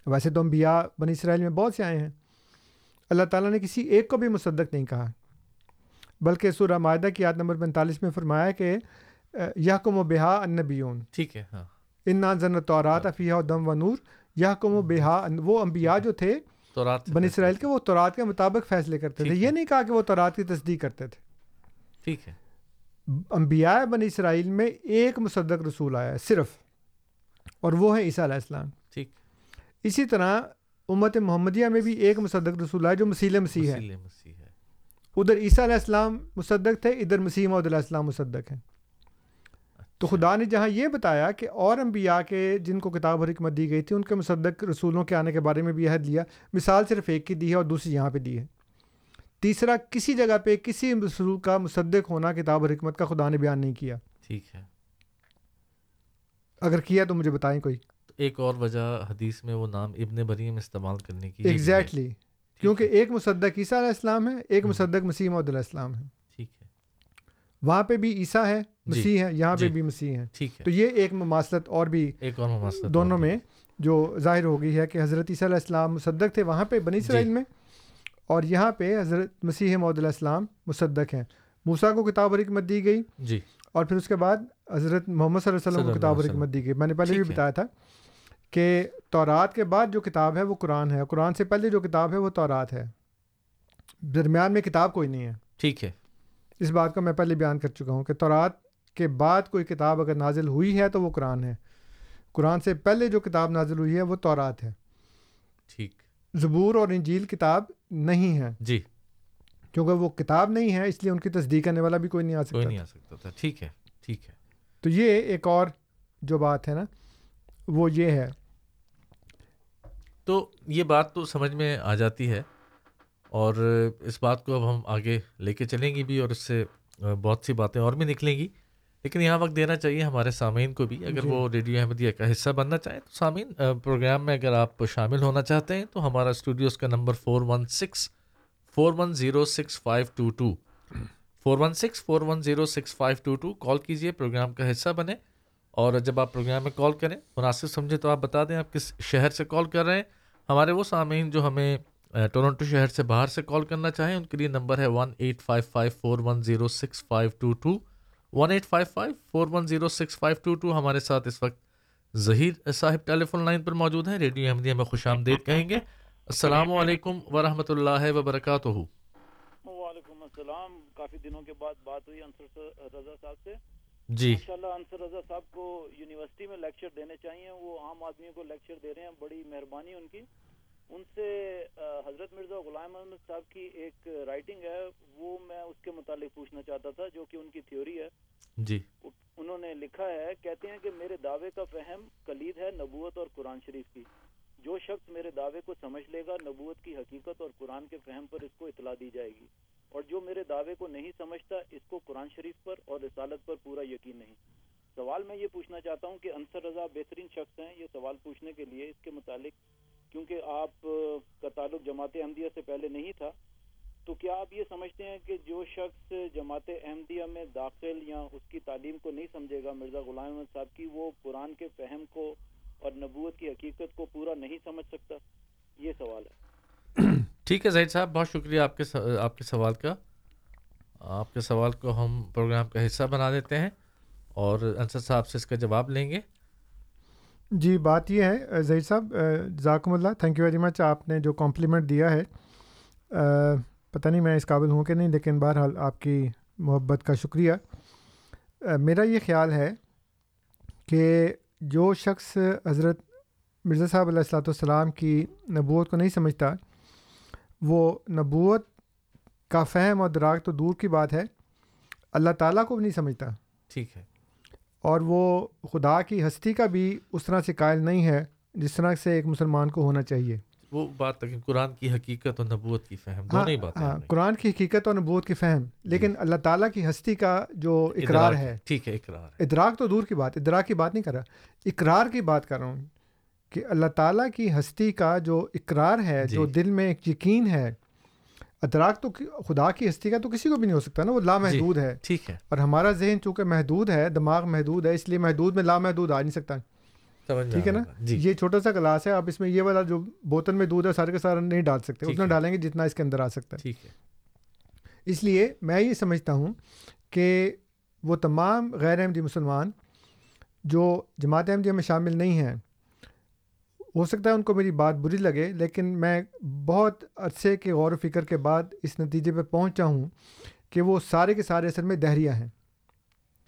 ویسے تو انبیاء بنی اسرائیل میں بہت سے آئے ہیں۔ اللہ تعالیٰ نے کسی ایک کو بھی مصدق نہیں کہا۔ بلکہ سورہ معاہدہ کی یاد نمبر پینتالیس میں فرمایا کہ یحکم و بہا النبیون۔ ٹھیک ہے ہاں۔ ان نازن تورات افیہ دم و نور۔ یحکم و بہا وہ انبیاء جو تھے بنی اسرائیل کے وہ تورات کے مطابق فیصلے کرتے تھے۔ یہ۔ نہیں کہا کہ وہ تورات کی تصدیق کرتے تھے۔ ٹھیک ہے۔ انبیاء بنی اسرائیل میں ایک مصدق رسول آیا ہے صرف۔ اور وہ ہے عیسیٰ علیہ السلام۔ ٹھیک۔ اسی طرح امت محمدیہ میں بھی ایک مصدق رسول آیا جو مسیل مسیح ہے۔ ادھر عیسیٰ علیہ السلام مصدق تھے ادھر مسیح علیہ السلام مصدق ہیں۔ تو خدا نے جہاں یہ بتایا کہ اور انبیاء کے جن کو کتاب اور حکمت دی گئی تھی ان کے مصدق رسولوں کے آنے کے بارے میں بھی عہد لیا۔ مثال صرف ایک کی دی ہے اور دوسری یہاں پہ دی ہے۔ تیسرا کسی جگہ پہ کسی رسول کا مصدق ہونا کتاب اور حکمت کا خدا نے بیان نہیں کیا۔ ٹھیک ہے۔ اگر کیا تو مجھے بتائیں کوئی۔ ایک اور وجہ حدیث میں وہ نام ابن بریم استعمال کرنے کی۔ ایگزیکٹلی کیونکہ ایک مصدق عیسیٰ علیہ السلام ہے ایک۔ مصدق مسیح محمد علیہ السلام ہے۔ ٹھیک ہے۔ وہاں پہ بھی عیسیٰ ہے جی، مسیح ہے یہاں پہ جی۔ بھی مسیح ہے۔ تو یہ ایک مماثلت اور بھی ایک اور مماثلت دونوں میں جو ظاہر ہو گئی ہے کہ حضرت عیسیٰ علیہ السلام مصدق تھے وہاں پہ بنی اسرائیل جی۔ میں اور یہاں پہ حضرت مسیح محمد علیہ السلام مصدق ہیں۔ موسیٰ کو کتاب اور حکمت دی گئی جی۔ اور پھر اس کے بعد حضرت محمد صلی اللہ علیہ وسلم کو کتاب اور حکمت دی گئی۔ میں نے پہلے بھی۔ بتایا تھا کہ تورات کے بعد جو کتاب ہے وہ قرآن ہے قرآن سے پہلے جو کتاب ہے وہ تورات ہے۔ درمیان میں کتاب کوئی نہیں ہے۔ ٹھیک ہے۔ اس بات کو میں پہلے بیان کر چکا ہوں کہ تورات کے بعد کوئی کتاب اگر نازل ہوئی ہے تو وہ قرآن ہے۔ قرآن سے پہلے جو کتاب نازل ہوئی ہے وہ تورات ہے۔ ٹھیک۔ زبور اور انجیل کتاب نہیں ہے۔ جی۔ کیونکہ وہ کتاب نہیں ہے اس لیے ان کی تصدیق کرنے والا بھی کوئی نہیں آ کوئی سکتا۔ نہیں آ سکتا تھا۔ ٹھیک ہے ٹھیک ہے۔ تو یہ ایک اور جو بات ہے نا وہ یہ ہے۔ تو یہ بات تو سمجھ میں آ جاتی ہے اور اس بات کو اب ہم آگے لے کے چلیں گی بھی اور اس سے بہت سی باتیں اور بھی نکلیں گی۔ لیکن یہاں وقت دینا چاہیے ہمارے سامعین کو بھی۔ اگر جی۔ وہ ریڈیو احمدیہ کا حصہ بننا چاہیں تو سامعین پروگرام میں اگر آپ شامل ہونا چاہتے ہیں تو ہمارا اسٹوڈیوز کا number four one six four one zero six five two two. Four one six four one zero six five two two call کیجیے پروگرام کا حصہ بنے۔ اور جب آپ پروگرام میں کال کریں، مناسب سمجھیں تو آپ بتا دیں آپ کس شہر سے کال کر رہے ہیں۔ ہمارے وہ سامعین جو ہمیں ٹورنٹو شہر سے باہر سے کال کرنا چاہیں، ان کے لیے نمبر ہے one eight five five four one zero six five two two one eight five five four one zero six five two two ہمارے ساتھ اس وقت ظہیر صاحب ٹیلی فون لائن پر موجود ہیں۔ ریڈیو احمدیہ میں خوش آمدید کہیں گے۔ السلام علیکم ورحمۃ اللہ وبرکاتہ۔ وعلیکم السلام۔ کافی دنوں کے بعد بات ہوئی انصر رضا صاحب سے۔ جی۔ انشاءاللہ انصر رضا صاحب کو یونیورسٹی میں لیکچر دینے چاہیے وہ عام آدمیوں کو لیکچر دے رہے ہیں بڑی مہربانی ان کی۔ ان سے حضرت مرزا غلام احمد صاحب کی ایک رائٹنگ ہے وہ میں اس کے متعلق پوچھنا چاہتا تھا جو کہ ان کی تھیوری ہے۔ جی۔ انہوں نے لکھا ہے کہتے ہیں کہ میرے دعوے کا فہم کلید ہے نبوت اور قرآن شریف کی۔ جو شخص میرے دعوے کو سمجھ لے گا نبوت کی حقیقت اور قرآن کے فہم پر اس کو اطلاع دی جائے گی۔ اور جو میرے دعوے کو نہیں سمجھتا، اس کو قرآن شریف پر اور رسالت پر پورا یقین نہیں۔ سوال میں یہ پوچھنا چاہتا ہوں کہ انصر رضا بہترین شخص ہیں؟ یہ سوال پوچھنے کے لیے اس کے متعلق، کیونکہ آپ کا تعلق جماعت احمدیہ سے پہلے نہیں تھا، تو کیا آپ یہ سمجھتے ہیں کہ جو شخص جماعت احمدیہ میں داخل یا اس کی تعلیم کو نہیں سمجھے گا، مرزا غلام احمد صاحب کی، وہ قرآن کے فہم کو اور نبوت کی حقیقت کو پورا نہیں سمجھ سکتا؟ یہ سوال ہے۔ ٹھیک ہے زہید صاحب، بہت شکریہ آپ کے آپ کے سوال کا۔ آپ کے سوال کو ہم پروگرام کا حصہ بنا دیتے ہیں اور انصر صاحب سے اس کا جواب لیں گے۔ جی بات یہ ہے، زہید صاحب ذاکم اللہ تھینک یو ویری مچ آپ نے جو کمپلیمنٹ دیا ہے پتہ نہیں میں اس قابل ہوں کہ نہیں، لیکن بہرحال آپ کی محبت کا شکریہ۔ میرا یہ خیال ہے کہ جو شخص حضرت مرزا صاحب علیہ السلاۃ والسلام کی نبوت کو نہیں سمجھتا وہ نبوت کا فہم اور دراغ تو دور کی بات ہے اللہ تعالیٰ کو بھی نہیں سمجھتا۔ ٹھیک ہے۔ اور وہ خدا کی ہستی کا بھی اس طرح سے قائل نہیں ہے جس طرح سے ایک مسلمان کو ہونا چاہیے۔ وہ بات کہ قرآن کی حقیقت اور نبوت کی فہم ہاں ہاں قرآن کی حقیقت اور نبوت کی فہم۔ لیکن اللہ تعالیٰ کی ہستی کا جو اقرار ہے۔ ٹھیک ہے اقرار ادراک تو دور کی بات ادراک کی بات نہیں کر رہا۔ اقرار کی بات کر رہا ہوں۔ کہ اللہ تعالیٰ کی ہستی کا جو اقرار ہے جو دل میں ایک یقین ہے ادراک تو خدا کی ہستی کا تو کسی کو بھی نہیں ہو سکتا نا وہ لامحدود ہے۔ ٹھیک ہے۔ اور ہمارا ذہن چونکہ محدود ہے دماغ محدود ہے اس لیے محدود میں لامحدود آ نہیں سکتا۔ ٹھیک ہے نا؟ یہ چھوٹا سا گلاس ہے آپ اس میں یہ والا جو بوتل میں دودھ ہے سارے کے سارا نہیں ڈال سکتے اتنا ڈالیں گے جتنا اس کے اندر آ سکتا ہے۔ اس لیے میں یہ سمجھتا ہوں کہ وہ تمام غیر احمدی مسلمان جو جماعت احمدیہ میں شامل نہیں ہیں ہو سکتا ہے ان کو میری بات بری لگے لیکن میں بہت عرصے کے غور و فکر کے بعد اس نتیجے پہ پہنچا ہوں کہ وہ سارے کے سارے اصل میں دہریہ ہیں۔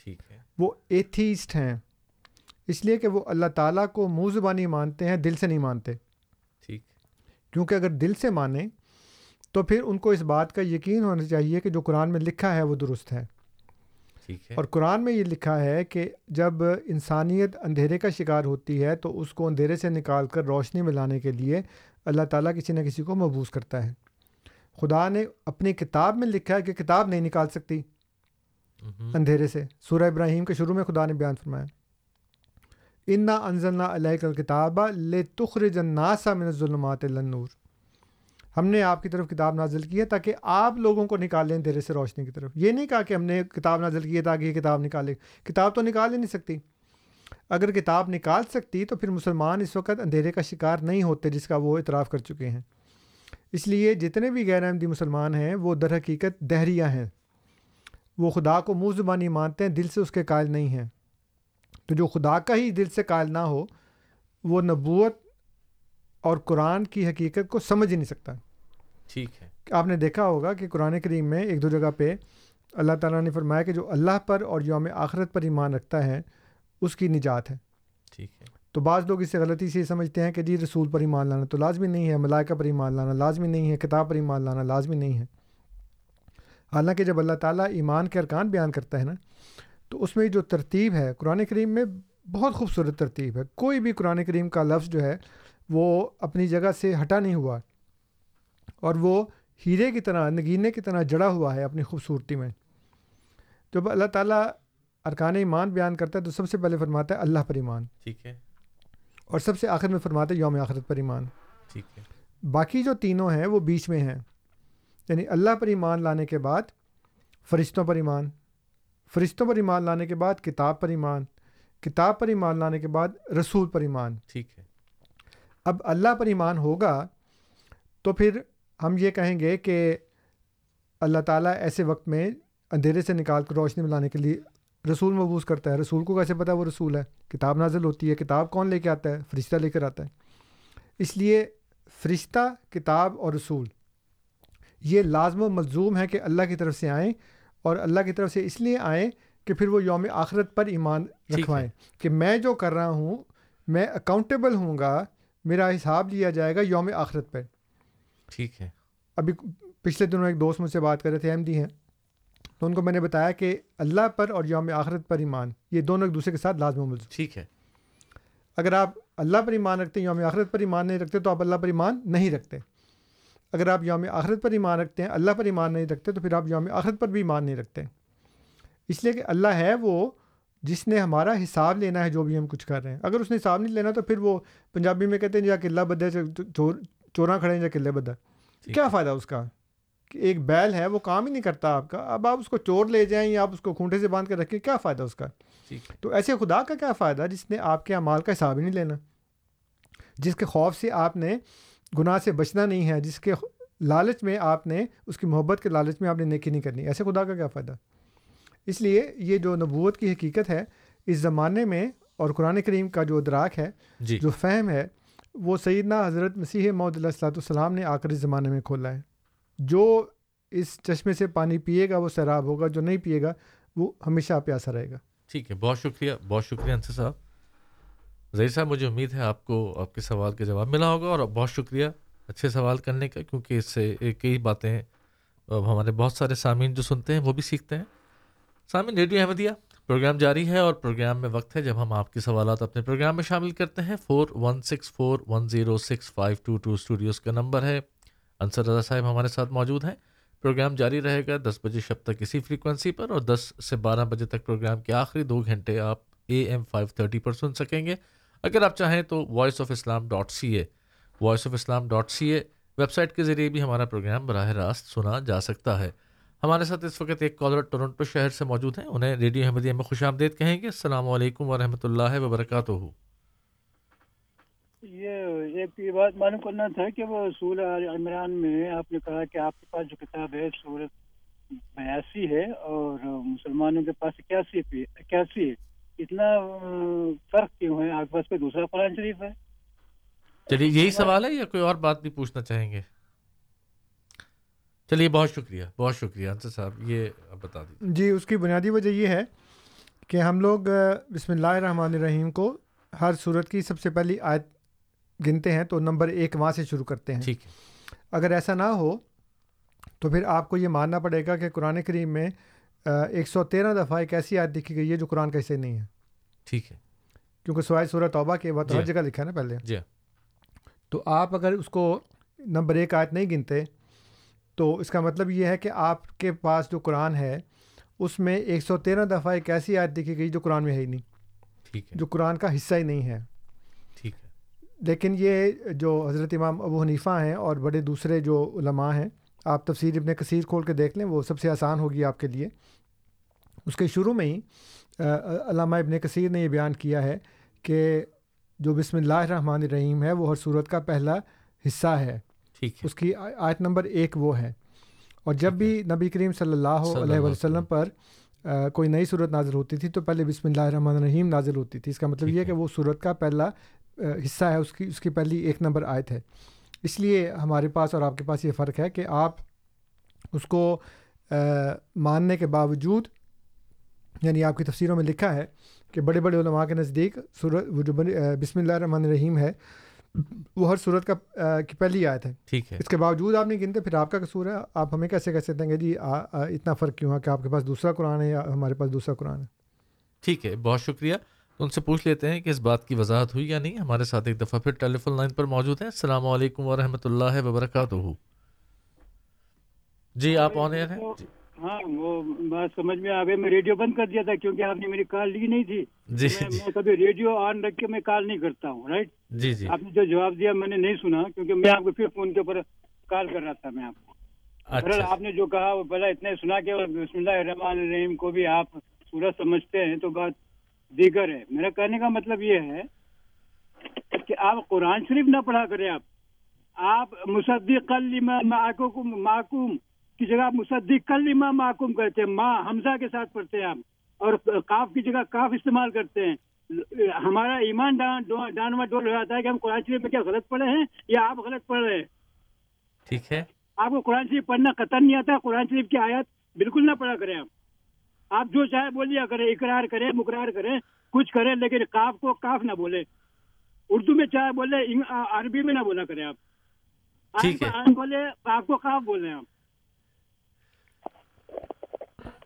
ٹھیک ہے۔ وہ ایتھیسٹ ہیں۔ اس لیے کہ وہ اللہ تعالیٰ کو منہ زبانی مانتے ہیں دل سے نہیں مانتے۔ ٹھیک۔ کیونکہ اگر دل سے مانیں تو پھر ان کو اس بات کا یقین ہونا چاہیے کہ جو قرآن میں لکھا ہے وہ درست ہے۔ ٹھیک ہے۔ اور قرآن میں یہ لکھا ہے کہ جب انسانیت اندھیرے کا شکار ہوتی ہے تو اس کو اندھیرے سے نکال کر روشنی میں لانے کے لیے اللہ تعالیٰ کسی نہ کسی کو محبوس کرتا ہے۔ خدا نے اپنی کتاب میں لکھا ہے کہ کتاب نہیں نکال سکتی اندھیرے سے۔ سورہ ابراہیم کے شروع میں خدا نے بیان فرمایا۔ انا انزلنا علیہ کل کتاب لے تخر جناسا من ظلمات النور۔ ہم نے آپ کی طرف کتاب نازل کی ہے تاکہ آپ لوگوں کو نکال لیں سے روشنی کی طرف۔ یہ نہیں کہا کہ ہم نے کتاب نازل کی ہے تاکہ یہ کتاب نکالے۔ کتاب تو نکال ہی نہیں سکتی۔ اگر کتاب نکال سکتی تو پھر مسلمان اس وقت اندھیرے کا شکار نہیں ہوتے جس کا وہ اعتراف کر چکے ہیں۔ اس لیے جتنے بھی غیر احمدی مسلمان ہیں، وہ در حقیقت دہریہ ہیں۔ وہ خدا کو منہ زبانی مانتے ہیں، دل سے اس کے قائل نہیں ہیں۔ تو جو خدا کا ہی دل سے قائل نہ ہو، وہ نبوت اور قرآن کی حقیقت کو سمجھ ہی نہیں سکتا۔ ٹھیک ہے۔ آپ نے دیکھا ہوگا کہ قرآن کریم میں ایک دو جگہ پہ اللہ تعالیٰ نے فرمایا کہ جو اللہ پر اور یوم آخرت پر ایمان رکھتا ہے اس کی نجات ہے۔ ٹھیک ہے۔ تو بعض لوگ اس سے غلطی سے سمجھتے ہیں کہ جی رسول پر ایمان لانا تو لازمی نہیں ہے ملائکہ پر ایمان لانا لازمی نہیں ہے کتاب پر ایمان لانا لازمی نہیں ہے۔ حالانکہ جب اللہ تعالیٰ ایمان کے ارکان بیان کرتا ہے نا تو اس میں جو ترتیب ہے قرآن کریم میں بہت خوبصورت ترتیب ہے۔ کوئی بھی قرآن کریم کا لفظ جو ہے وہ اپنی جگہ سے ہٹا نہیں ہوا۔ اور وہ ہیرے کی طرح نگینے کی طرح جڑا ہوا ہے اپنی خوبصورتی میں۔ جب اللہ تعالیٰ ارکان ایمان بیان کرتا ہے تو سب سے پہلے فرماتا ہے اللہ پر ایمان۔ ٹھیک ہے۔ اور سب سے آخر میں فرماتا ہے یوم آخرت پر ایمان۔ ٹھیک ہے۔ باقی جو تینوں ہیں وہ بیچ میں ہیں۔ یعنی اللہ پر ایمان لانے کے بعد فرشتوں پر ایمان فرشتوں پر ایمان لانے کے بعد کتاب پر ایمان کتاب پر ایمان لانے کے بعد رسول پر ایمان۔ ٹھیک ہے۔ اب اللہ پر ایمان ہوگا تو پھر ہم یہ کہیں گے کہ اللہ تعالیٰ ایسے وقت میں اندھیرے سے نکال کر روشنی میں لانے کے لیے رسول مبوس کرتا ہے۔ رسول کو کیسے پتہ ہے وہ رسول ہے؟ کتاب نازل ہوتی ہے کتاب کون لے کے آتا ہے؟ فرشتہ لے کر آتا ہے۔ اس لیے فرشتہ کتاب اور رسول یہ لازم و ملزوم ہے کہ اللہ کی طرف سے آئیں اور اللہ کی طرف سے اس لیے آئیں کہ پھر وہ یوم آخرت پر ایمان رکھوائیں کہ میں جو کر رہا ہوں میں اکاؤنٹیبل ہوں گا میرا حساب لیا جائے گا یوم آخرت پر۔ ٹھیک ہے۔ ابھی پچھلے دنوں ایک دوست مجھ سے بات کر رہے تھے احمدی ہیں۔ تو ان کو میں نے بتایا کہ اللہ پر اور یوم آخرت پر ایمان یہ دونوں ایک دوسرے کے ساتھ لازم ملزم۔ ٹھیک ہے۔ اگر آپ اللہ پر ایمان رکھتے ہیں یوم آخرت پر ایمان نہیں رکھتے تو آپ اللہ پر ایمان نہیں رکھتے۔ اگر آپ یوم آخرت پر ایمان رکھتے ہیں اللہ پر ایمان نہیں رکھتے تو پھر آپ یوم آخرت پر بھی ایمان نہیں رکھتے۔ اس لیے کہ اللہ ہے وہ جس نے ہمارا حساب لینا ہے جو بھی ہم کچھ کر رہے ہیں۔ اگر اس نے حساب نہیں لینا تو پھر وہ پنجابی میں کہتے ہیں جا قلعہ بدے سے چور چوراں کھڑے ہیں یا قلعے بدہ کیا فائدہ اس کا؟ کہ ایک بیل ہے وہ کام ہی نہیں کرتا آپ کا۔ اب آپ اس کو چور لے جائیں یا آپ اس کو کھونٹے سے باندھ کے رکھیں کیا فائدہ اس کا؟ تو ایسے خدا کا کیا فائدہ جس نے آپ کے اعمال کا حساب ہی نہیں لینا؟ جس کے خوف سے آپ نے گناہ سے بچنا نہیں ہے جس کے لالچ میں آپ نے اس کی محبت کے لالچ میں آپ نے نیکی نہیں کرنی۔ ایسے خدا کا کیا فائدہ؟ اس لیے یہ جو نبوت کی حقیقت ہے اس زمانے میں اور قرآن کریم کا جو ادراک ہے جی۔ جو فہم ہے وہ سیدنا حضرت مسیح محدود علیہ السلاۃ السلام نے آخری زمانے میں کھولا ہے۔ جو اس چشمے سے پانی پیے گا، وہ سیراب ہوگا، جو نہیں پیے گا، وہ ہمیشہ پیاسا رہے گا۔ ٹھیک ہے، بہت شکریہ بہت شکریہ انصر صاحب۔ ظہیر صاحب، مجھے امید ہے آپ کو آپ کے سوال کا جواب ملا ہوگا اور بہت شکریہ اچھے سوال کرنے کا، کیونکہ اس سے کئی باتیں، اب ہمارے بہت سارے سامعین جو سنتے ہیں، وہ بھی سیکھتے ہیں۔ سامعین، ریڈیو احمدیہ۔ پروگرام جاری ہے اور پروگرام میں وقت ہے جب ہم آپ کے سوالات اپنے پروگرام میں شامل کرتے ہیں۔ Four one six four one zero six five two two studios کا نمبر ہے۔ انصر رضا صاحب ہمارے ساتھ موجود ہیں۔ پروگرام جاری رہے گا دس بجے شب تک اسی فریکوینسی پر اور دس سے بارہ بجے تک پروگرام کے آخری دو گھنٹے آپ اے ایم فائیو تھرٹی پر سن سکیں گے۔ اگر آپ چاہیں تو voice of Islam dot C A voice of Islam dot C A website کے ذریعے بھی ہمارا پروگرام براہ راست سنا جا سکتا ہے۔ ہمارے ساتھ اس وقت ایک کالر ٹورنٹو شہر سے موجود ہیں۔ انہیں ریڈیو احمدیہ میں خوش آمدید کہیں گے۔ السلام علیکم ورحمۃ اللہ وبرکاتہ۔ یہ ایک یہ بات معلوم کرنا تھا کہ وہ سورہ عمران میں آپ نے کہا کہ آپ کے پاس جو کتاب ہے سورت بیاسی ہے اور مسلمانوں کے پاس اکیاسی پہ اکیاسی ہے۔ اتنا فرق کیوں ہے؟ آپ کے پاس کوئی دوسرا قرآن شریف ہے؟ چلیے یہی سوال ہے یا کوئی اور بات بھی پوچھنا چاہیں گے؟ چلیے بہت شکریہ بہت شکریہ۔ انصر صاحب یہ بتا دیجیے جی اس کی بنیادی وجہ یہ ہے کہ ہم لوگ بسم اللہ الرحمن الرحیم کو ہر صورت کی سب سے پہلی آیت گنتے ہیں تو نمبر ایک وہاں سے شروع کرتے ہیں۔ ٹھیک ہے۔ اگر ایسا نہ ہو تو پھر آپ کو یہ ماننا پڑے گا کہ قرآن کریم میں ایک سو تیرہ دفعہ ایک ایسی آیت لکھی گئی ہے جو قرآن کا حصے نہیں ہے۔ ٹھیک ہے۔ کیونکہ سوائے صورت توبہ کے بعد جی ہر جگہ لکھا ہے نا پہلے۔ جی۔ تو آپ اگر اس کو نمبر ایک آیت نہیں گنتے تو اس کا مطلب یہ ہے کہ آپ کے پاس جو قرآن ہے اس میں ایک سو تیرہ دفعہ ایک ایسی آیت لکھی گئی جو قرآن میں ہے ہی نہیں۔ ٹھیک ہے۔ جو قرآن کا حصہ ہی نہیں ہے۔ ٹھیک ہے۔ لیکن یہ جو حضرت امام ابو حنیفہ ہیں اور بڑے دوسرے جو علماء ہیں آپ تفسیر ابن کثیر کھول کے دیکھ لیں وہ سب سے آسان ہوگی آپ کے لیے۔ اس کے شروع میں ہی علامہ ابن کثیر نے یہ بیان کیا ہے کہ جو بسم اللہ الرحمن الرحیم ہے وہ ہر صورت کا پہلا حصہ ہے۔ ٹھیک اس کی آیت نمبر ایک وہ ہے۔ اور جب بھی نبی کریم صلی اللہ علیہ وسلم پر کوئی نئی صورت نازل ہوتی تھی تو پہلے بسم اللہ الرحمن الرحیم نازل ہوتی تھی۔ اس کا مطلب یہ۔ کہ وہ صورت کا پہلا حصہ ہے اس کی اس کی پہلی ایک نمبر آیت ہے۔ اس لیے ہمارے پاس اور آپ کے پاس یہ فرق ہے کہ آپ اس کو ماننے کے باوجود یعنی آپ کی تفسیروں میں لکھا ہے کہ بڑے بڑے علماء کے نزدیک صورت وہ جو بسم اللہ الرحمن الرحیم ہے وہ ہر صورت کا کی پہلی آیت ہے۔ ٹھیک ہے۔ اس کے باوجود آپ نہیں گنتے پھر آپ کا قصور ہے۔ آپ ہمیں کیسے کہہ سکتے ہیں کہ جی اتنا فرق کیوں ہے کہ آپ کے پاس دوسرا قرآن ہے یا ہمارے پاس دوسرا قرآن ہے؟ ٹھیک ہے بہت شکریہ۔ ان سے پوچھ لیتے ہیں کہ اس بات کی وضاحت ہوئی یا نہیں۔ ہمارے ساتھ ایک دفعہ پھر ٹیلی فون لائن پر موجود ہیں۔ السلام علیکم ورحمۃ اللہ وبرکاتہ۔ جی آپ آن ایئر ہیں؟ جی۔ ہاں وہ بات سمجھ میں آ گئی۔ میں ریڈیو بند کر دیا تھا کیونکہ آپ نے میری کال لی نہیں تھی۔ جی میں جی۔ کبھی ریڈیو آن رکھ کے میں کال نہیں کرتا ہوں رائٹ جی جی۔ آپ نے جو جواب دیا میں نے نہیں سنا کیونکہ میں آپ کو پھر فون کے اوپر کال کر رہا تھا میں آپ کو۔ بہرحال اچھا آپ نے جو کہا وہ پہلا اتنے سنا کہ بسم اللہ الرحمن الرحیم کو بھی آپ سورج سمجھتے ہیں تو بات دیگر ہے۔ میرا کہنے کا مطلب یہ ہے کہ آپ قرآن شریف نہ پڑھا کریں آپ۔ آپ مصدق معکوم کی جگہ آپ مصدق لما معکوم کہتے ہیں ماں حمزہ کے ساتھ پڑھتے ہیں آپ اور کاف کی جگہ کاف استعمال کرتے ہیں۔ ہمارا ایمان ڈان ڈانوا ڈول ہو جاتا ہے کہ ہم قرآن شریف میں کیا غلط پڑھے ہیں یا آپ غلط پڑھ رہے ہیں۔ ٹھیک ہے۔ آپ کو قرآن شریف پڑھنا قطر نہیں آتا قرآن شریف کی آیات بالکل نہ پڑھا کریں آپ۔ آپ جو چاہے بولیا کریں اقرار کریں مقرار کریں کچھ کریں لیکن کاف کو کاف نہ بولے۔ اردو میں چاہے بولے عربی میں نہ بولا کریں آپ۔ ٹھیک ہے۔ آپ بولے کاف کو کاف بولیں آپ۔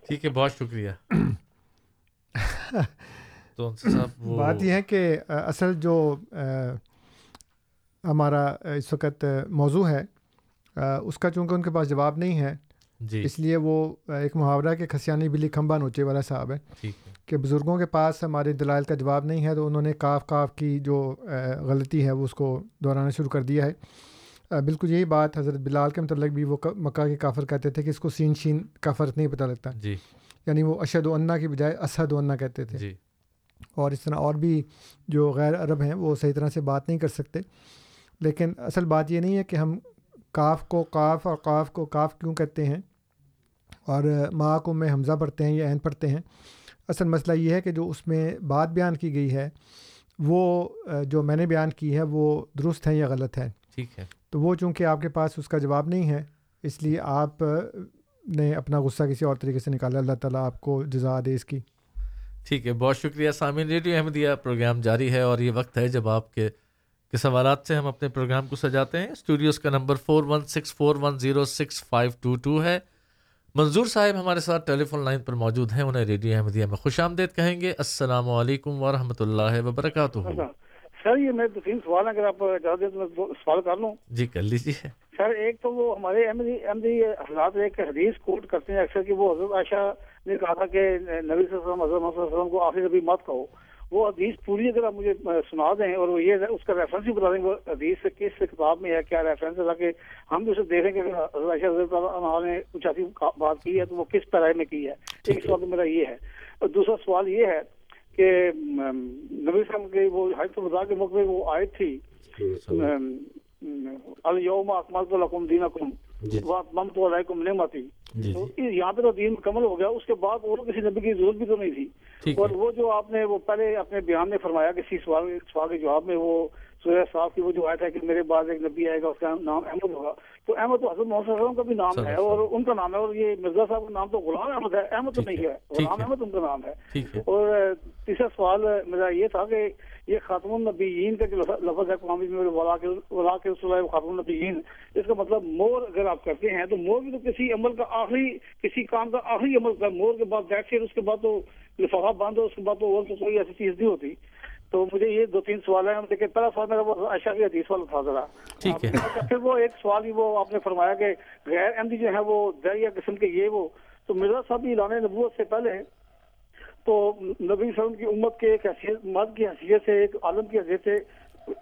ٹھیک ہے بہت شکریہ۔ تو صاحب بات یہ ہے کہ اصل جو ہمارا اس وقت موضوع ہے اس کا چونکہ ان کے پاس جواب نہیں ہے جی۔ اس لیے وہ ایک محاورہ کہ کھسیانی بلی کھمبا نوچے والا صاحب ہے۔ کہ بزرگوں کے پاس ہمارے دلائل کا جواب نہیں ہے تو انہوں نے کاف کاف کی جو غلطی ہے وہ اس کو دہرانا شروع کر دیا ہے۔ بالکل یہی بات حضرت بلال کے متعلق بھی وہ مکہ کے کافر کہتے تھے کہ اس کو سین شین کا فرق نہیں پتہ لگتا۔ جی۔ یعنی وہ اشد و انا کی بجائے اسد و انا کہتے تھے۔ جی۔ اور اس طرح اور بھی جو غیر عرب ہیں وہ صحیح طرح سے بات نہیں کر سکتے۔ لیکن اصل بات یہ نہیں ہے کہ ہم کاف کو کاف اور قاف کو کاف کیوں کہتے ہیں اور ماں کو میں حمزہ پڑھتے ہیں یا عین پڑھتے ہیں۔ اصل مسئلہ یہ ہے کہ جو اس میں بات بیان کی گئی ہے وہ جو میں نے بیان کی ہے وہ درست ہے یا غلط ہے۔ ٹھیک ہے۔ تو وہ چونکہ آپ کے پاس اس کا جواب نہیں ہے، اس لیے آپ نے اپنا غصہ کسی اور طریقے سے نکالا۔ اللہ تعالیٰ آپ کو جزا دے اس کی۔ ٹھیک ہے، بہت شکریہ۔ سامعین، ریڈیو احمدیہ پروگرام جاری ہے اور یہ وقت ہے جب آپ کے کے سوالات سے ہم اپنے پروگرام کو سجاتے ہیں۔ اسٹوڈیوز کا number four one six four one zero six five two two ہے۔ منظور صاحب ہمارے ساتھ ٹیلی فون لائن پر موجود ہیں، انہیں ریڈیو احمدیہ میں خوش آمدید کہیں گے۔ السلام علیکم ورحمۃ اللہ وبرکاتہ۔ سر یہ دو تین سوال اگر آپ اجازت دیں تو میں سوال کر لوں۔ جی کر لیجیے سر ایک تو وہ ہمارے احمدی حضرات ایک حدیث کوٹ کرتے ہیں اکثر کہ وہ حضرت عائشہ نے کہا تھا کہ نبی صلی اللہ علیہ وسلم حضرت محمد صلی اللہ علیہ وسلم کو آخری نبی مت کہو۔ وہ حدیث پوری اگر آپ مجھے سنا دیں اور وہ یہ اس کا ریفرنس بھی بتا دیں وہ حدیث کس کتاب میں ہے کیا ریفرنس ہے تاکہ ہم بھی اسے دیکھیں کہ حضرت عائشہ رضی اللہ نے کچھ ایسی بات کی ہے تو وہ کس پیرائے میں کی ہے۔ ایک سوال میرا یہ ہے۔ اور دوسرا سوال یہ ہے کہ نبی وسلم کے وہ حج الوداع کے موقع میں وہ آیت تھی الیوم اکملت لکم دینکم واتممت علیکم نعمتی تو یہاں پہ تو دین مکمل ہو گیا اس کے بعد اور کسی نبی کی ضرورت بھی تو نہیں تھی۔ اور وہ جو آپ نے وہ پہلے اپنے بیان میں فرمایا کسی سوال سوال کے جواب میں وہ سورہ صاحب کی وہ جو آیت ہے کہ میرے بعد ایک نبی آئے گا اس کا نام احمد ہوگا۔ تو احمد تو حضرت محمد صلی اللہ علیہ وسلم کا بھی نام ہے اور ان کا نام ہے اور یہ مرزا صاحب کا نام تو غلام احمد ہے احمد تو نہیں ہے، غلام۔ احمد ان کا نام ہے۔ اور تیسرا سوال میرا یہ تھا کہ یہ خاتم النبیین کا جو لفظ- ہے قرآن میں ولا کے ولا کے رسول اللہ خاتم النبیین اس کا مطلب مور اگر آپ کرتے ہیں تو مور بھی تو کسی عمل کا آخری کسی کام کا آخری عمل کا مور کے بعد دیٹ اس کے بعد تو لفافہ بند ہو اس کے بعد تو اور تو کوئی ایسی چیز نہیں ہوتی۔ تو مجھے یہ دو تین سوال ہیں۔ لیکن پہلا سوال میرا وہ عائشہ کی حدیث والا تھا ذرا۔ ٹھیک ہے۔ اچھا، پھر وہ ایک سوال ہی وہ آپ نے فرمایا کہ غیر احمدی جو ہے وہ دریا قسم کے یہ وہ۔ تو مرزا صاحب اعلان نبوت سے پہلے تو نبی صلی اللہ علیہ وسلم کی امت کے ایک حیثیت مرد کی حیثیت سے ایک عالم کی حیثیت سے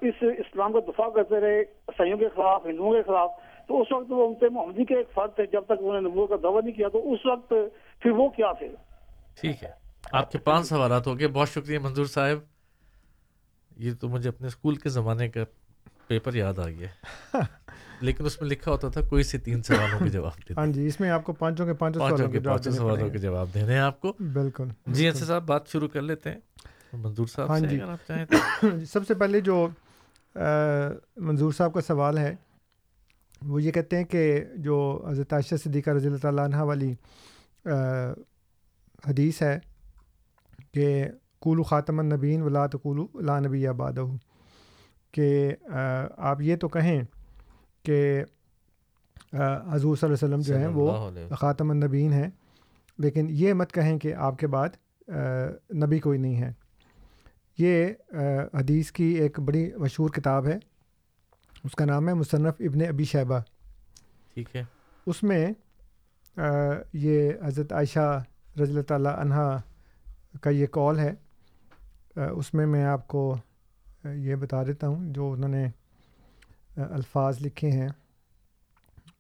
اس اسلام کا دفاع کرتے رہے عیسائیوں کے خلاف ہندوؤں کے خلاف۔ تو اس وقت وہ امت محمدی کے ایک فرد تھے۔ جب تک انہوں نے نبوت کا دعویٰ نہیں کیا تو اس وقت پھر وہ کیا تھے؟ ٹھیک ہے۔ آپ کے پانچ سوالات ہو گئے۔ بہت شکریہ منظور صاحب۔ یہ تو مجھے اپنے اسکول کے زمانے کا پیپر یاد آ گیا لیکن اس میں لکھا ہوتا تھا کوئی سے تین سوالوں کے جواب دے ہاں جی اس میں آپ کو پانچوں کے پانچوں پانچوں کے پانچوں سوالوں کے جواب دینے ہیں آپ کو۔ بالکل جی انصر صاحب بات شروع کر لیتے ہیں۔ منظور صاحب ہاں جی۔ آپ چاہیں سب سے پہلے جو منظور صاحب کا سوال ہے وہ یہ کہتے ہیں کہ جو حضرت عائشہ صدیقہ رضی اللہ تعالیٰ عنہ والی حدیث ہے کہ کولو خاتم النبین ولا تقولو لا نبی آباد کہ آپ یہ تو کہیں کہ حضور صلی اللہ علیہ وسلم جو ہیں وہ۔ خاتم النبین ہیں لیکن یہ مت کہیں کہ آپ کے بعد نبی کوئی نہیں ہے۔ یہ حدیث کی ایک بڑی مشہور کتاب ہے اس کا نام ہے مصنف ابن ابی شیبہ۔ ٹھیک ہے۔ اس میں یہ حضرت عائشہ رضی اللہ تعالیٰ عنہ کا یہ کال ہے اس میں میں آپ کو یہ بتا دیتا ہوں، جو انہوں نے الفاظ لکھے ہیں۔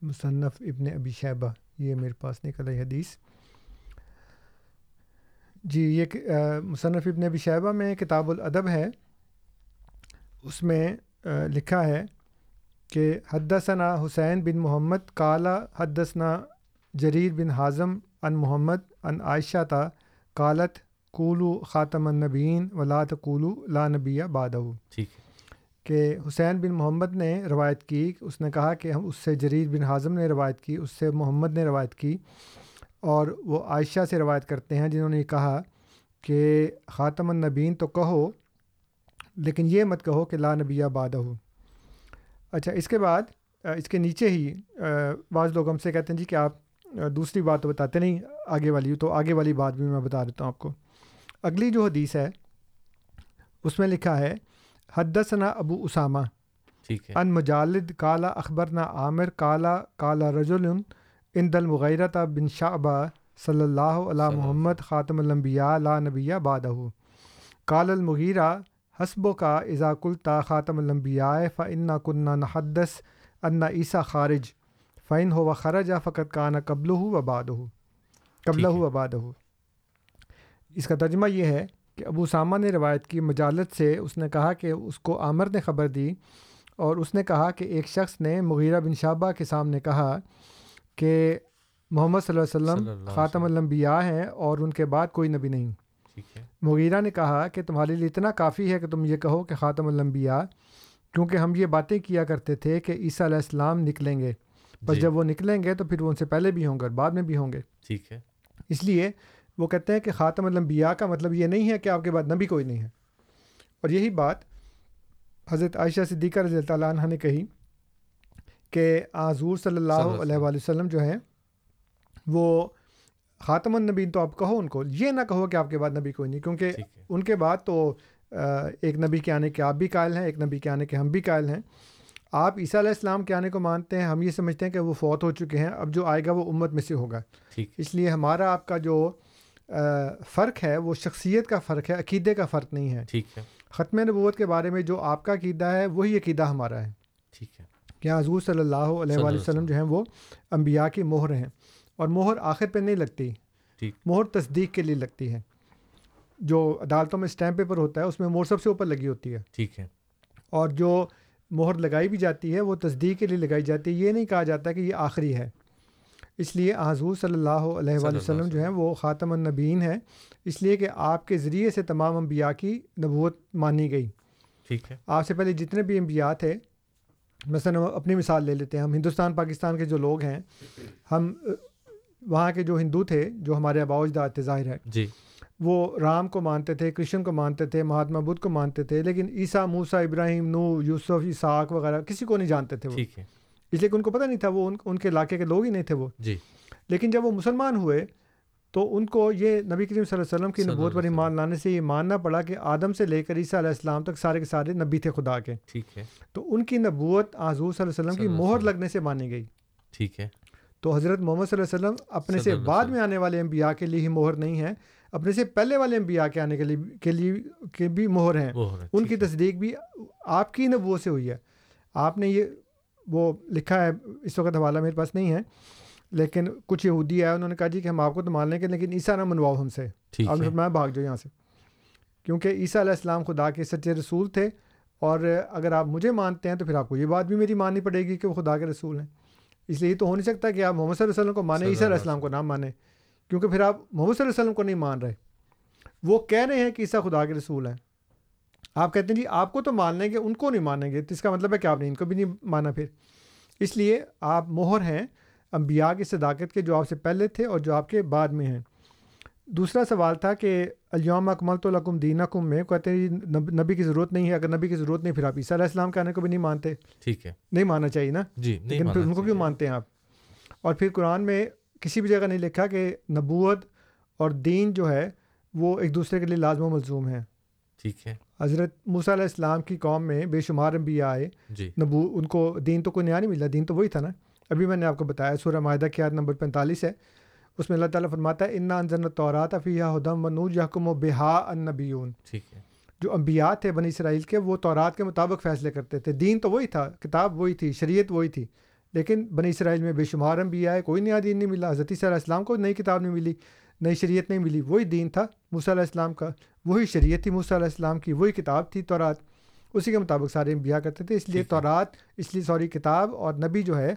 مصنف ابن ابی شیبہ، یہ میرے پاس نکل آئی حدیث۔ جی یہ مصنف ابن ابی شیبہ میں کتاب الادب ہے۔ اس میں لکھا ہے کہ، حدثنا حسین بن محمد کالا حدثنا جریر بن حازم ان محمد ان عائشہ تا کالت کولو خاتم النبین ولا تقولو لا نبی بادہ ٹھیک کہ حسین بن محمد نے روایت کی اس نے کہا کہ ہم اس سے جریر بن حازم نے روایت کی اس سے محمد نے روایت کی اور وہ عائشہ سے روایت کرتے ہیں جنہوں نے یہ کہا کہ خاتم النبین تو کہو لیکن یہ مت کہو کہ لا نبی بادہ اچھا اس کے بعد اس کے نیچے ہی بعض لوگ ہم سے کہتے ہیں جی کہ آپ دوسری بات تو بتاتے نہیں آگے والی تو آگے والی بات بھی میں بتا دیتا ہوں آپ کو۔ اگلی جو حدیث ہے اس میں لکھا ہے حدثنا ابو اسامہ ٹھیک ہے۔ ان مجالد کالا اخبرنا عامر کالا کالا رجل ان دل بن شعبہ صلی اللہ علیہ محمد خاتم الانبیاء لا نبیہ بادہ کال المغیرہ حسب کا اذا کلتا خاتم الانبیاء فإنا کننا نحدث ان عیسیٰ خارج فإن ہو و خرج فقط کانا قبل و بادہ قبل و بادہ اس کا ترجمہ یہ ہے کہ ابو سامہ نے روایت کی مجالت سے اس نے کہا کہ اس کو عامر نے خبر دی اور اس نے کہا کہ ایک شخص نے مغیرہ بن شعبہ کے سامنے کہا کہ محمد صلی اللہ علیہ وسلم اللہ خاتم الانبیاء ہیں اور ان کے بعد کوئی نبی نہیں۔ مغیرہ نے کہا کہ تمہارے لیے اتنا کافی ہے کہ تم یہ کہو کہ خاتم الانبیاء کیونکہ ہم یہ باتیں کیا کرتے تھے کہ عیسیٰ علیہ السلام نکلیں گے۔ بس جی۔ جب وہ نکلیں گے تو پھر وہ ان سے پہلے بھی ہوں گے اور بعد میں بھی ہوں گے۔ ٹھیک ہے۔ اس لیے وہ کہتے ہیں کہ خاتم الانبیاء کا مطلب یہ نہیں ہے کہ آپ کے بعد نبی کوئی نہیں ہے۔ اور یہی بات حضرت عائشہ صدیقہ رضی اللہ تعالیٰ عنہ نے کہی کہ حضور صلی اللہ علیہ وآلہ وسلم۔ جو ہیں وہ خاتم النبین تو آپ کہو ان کو یہ نہ کہو کہ آپ کے بعد نبی کوئی نہیں کیونکہ ان کے بعد تو ایک نبی کے آنے کے آپ بھی قائل ہیں ایک نبی کے آنے کے ہم بھی قائل ہیں۔ آپ عیسیٰ علیہ السلام کے آنے کو مانتے ہیں ہم یہ سمجھتے ہیں کہ وہ فوت ہو چکے ہیں اب جو آئے گا وہ امت میں سے ہوگا۔ اس لیے ہمارا آپ کا جو فرق ہے وہ شخصیت کا فرق ہے عقیدے کا فرق نہیں ہے۔ ٹھیک ہے۔ ختم نبوت کے بارے میں جو آپ کا عقیدہ ہے وہی عقیدہ ہمارا ہے۔ ٹھیک ہے۔ کہ حضور صلی اللہ علیہ وآلہ وسلم جو ہیں وہ انبیاء کی مہر ہیں۔ اور مہر آخر پہ نہیں لگتی مہر تصدیق کے لیے لگتی ہے۔ جو عدالتوں میں اسٹیمپ پیپر ہوتا ہے اس میں مہر سب سے اوپر لگی ہوتی ہے۔ ٹھیک ہے۔ اور جو مہر لگائی بھی جاتی ہے وہ تصدیق کے لیے لگائی جاتی ہے۔ یہ نہیں کہا جاتا کہ یہ آخری ہے۔ اس لیے حضور صلی اللہ علیہ وآلہ وسلم جو ہیں وہ خاتم النبین ہیں۔ اس لیے کہ آپ کے ذریعے سے تمام انبیاء کی نبوت مانی گئی۔ ٹھیک ہے۔ آپ سے پہلے جتنے بھی انبیاء تھے مثلاً اپنی مثال لے لیتے ہیں۔ ہم ہندوستان پاکستان کے جو لوگ ہیں ہم وہاں کے جو ہندو تھے جو ہمارے آبا اجداد تھے ظاہر ہے۔ جی۔ وہ رام کو مانتے تھے کرشن کو مانتے تھے مہاتما بدھ کو مانتے تھے لیکن عیسیٰ موسیٰ ابراہیم نو یوسف اسحاق وغیرہ کسی کو نہیں جانتے تھے وہ۔ ٹھیک ہے۔ اس لیے کہ ان کو پتہ نہیں تھا وہ ان ان کے علاقے کے لوگ ہی نہیں تھے وہ۔ جی۔ لیکن جب وہ مسلمان ہوئے تو ان کو یہ نبی کریم صلی اللہ علیہ وسلم کی نبوت پر ایمان لانے سے یہ ماننا پڑا کہ آدم سے لے کر عیسیٰ علیہ السلام تک سارے کے سارے نبی تھے خدا کے۔ ٹھیک ہے۔ تو ان کی نبوت حضور صلی اللہ علیہ وسلم کی مہر۔ لگنے سے مانی گئی۔ ٹھیک ہے۔ تو حضرت محمد صلی اللہ علیہ وسلم اپنے سے بعد۔ میں آنے والے انبیاء کے لیے ہی مہر نہیں ہے اپنے سے پہلے والے انبیاء کے آنے کے لیے کے لیے کے بھی مہر ہیں۔ ان کی۔ تصدیق بھی آپ کی نبوت سے ہوئی ہے۔ آپ نے یہ وہ لکھا ہے اس وقت حوالہ میرے پاس نہیں ہے لیکن کچھ یہودی آئے انہوں نے کہا جی کہ ہم آپ کو تو مان لیں گے لیکن عیسیٰ نہ منواؤ ہم سے۔ آپ نے فرمایا بھاگ جاؤ یہاں سے۔ کیونکہ عیسیٰ علیہ السلام خدا کے سچے رسول تھے اور اگر آپ مجھے مانتے ہیں تو پھر آپ کو یہ بات بھی میری ماننی پڑے گی کہ وہ خدا کے رسول ہیں۔ اس لیے یہ تو ہو نہیں سکتا کہ آپ محمد صلی اللہ علیہ وسلم کو مانیں عیسیٰ علیہ السلام کو نہ مانیں۔ کیونکہ پھر آپ محمد صلی اللہ علیہ وسلم کو نہیں مان رہے۔ وہ کہہ رہے ہیں کہ عیسیٰ خدا کے رسول ہیں۔ آپ کہتے ہیں جی آپ کو تو مان لیں گے ان کو نہیں مانیں گے تو اس کا مطلب ہے کہ آپ نے ان کو بھی نہیں مانا پھر۔ اس لیے آپ مہر ہیں انبیاء کی صداقت کے جو آپ سے پہلے تھے اور جو آپ کے بعد میں ہیں۔ دوسرا سوال تھا کہ الیوم اکمل تو لکم دین کم میں کہتے ہیں جی نب- نبی کی ضرورت نہیں ہے۔ اگر نبی کی ضرورت نہیں پھر آپ عیسیٰ علیہ السلام کے آنے کو بھی نہیں مانتے۔ ٹھیک ہے۔ نہیں ماننا چاہیے نا؟ جی لیکن پھر ان کو کیوں۔ مانتے ہیں آپ؟ اور پھر قرآن میں کسی بھی جگہ نہیں لکھا کہ نبوت اور دین جو ہے وہ ایک دوسرے کے لیے لازم و ملزوم ہیں۔ ٹھیک ہے۔ حضرت موسیٰ علیہ السلام کی قوم میں بے شمار انبیاء آئے۔ جی۔ نبو ان کو دین تو کوئی نیا نہیں ملا دین تو وہی تھا نا۔ ابھی میں نے آپ کو بتایا سورہ معاہدہ کی عادت نمبر پینتالیس ہے۔ اس میں اللہ تعالیٰ فرماتا ہے انا انزن تورات فیہ ہدم و نور یحکم و بہا النبیون۔ ٹھیک ہے۔ جو انبیاء تھے بنی اسرائیل کے وہ تورات کے مطابق فیصلے کرتے تھے۔ دین تو وہی تھا کتاب وہی تھی شریعت وہی تھی۔ لیکن بنی اسرائیل میں بے شمار انبیاء ہے کوئی نیا دین نہیں ملا۔ حضرت عیسیٰ علیہ السلام کو نئی کتاب نہیں ملی۔ نئی شریعت نہیں ملی وہی دین تھا موسیٰ علیہ السلام کا وہی شریعت تھی موسیٰ علیہ السلام کی وہی کتاب تھی تورات۔ اسی کے مطابق سارے انبیاء کرتے تھے اس لیے۔ تورات اس لیے سوری کتاب اور نبی جو ہے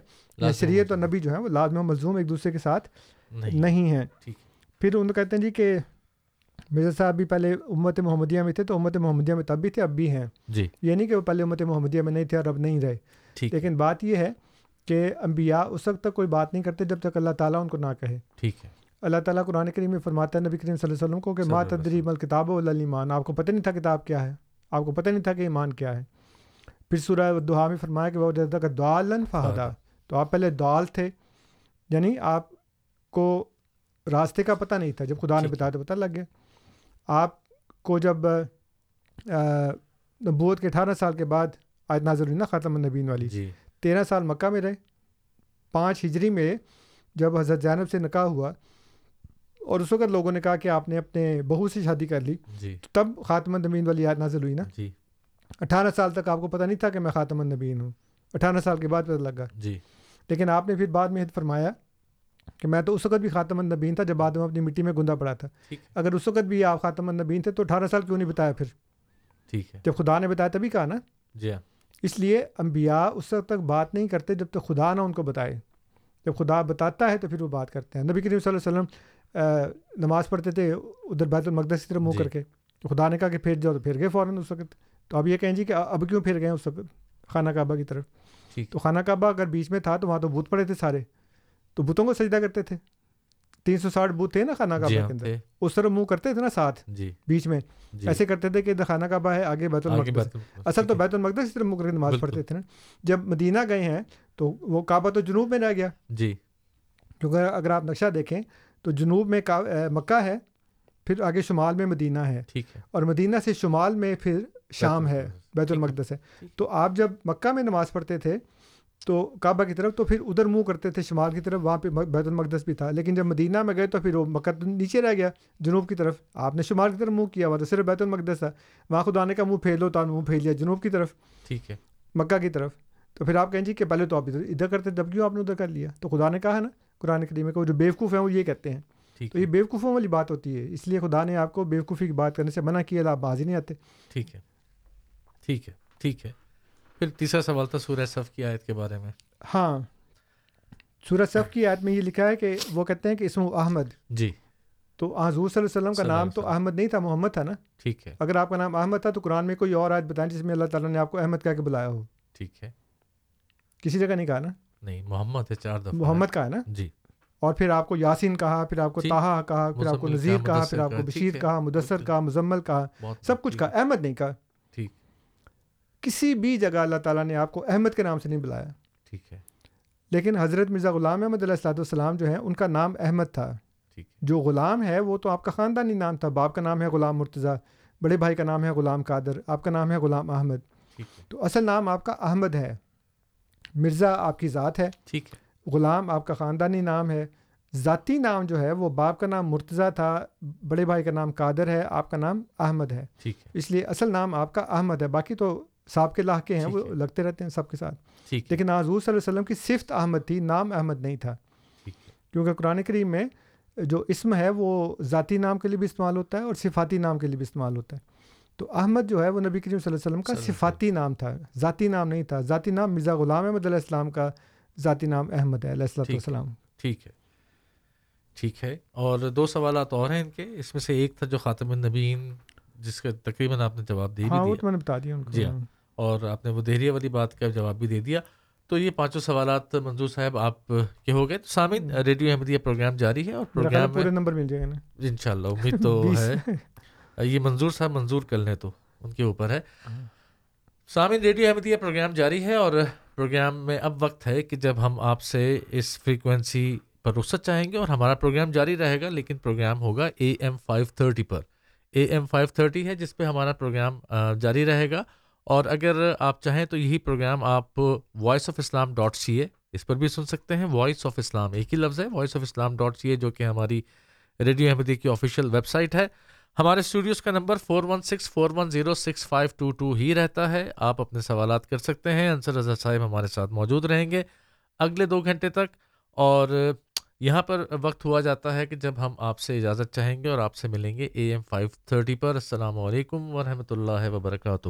شریعت اور۔ نبی جو ہے وہ لازم و ملزوم ایک دوسرے کے ساتھ نہیں۔ ہیں۔ پھر ان کہتے ہیں جی کہ مرزا صاحب بھی پہلے امت محمدیہ میں تھے تو امت محمدیہ میں تب بھی تھے اب بھی ہیں۔ جی۔ یہ نہیں کہ وہ پہلے امت محمدیہ میں نہیں تھے اور اب نہیں رہے۔ لیکن بات یہ ہے کہ انبیاء اس وقت تک کوئی بات نہیں کرتے جب تک اللہ تعالیٰ ان کو نہ کہے۔ ٹھیک ہے۔ اللہ تعالیٰ قرآن کریم میں فرماتا ہے نبی کریم صلی اللہ علیہ وسلم کو کہ صلی ما اللہ علیہ تدری مل کتاب و ایمان آپ کو پتہ نہیں تھا کتاب کیا ہے؟ آپ کو پتہ نہیں تھا کہ ایمان کیا ہے؟ پھر سورہ دعا میں فرمایا کہ وہ جدہ کا دعالن فہدا۔ تو آپ پہلے دعال تھے یعنی آپ کو راستے کا پتہ نہیں تھا جب خدا نے ٹھیک ہے۔ بتایا تو پتہ لگ گیا۔ آپ کو جب نبوت کے اٹھارہ سال کے بعد آیت نازل ہوئی نا خاتم النبین والی جی۔ تیرہ سال مکہ میں رہے پانچ ہجری میں جب حضرت زینب سے نکاح ہوا اور اس وقت لوگوں نے کہا کہ آپ نے اپنے بہو سے شادی کر لی۔ جی۔ تب خاتم النبین والی آیت نازل ہوئی نا۔ جی۔ اٹھارہ سال تک آپ کو پتہ نہیں تھا کہ میں خاتم النبین ہوں۔ اٹھارہ سال کے بعد پتہ لگا۔ جی۔ لیکن آپ نے پھر بعد میں فرمایا کہ میں تو اس وقت بھی خاتم النبین تھا جب بعد میں اپنی مٹی میں گندا پڑا تھا۔ اگر اس وقت بھی آپ خاتم النبین تھے تو اٹھارہ سال کیوں نہیں بتایا پھر؟ ٹھیک ہے۔ جب خدا نے بتایا تبھی کہا نا۔ جی ہاں۔ اس لیے انبیاء اس وقت تک بات نہیں کرتے جب تک خدا نہ ان کو بتائے۔ جب خدا بتاتا ہے تو پھر وہ بات کرتے ہیں۔ نبی کریم صلی اللہ علیہ وسلم نماز پڑھتے تھے ادھر بیت المقدس کی طرف منہ جی۔ کر کے۔ تو خدا نے کہا کہ پھر جاؤ تو پھر گئے فوراً اس وقت۔ تو اب یہ کہیں جی کہ اب کیوں پھر گئے اس وقت؟ خانہ کعبہ کی طرف۔ ٹھیک تو خانہ کعبہ اگر بیچ میں تھا تو وہاں تو بت پڑے تھے سارے۔ تو بتوں کو سجدہ کرتے تھے۔ تین سو ساٹھ بت تھے نا خانہ جی کعبہ ہاں کے اندر۔ اس طرف منہ کرتے تھے نا ساتھ جی۔ بیچ میں۔ جی۔ ایسے کرتے تھے کہ خانہ کعبہ ہے آگے بیت المقدس۔ اصل تو۔ بیت المقدس کی طرف منہ کر کے نماز۔ پڑھتے تھے نا۔ جب مدینہ گئے ہیں تو وہ کعبہ تو جنوب میں رہ گیا۔ جی۔ کیونکہ اگر آپ نقشہ دیکھیں تو جنوب میں مکہ ہے پھر آگے شمال میں مدینہ ہے۔ اور مدینہ سے شمال میں پھر شام ہے بیت المقدس ہے۔ تو آپ جب مکہ میں نماز پڑھتے تھے تو کعبہ کی طرف تو پھر ادھر منہ کرتے تھے شمال کی طرف وہاں پہ بیت المقدس بھی تھا۔ لیکن جب مدینہ میں گئے تو پھر وہ مکہ نیچے رہ گیا جنوب کی طرف۔ آپ نے شمال کی طرف منہ کیا ہوا تو صرف بیت المقدس تھا۔ وہاں خدا نے کا منہ پھیر لو تو منہ پھیر لیا جنوب کی طرف۔ ٹھیک ہے۔ مکہ کی طرف۔ تو پھر آپ کہیں جی کہ پہلے تو آپ ادھر ادھر کرتے تب کیوں آپ نے ادھر کر لیا؟ تو خدا نے کہا ہے نا قرآن کریم وہ جو بیوقوف ہیں وہ یہ کہتے ہیں۔ تو یہ بیوقوفوں والی بات ہوتی ہے اس لیے خدا نے آپ کو بیوقوفی کی بات کرنے سے منع کیا آپ بازی نہیں آتے۔ ٹھیک ہے۔ ٹھیک ہے ٹھیک ہے۔ پھر تیسرا سوال تھا سورہ صف کی آیت کے بارے میں۔ ہاں سورج صف کی آیت میں یہ لکھا ہے کہ وہ کہتے ہیں کہ اسم احمد۔ جی۔ تو حضور صلی اللہ علیہ وسلم کا نام تو۔ احمد نہیں تھا محمد تھا نا؟ ٹھیک ہے۔ اگر آپ کا نام احمد تھا تو قرآن میں کوئی اور آیت بتائیں جس میں اللہ تعالیٰ نے آپ کو احمد کہہ کے بلایا ہو۔ ٹھیک ہے۔ کسی جگہ نہیں کہا نا؟ نہیں محمد ہے چار دفعہ محمد کا ہے نا؟ جی۔ اور پھر آپ کو یاسین کہا پھر آپ کو جی۔ تاہا کہا پھر آپ کو نذیر کہا، پھر آپ کو بشیر کہا مدثر۔ کہا مزمل کہا۔ سب کچھ کہا احمد نہیں کہا۔ ٹھیک۔ کسی بھی جگہ اللہ تعالیٰ نے آپ کو احمد کے نام سے نہیں بلایا۔ ٹھیک ہے۔ لیکن حضرت مرزا غلام احمد علیہ السلاۃ والسلام جو ہیں ان کا نام احمد تھا۔ جو غلام ہے وہ تو آپ کا خاندانی نام تھا۔ باپ کا نام ہے غلام مرتضیٰ بڑے بھائی کا نام ہے غلام قادر آپ کا نام ہے غلام احمد۔ تو اصل نام آپ کا احمد ہے۔ مرزا آپ کی ذات ہے۔ ٹھیک۔ غلام آپ کا خاندانی نام ہے۔ ذاتی نام جو ہے وہ باپ کا نام مرتضیٰ تھا بڑے بھائی کا نام قادر ہے آپ کا نام احمد ہے۔ اس لیے اصل نام آپ کا احمد ہے باقی تو صاحب کے لاحقے ہیں وہ۔ لگتے رہتے ہیں سب کے ساتھ۔ لیکن حضور صلی اللہ علیہ وسلم کی صفت احمد تھی نام احمد نہیں تھا۔ کیونکہ قرآن کریم میں جو اسم ہے وہ ذاتی نام کے لیے بھی استعمال ہوتا ہے اور صفاتی نام کے لیے بھی استعمال ہوتا ہے۔ تو احمد جو ہے وہ نبی کریم صلی اللہ علیہ وسلم کا صفاتی نام تھا ذاتی نام نہیں تھا ذاتی نام مرزا غلام احمد علیہ السلام کا ذاتی نام احمد ہے علیہ السلام۔ والسلام۔ ٹھیک ہے ٹھیک ہے۔ اور دو سوالات اور ہیں ان کے اس میں سے ایک تھا جو خاتم النبین جس کا تقریباً آپ نے جواب دے بھی ہاں دیا۔ میں نے بتا دیا ان کو۔ جی ہاں اور آپ نے وہ دہریہ والی بات کا جواب بھی دے دیا۔ تو یہ پانچوں سوالات منظور صاحب آپ کے ہو گئے۔ تو سامعین ریڈیو احمدیہ پروگرام جاری ہے اور پروگرام پورے نمبر مل جائے گا نا۔ ان شاء اللہ امید تو۔ ہے۔ یہ منظور صاحب منظور کر لیں تو ان کے اوپر ہے۔ سامعین ریڈیو احمدیہ پروگرام جاری ہے اور پروگرام میں اب وقت ہے کہ جب ہم آپ سے اس فریکوینسی پر رخصت چاہیں گے اور ہمارا پروگرام جاری رہے گا لیکن پروگرام ہوگا اے ایم فائیو تھرٹی پر۔ اے ایم فائیو تھرٹی ہے جس پہ ہمارا پروگرام جاری رہے گا۔ اور اگر آپ چاہیں تو یہی پروگرام آپ voice of Islam dot C A اس پر بھی سن سکتے ہیں۔ وائس آف اسلام ایک ہی لفظ ہے voice of Islam dot C A جو کہ ہماری ریڈیو احمدی کی آفیشیل ویب سائٹ ہے۔ ہمارے اسٹوڈیوز کا number four one six four one zero six five two two ہی رہتا ہے۔ آپ اپنے سوالات کر سکتے ہیں۔ انصر رضا صاحب ہمارے ساتھ موجود رہیں گے۔ اگلے دو گھنٹے تک اور یہاں پر وقت ہوا جاتا ہے کہ جب ہم آپ سے اجازت چاہیں گے اور آپ سے ملیں گے اے ایم فائیو تھرٹی پر۔ السلام علیکم ورحمۃ اللہ وبرکاتہ۔